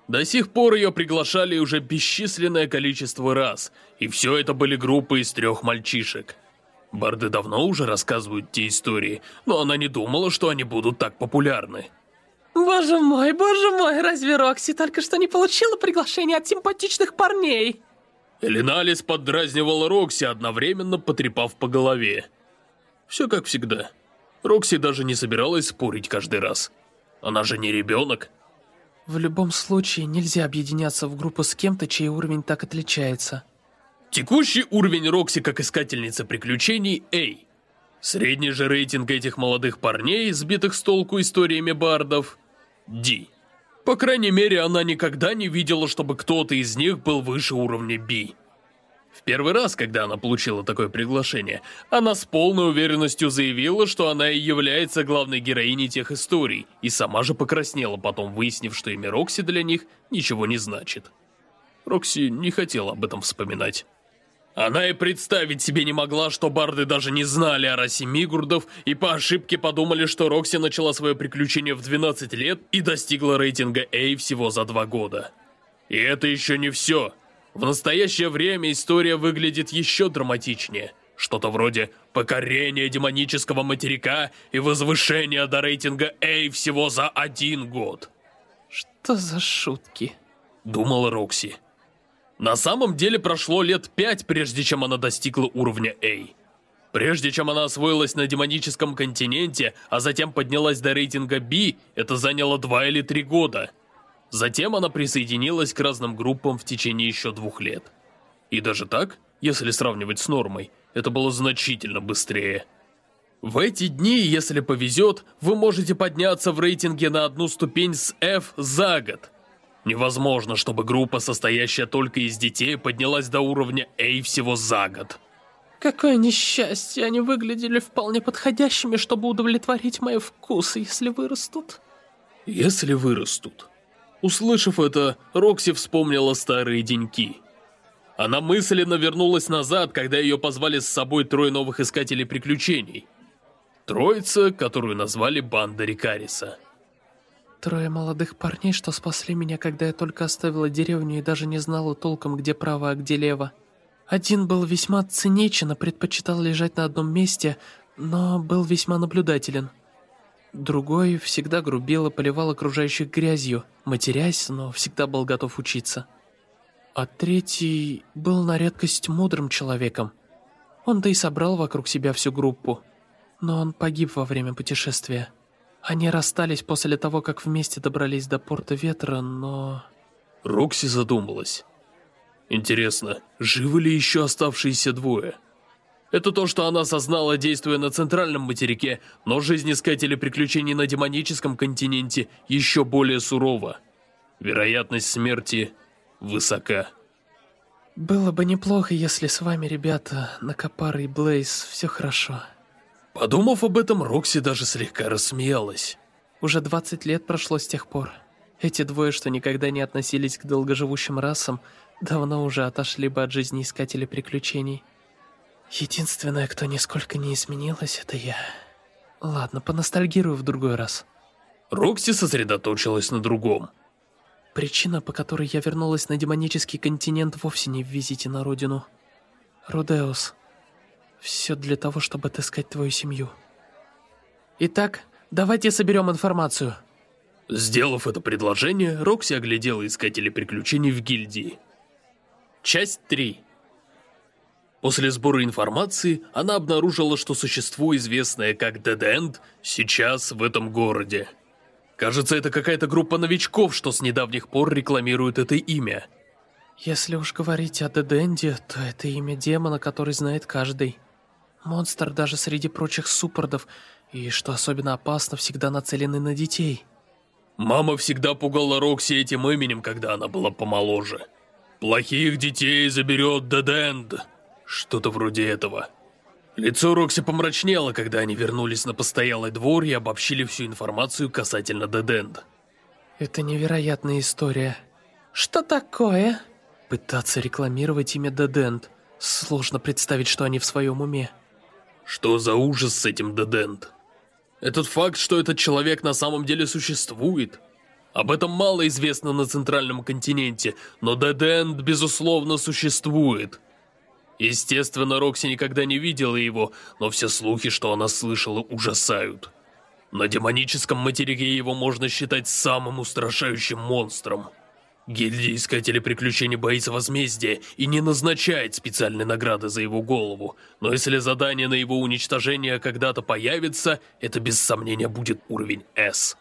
До сих пор ее приглашали уже бесчисленное количество раз, и все это были группы из трех мальчишек. Барды давно уже рассказывают те истории, но она не думала, что они будут так популярны. Боже мой, боже мой, разве Рокси только что не получила приглашение от симпатичных парней? Элиналис поддразнивала Рокси, одновременно потрепав по голове. Все как всегда. Рокси даже не собиралась спорить каждый раз. Она же не ребенок. В любом случае, нельзя объединяться в группу с кем-то, чей уровень так отличается. Текущий уровень Рокси как искательница приключений A. Средний же рейтинг этих молодых парней, сбитых с толку историями бардов, D. По крайней мере, она никогда не видела, чтобы кто-то из них был выше уровня B. В первый раз, когда она получила такое приглашение, она с полной уверенностью заявила, что она и является главной героиней тех историй, и сама же покраснела потом, выяснив, что имя Рокси для них ничего не значит. Рокси не хотела об этом вспоминать. Она и представить себе не могла, что барды даже не знали о расе Мигурдов и по ошибке подумали, что Рокси начала свое приключение в 12 лет и достигла рейтинга A всего за два года. И это еще не все. В настоящее время история выглядит еще драматичнее. Что-то вроде покорения демонического материка и возвышения до рейтинга A всего за один год. Что за шутки? Думала Рокси. На самом деле прошло лет пять, прежде чем она достигла уровня A. Прежде чем она освоилась на демоническом континенте, а затем поднялась до рейтинга B, это заняло два или три года. Затем она присоединилась к разным группам в течение еще двух лет. И даже так, если сравнивать с нормой, это было значительно быстрее. В эти дни, если повезет, вы можете подняться в рейтинге на одну ступень с F за год. Невозможно, чтобы группа, состоящая только из детей, поднялась до уровня A всего за год. Какое несчастье, они выглядели вполне подходящими, чтобы удовлетворить мои вкусы, если вырастут. Если вырастут. Услышав это, Рокси вспомнила старые деньки. Она мысленно вернулась назад, когда ее позвали с собой трое новых искателей приключений. Троица, которую назвали Банда Рикариса. Трое молодых парней, что спасли меня, когда я только оставила деревню и даже не знала толком, где право, а где лево. Один был весьма циничен и предпочитал лежать на одном месте, но был весьма наблюдателен. Другой всегда грубил и поливал окружающих грязью, матерясь, но всегда был готов учиться. А третий был на редкость мудрым человеком. Он-то и собрал вокруг себя всю группу, но он погиб во время путешествия. Они расстались после того, как вместе добрались до порта ветра, но... Рокси задумалась. Интересно, живы ли еще оставшиеся двое? Это то, что она осознала, действуя на центральном материке, но жизнь искателей приключений на демоническом континенте еще более сурова. Вероятность смерти высока. Было бы неплохо, если с вами, ребята, Накопар и Блейз, все хорошо. Подумав об этом, Рокси даже слегка рассмеялась. Уже 20 лет прошло с тех пор. Эти двое, что никогда не относились к долгоживущим расам, давно уже отошли бы от жизни искателей приключений. Единственное, кто нисколько не изменилась, это я. Ладно, поностальгирую в другой раз. Рокси сосредоточилась на другом. Причина, по которой я вернулась на демонический континент, вовсе не в визите на родину. Рудеус. Все для того, чтобы отыскать твою семью. Итак, давайте соберем информацию. Сделав это предложение, Рокси оглядела искателей приключений в гильдии. Часть 3. После сбора информации, она обнаружила, что существо, известное как Dead End, сейчас в этом городе. Кажется, это какая-то группа новичков, что с недавних пор рекламирует это имя. Если уж говорить о Деденде, то это имя демона, который знает каждый. Монстр даже среди прочих суппордов, и, что особенно опасно, всегда нацелены на детей. Мама всегда пугала Рокси этим именем, когда она была помоложе. «Плохих детей заберет Деденд». Что-то вроде этого. Лицо Рокси помрачнело, когда они вернулись на постоялый двор и обобщили всю информацию касательно Деденд. Это невероятная история. Что такое? Пытаться рекламировать имя Деденд. Сложно представить, что они в своем уме. Что за ужас с этим Дедент? Этот факт, что этот человек на самом деле существует. Об этом мало известно на Центральном континенте, но Дедент, безусловно, существует. Естественно, Рокси никогда не видела его, но все слухи, что она слышала, ужасают. На демоническом материке его можно считать самым устрашающим монстром. Гильдия Искателей Приключений боится возмездия и не назначает специальной награды за его голову, но если задание на его уничтожение когда-то появится, это без сомнения будет уровень S.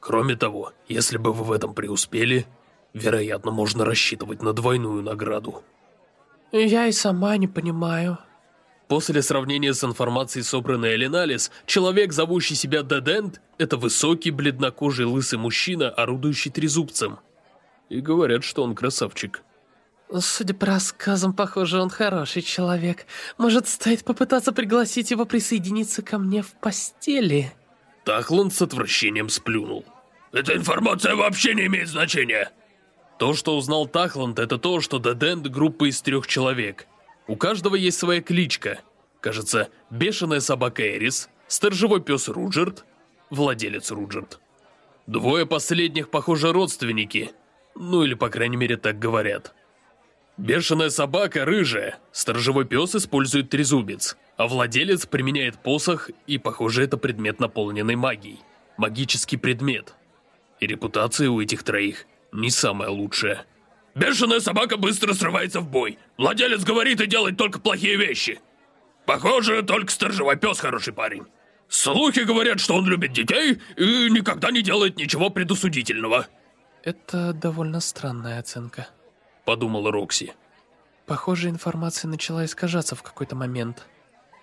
Кроме того, если бы вы в этом преуспели, вероятно, можно рассчитывать на двойную награду. Я и сама не понимаю. После сравнения с информацией, собранной Элиналис, человек, зовущий себя Дедент, это высокий, бледнокожий, лысый мужчина, орудующий трезубцем. И говорят, что он красавчик. Судя по рассказам, похоже, он хороший человек. Может, стоит попытаться пригласить его присоединиться ко мне в постели? Тахланд с отвращением сплюнул. Эта информация вообще не имеет значения. То, что узнал Тахланд, это то, что Деденд — группа из трех человек. У каждого есть своя кличка. Кажется, бешеная собака Эрис, сторожевой пес Руджерт, владелец Руджерт. Двое последних, похоже, родственники. Ну или, по крайней мере, так говорят. Бешеная собака рыжая, сторожевой пес использует трезубец, а владелец применяет посох, и, похоже, это предмет, наполненный магией. Магический предмет. И репутация у этих троих не самая лучшая. Бешеная собака быстро срывается в бой. Владелец говорит и делает только плохие вещи. Похоже, только сторожевой пес хороший парень. Слухи говорят, что он любит детей и никогда не делает ничего предусудительного. Это довольно странная оценка. Подумала Рокси. Похоже, информация начала искажаться в какой-то момент.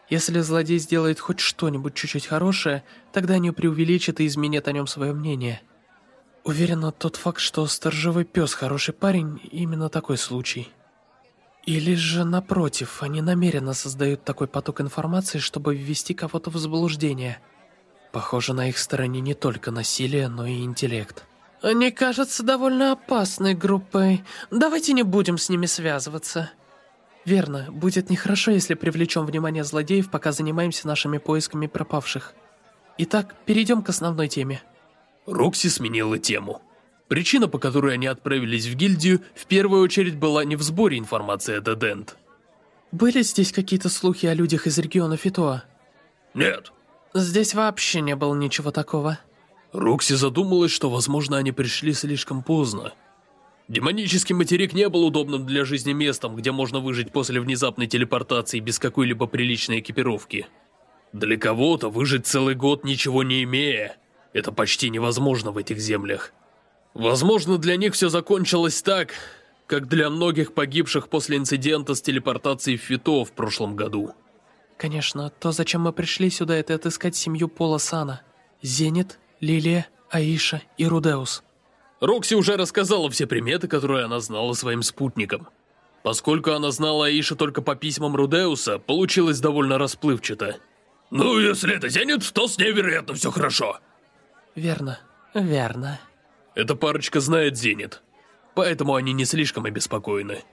Если злодей сделает хоть что-нибудь чуть-чуть хорошее, тогда они преувеличат и изменят о нем свое мнение. Уверена, тот факт, что сторожевой пес хороший парень, именно такой случай. Или же, напротив, они намеренно создают такой поток информации, чтобы ввести кого-то в заблуждение. Похоже, на их стороне не только насилие, но и интеллект. Они кажутся довольно опасной группой. Давайте не будем с ними связываться. Верно, будет нехорошо, если привлечем внимание злодеев, пока занимаемся нашими поисками пропавших. Итак, перейдем к основной теме. Рокси сменила тему. Причина, по которой они отправились в гильдию, в первую очередь была не в сборе информации о Дедент. Были здесь какие-то слухи о людях из региона Фитоа? Нет. Здесь вообще не было ничего такого. Рокси задумалась, что, возможно, они пришли слишком поздно. Демонический материк не был удобным для жизни местом, где можно выжить после внезапной телепортации без какой-либо приличной экипировки. Для кого-то выжить целый год, ничего не имея, это почти невозможно в этих землях. Возможно, для них все закончилось так, как для многих погибших после инцидента с телепортацией Фито в прошлом году. Конечно, то, зачем мы пришли сюда, это отыскать семью Пола Сана. Зенит, Лилия, Аиша и Рудеус. Рокси уже рассказала все приметы, которые она знала своим спутникам. Поскольку она знала Аиша только по письмам Рудеуса, получилось довольно расплывчато. «Ну, если это Зенит, то с ней, вероятно, все хорошо». Верно, верно. Эта парочка знает Зенит, поэтому они не слишком обеспокоены.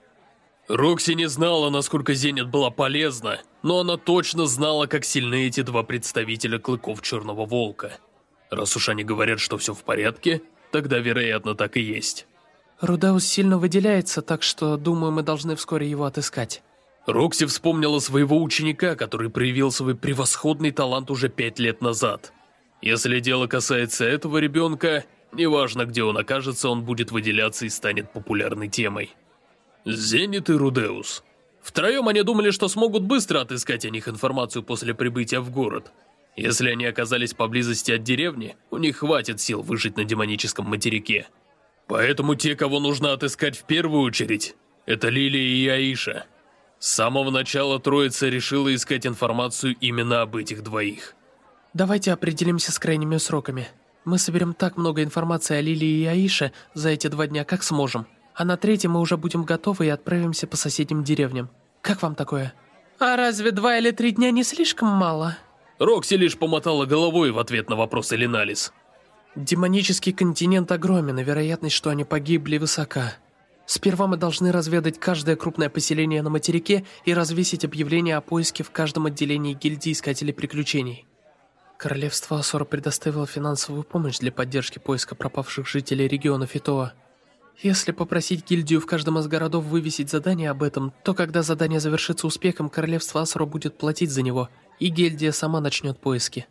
Рокси не знала, насколько Зенит была полезна, но она точно знала, как сильны эти два представителя клыков Черного Волка. Раз уж они говорят, что все в порядке, тогда, вероятно, так и есть. Рудаус сильно выделяется, так что, думаю, мы должны вскоре его отыскать. Рокси вспомнила своего ученика, который проявил свой превосходный талант уже пять лет назад. Если дело касается этого ребенка, неважно, где он окажется, он будет выделяться и станет популярной темой. Зенит и Рудеус. Втроем они думали, что смогут быстро отыскать о них информацию после прибытия в город – если они оказались поблизости от деревни, у них хватит сил выжить на демоническом материке. Поэтому те, кого нужно отыскать в первую очередь, это Лилия и Аиша. С самого начала Троица решила искать информацию именно об этих двоих. Давайте определимся с крайними сроками. Мы соберем так много информации о Лилии и Аише за эти два дня, как сможем. А на третьем мы уже будем готовы и отправимся по соседним деревням. Как вам такое? А разве два или три дня не слишком мало? Рокси лишь помотала головой в ответ на вопрос Элиналис. Демонический континент огромен, и вероятность, что они погибли, высока. Сперва мы должны разведать каждое крупное поселение на материке и развесить объявление о поиске в каждом отделении гильдии Искателей Приключений. Королевство Асора предоставило финансовую помощь для поддержки поиска пропавших жителей региона Фитоа. Если попросить гильдию в каждом из городов вывесить задание об этом, то когда задание завершится успехом, Королевство Асора будет платить за него, и гильдия сама начнет поиски.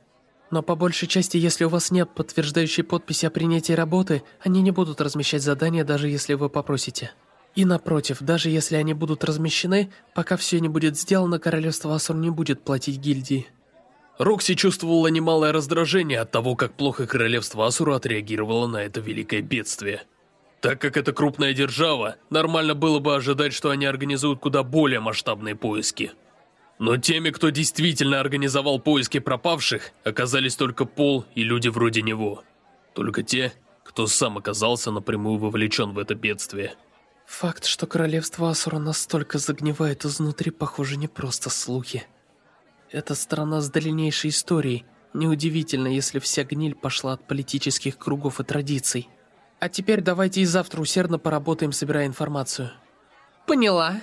Но по большей части, если у вас нет подтверждающей подписи о принятии работы, они не будут размещать задания, даже если вы попросите. И напротив, даже если они будут размещены, пока все не будет сделано, Королевство Асур не будет платить гильдии. Рокси чувствовала немалое раздражение от того, как плохо Королевство Асура отреагировало на это великое бедствие. Так как это крупная держава, нормально было бы ожидать, что они организуют куда более масштабные поиски. Но теми, кто действительно организовал поиски пропавших, оказались только Пол и люди вроде него. Только те, кто сам оказался напрямую вовлечен в это бедствие. Факт, что королевство Асура настолько загнивает изнутри, похоже, не просто слухи. Это страна с дальнейшей историей. Неудивительно, если вся гниль пошла от политических кругов и традиций. А теперь давайте и завтра усердно поработаем, собирая информацию. Поняла.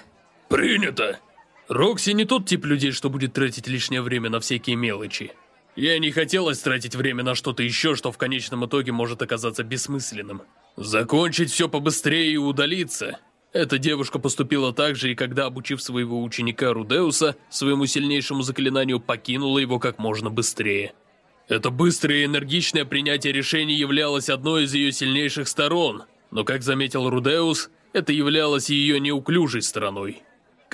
Принято. Рокси не тот тип людей, что будет тратить лишнее время на всякие мелочи. Ей не хотелось тратить время на что-то еще, что в конечном итоге может оказаться бессмысленным. Закончить все побыстрее и удалиться. Эта девушка поступила так же, и когда, обучив своего ученика Рудеуса, своему сильнейшему заклинанию покинула его как можно быстрее. Это быстрое и энергичное принятие решений являлось одной из ее сильнейших сторон, но, как заметил Рудеус, это являлось ее неуклюжей стороной.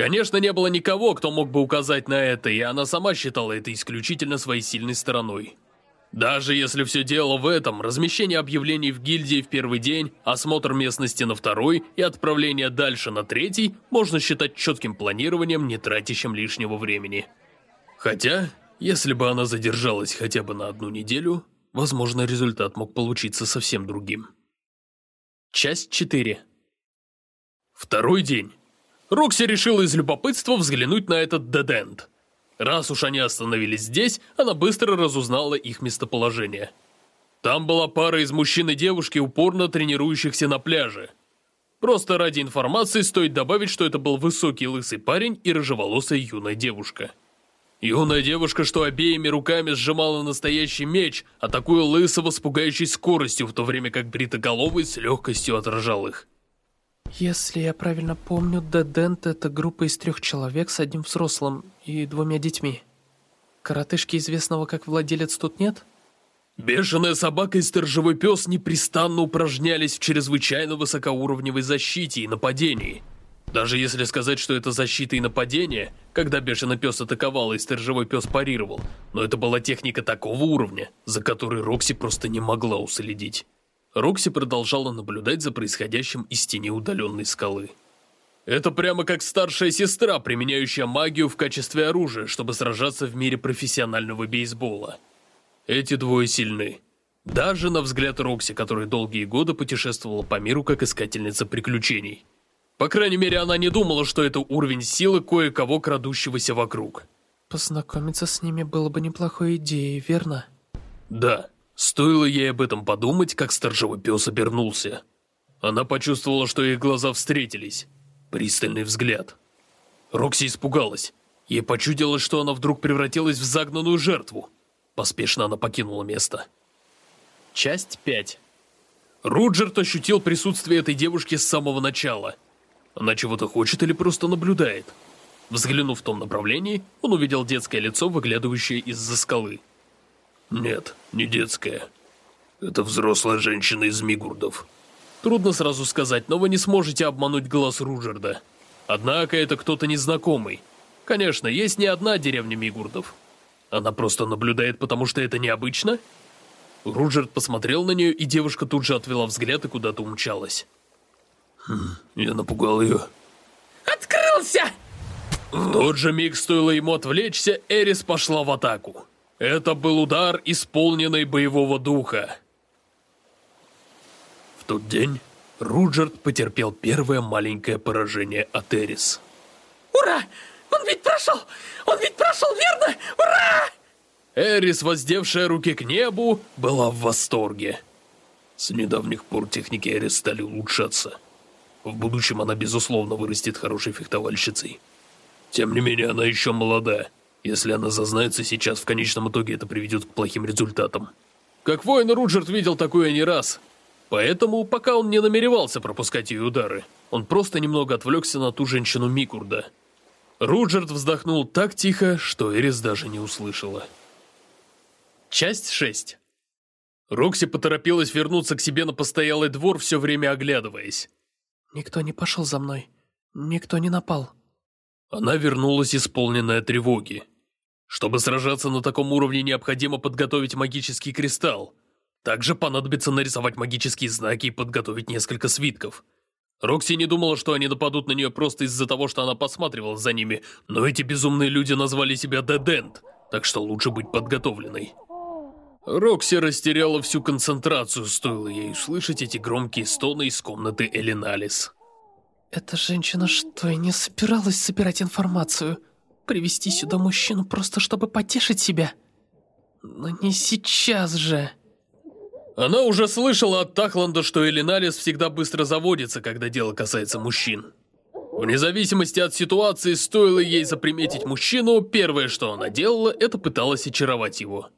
Конечно, не было никого, кто мог бы указать на это, и она сама считала это исключительно своей сильной стороной. Даже если все дело в этом, размещение объявлений в гильдии в первый день, осмотр местности на второй и отправление дальше на третий можно считать четким планированием, не тратящим лишнего времени. Хотя, если бы она задержалась хотя бы на одну неделю, возможно, результат мог получиться совсем другим. Часть 4 Второй день. Рокси решила из любопытства взглянуть на этот деденд. Раз уж они остановились здесь, она быстро разузнала их местоположение. Там была пара из мужчин и девушки, упорно тренирующихся на пляже. Просто ради информации стоит добавить, что это был высокий лысый парень и рыжеволосая юная девушка. Юная девушка, что обеими руками сжимала настоящий меч, атакуя лысого с пугающей скоростью, в то время как бритоголовый с легкостью отражал их. Если я правильно помню, Дедент — это группа из трех человек с одним взрослым и двумя детьми. Коротышки известного как владелец тут нет? Бешеная собака и сторожевой пес непрестанно упражнялись в чрезвычайно высокоуровневой защите и нападении. Даже если сказать, что это защита и нападение, когда бешеный пес атаковал и сторожевой пес парировал, но это была техника такого уровня, за которой Рокси просто не могла уследить. Рокси продолжала наблюдать за происходящим из тени удаленной скалы. Это прямо как старшая сестра, применяющая магию в качестве оружия, чтобы сражаться в мире профессионального бейсбола. Эти двое сильны. Даже на взгляд Рокси, которая долгие годы путешествовала по миру как искательница приключений. По крайней мере, она не думала, что это уровень силы кое-кого крадущегося вокруг. Познакомиться с ними было бы неплохой идеей, верно? Да. Стоило ей об этом подумать, как сторожевой пес обернулся. Она почувствовала, что их глаза встретились. Пристальный взгляд. Рокси испугалась. Ей почудилось, что она вдруг превратилась в загнанную жертву. Поспешно она покинула место. Часть 5 Руджерт ощутил присутствие этой девушки с самого начала – она чего-то хочет или просто наблюдает? Взглянув в том направлении, он увидел детское лицо, выглядывающее из-за скалы. Нет, не детское. Это взрослая женщина из Мигурдов. Трудно сразу сказать, но вы не сможете обмануть глаз Руджерда. Однако это кто-то незнакомый. Конечно, есть не одна деревня Мигурдов. Она просто наблюдает, потому что это необычно? Руджерд посмотрел на нее, и девушка тут же отвела взгляд и куда-то умчалась. Хм, я напугал ее. Открылся! В тот же миг стоило ему отвлечься, Эрис пошла в атаку. Это был удар, исполненный боевого духа. В тот день Руджерт потерпел первое маленькое поражение от Эрис. Ура! Он ведь прошел! Он ведь прошел, верно? Ура! Эрис, воздевшая руки к небу, была в восторге. С недавних пор техники Эрис стали улучшаться. В будущем она, безусловно, вырастет хорошей фехтовальщицей. Тем не менее, она еще молода. Если она зазнается сейчас, в конечном итоге это приведет к плохим результатам. Как воин Руджерт видел такое не раз. Поэтому, пока он не намеревался пропускать ее удары, он просто немного отвлекся на ту женщину Микурда. Руджерт вздохнул так тихо, что Эрис даже не услышала. Часть 6 Рокси поторопилась вернуться к себе на постоялый двор, все время оглядываясь. Никто не пошел за мной. Никто не напал. Она вернулась исполненная тревоги. Чтобы сражаться на таком уровне, необходимо подготовить магический кристалл. Также понадобится нарисовать магические знаки и подготовить несколько свитков. Рокси не думала, что они нападут на нее просто из-за того, что она посматривала за ними, но эти безумные люди назвали себя Дедент, так что лучше быть подготовленной. Рокси растеряла всю концентрацию, стоило ей услышать эти громкие стоны из комнаты Элиналис. Эта женщина что, и не собиралась собирать информацию? Привести сюда мужчину просто чтобы потешить себя? Но не сейчас же. Она уже слышала от Тахланда, что Элиналис всегда быстро заводится, когда дело касается мужчин. Вне зависимости от ситуации, стоило ей заприметить мужчину, первое, что она делала, это пыталась очаровать его.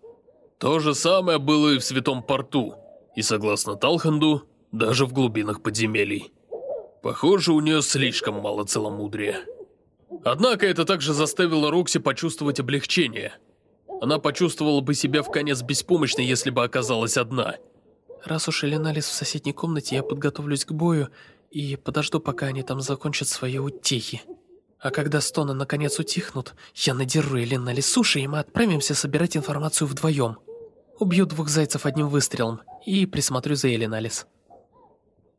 То же самое было и в Святом Порту, и, согласно Талханду, даже в глубинах подземелий. Похоже, у нее слишком мало целомудрия. Однако это также заставило Рокси почувствовать облегчение. Она почувствовала бы себя в конец беспомощной, если бы оказалась одна. Раз уж Эленалис в соседней комнате, я подготовлюсь к бою и подожду, пока они там закончат свои утехи. А когда стоны наконец утихнут, я надеру Эленалис суши, и мы отправимся собирать информацию вдвоем. Убью двух зайцев одним выстрелом и присмотрю за Эленалис.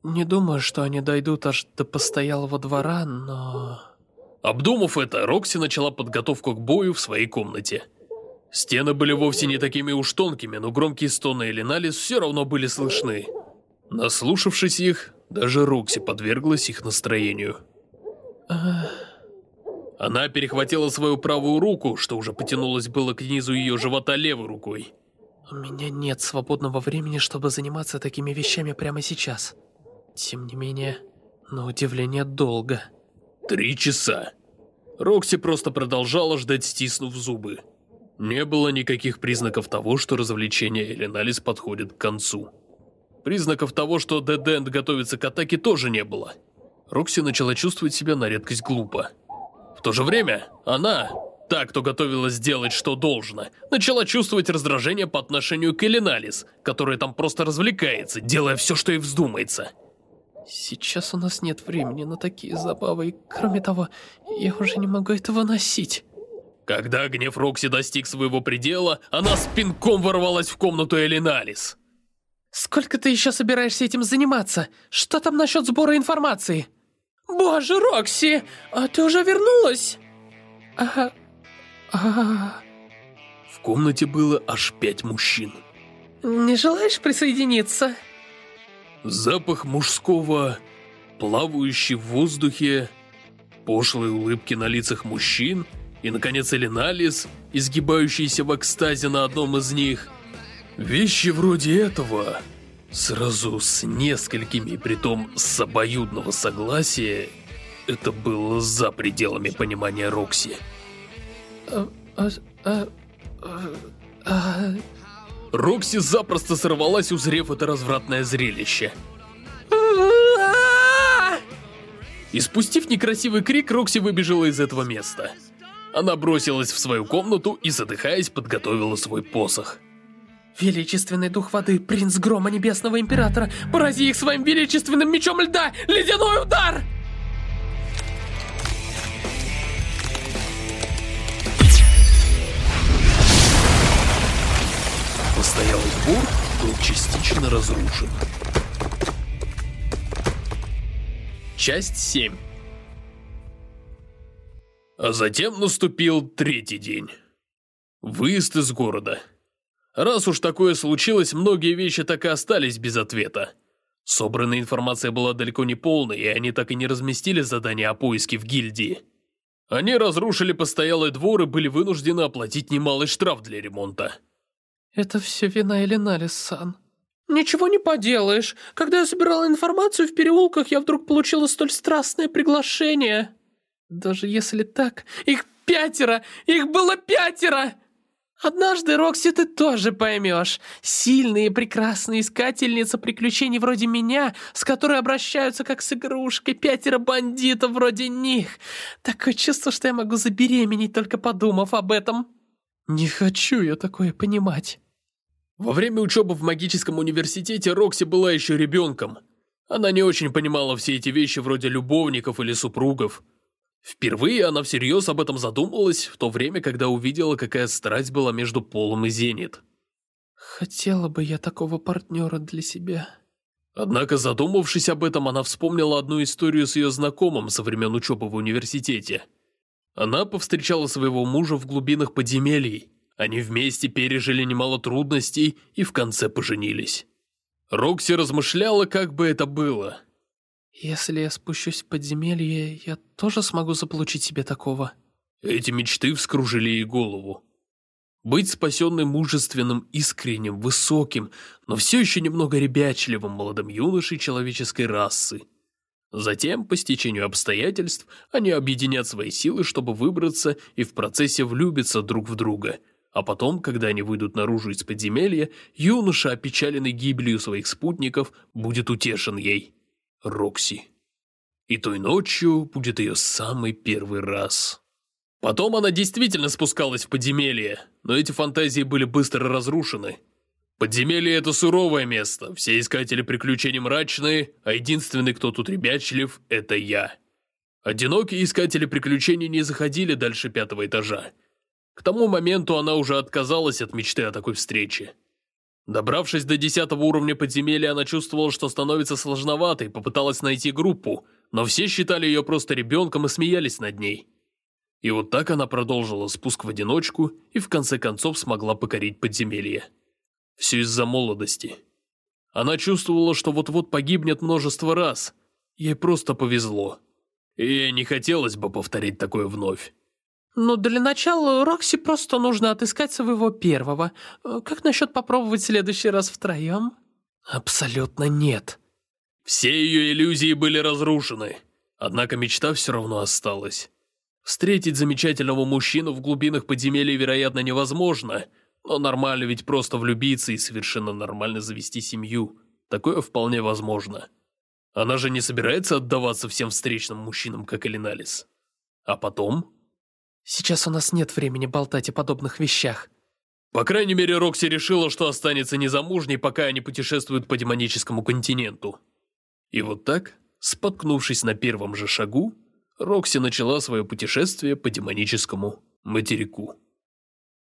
Не думаю, что они дойдут аж до постоялого двора, но... Обдумав это, Рокси начала подготовку к бою в своей комнате. Стены были вовсе не такими уж тонкими, но громкие стоны Элиналис все равно были слышны. Наслушавшись их, даже Рокси подверглась их настроению. Она перехватила свою правую руку, что уже потянулось было к низу ее живота левой рукой. У меня нет свободного времени, чтобы заниматься такими вещами прямо сейчас. Тем не менее, на удивление долго. Три часа. Рокси просто продолжала ждать, стиснув зубы. Не было никаких признаков того, что развлечение Эленалис подходит к концу. Признаков того, что Деденд готовится к атаке, тоже не было. Рокси начала чувствовать себя на редкость глупо. В то же время она, та, кто готовилась сделать, что должно, начала чувствовать раздражение по отношению к Эленалис, которая там просто развлекается, делая все, что ей вздумается. Сейчас у нас нет времени на такие забавы, и кроме того, я уже не могу этого носить. Когда гнев Рокси достиг своего предела, она с пинком ворвалась в комнату Элиналис. Сколько ты еще собираешься этим заниматься? Что там насчет сбора информации? Боже, Рокси, а ты уже вернулась? А... А... В комнате было аж пять мужчин. Не желаешь присоединиться? Запах мужского, плавающий в воздухе, пошлые улыбки на лицах мужчин и, наконец, Элиналис, изгибающийся в экстазе на одном из них. Вещи вроде этого, сразу с несколькими, притом с обоюдного согласия, это было за пределами понимания Рокси. А, а, а, а, а... Рокси запросто сорвалась, узрев это развратное зрелище. И спустив некрасивый крик, Рокси выбежала из этого места. Она бросилась в свою комнату и, задыхаясь, подготовила свой посох. Величественный дух воды, принц грома небесного императора, порази их своим величественным мечом льда! Ледяной удар! Постоялый двор был частично разрушен. Часть 7 А затем наступил третий день. Выезд из города. Раз уж такое случилось, многие вещи так и остались без ответа. Собранная информация была далеко не полной, и они так и не разместили задание о поиске в гильдии. Они разрушили постоялый двор и были вынуждены оплатить немалый штраф для ремонта. Это все вина Элиналис-сан. Ничего не поделаешь. Когда я собирала информацию в переулках, я вдруг получила столь страстное приглашение. Даже если так, их пятеро! Их было пятеро! Однажды, Рокси, ты тоже поймешь. Сильные и прекрасные искательницы приключений вроде меня, с которой обращаются как с игрушкой, пятеро бандитов вроде них. Такое чувство, что я могу забеременеть, только подумав об этом. Не хочу я такое понимать. Во время учебы в магическом университете Рокси была еще ребенком. Она не очень понимала все эти вещи вроде любовников или супругов. Впервые она всерьез об этом задумалась в то время, когда увидела, какая страсть была между Полом и Зенит. «Хотела бы я такого партнера для себя». Однако, задумавшись об этом, она вспомнила одну историю с ее знакомым со времен учебы в университете. Она повстречала своего мужа в глубинах подземелий. Они вместе пережили немало трудностей и в конце поженились. Рокси размышляла, как бы это было. «Если я спущусь в подземелье, я тоже смогу заполучить себе такого?» Эти мечты вскружили ей голову. Быть спасенным мужественным, искренним, высоким, но все еще немного ребячливым молодым юношей человеческой расы. Затем, по стечению обстоятельств, они объединят свои силы, чтобы выбраться и в процессе влюбиться друг в друга. А потом, когда они выйдут наружу из подземелья, юноша, опечаленный гибелью своих спутников, будет утешен ей. Рокси. И той ночью будет ее самый первый раз. Потом она действительно спускалась в подземелье, но эти фантазии были быстро разрушены. Подземелье – это суровое место, все искатели приключений мрачные, а единственный, кто тут ребячлив – это я. Одинокие искатели приключений не заходили дальше пятого этажа. К тому моменту она уже отказалась от мечты о такой встрече. Добравшись до десятого уровня подземелья, она чувствовала, что становится сложновато и попыталась найти группу, но все считали ее просто ребенком и смеялись над ней. И вот так она продолжила спуск в одиночку и в конце концов смогла покорить подземелье. Все из-за молодости. Она чувствовала, что вот-вот погибнет множество раз. Ей просто повезло. И ей не хотелось бы повторить такое вновь. Но для начала Рокси просто нужно отыскать своего первого. Как насчет попробовать в следующий раз втроем? Абсолютно нет. Все ее иллюзии были разрушены. Однако мечта все равно осталась. Встретить замечательного мужчину в глубинах подземелья, вероятно, невозможно, но нормально ведь просто влюбиться и совершенно нормально завести семью. Такое вполне возможно. Она же не собирается отдаваться всем встречным мужчинам, как Элиналис. А потом? Сейчас у нас нет времени болтать о подобных вещах. По крайней мере, Рокси решила, что останется незамужней, пока они путешествуют по демоническому континенту. И вот так, споткнувшись на первом же шагу, Рокси начала свое путешествие по демоническому материку.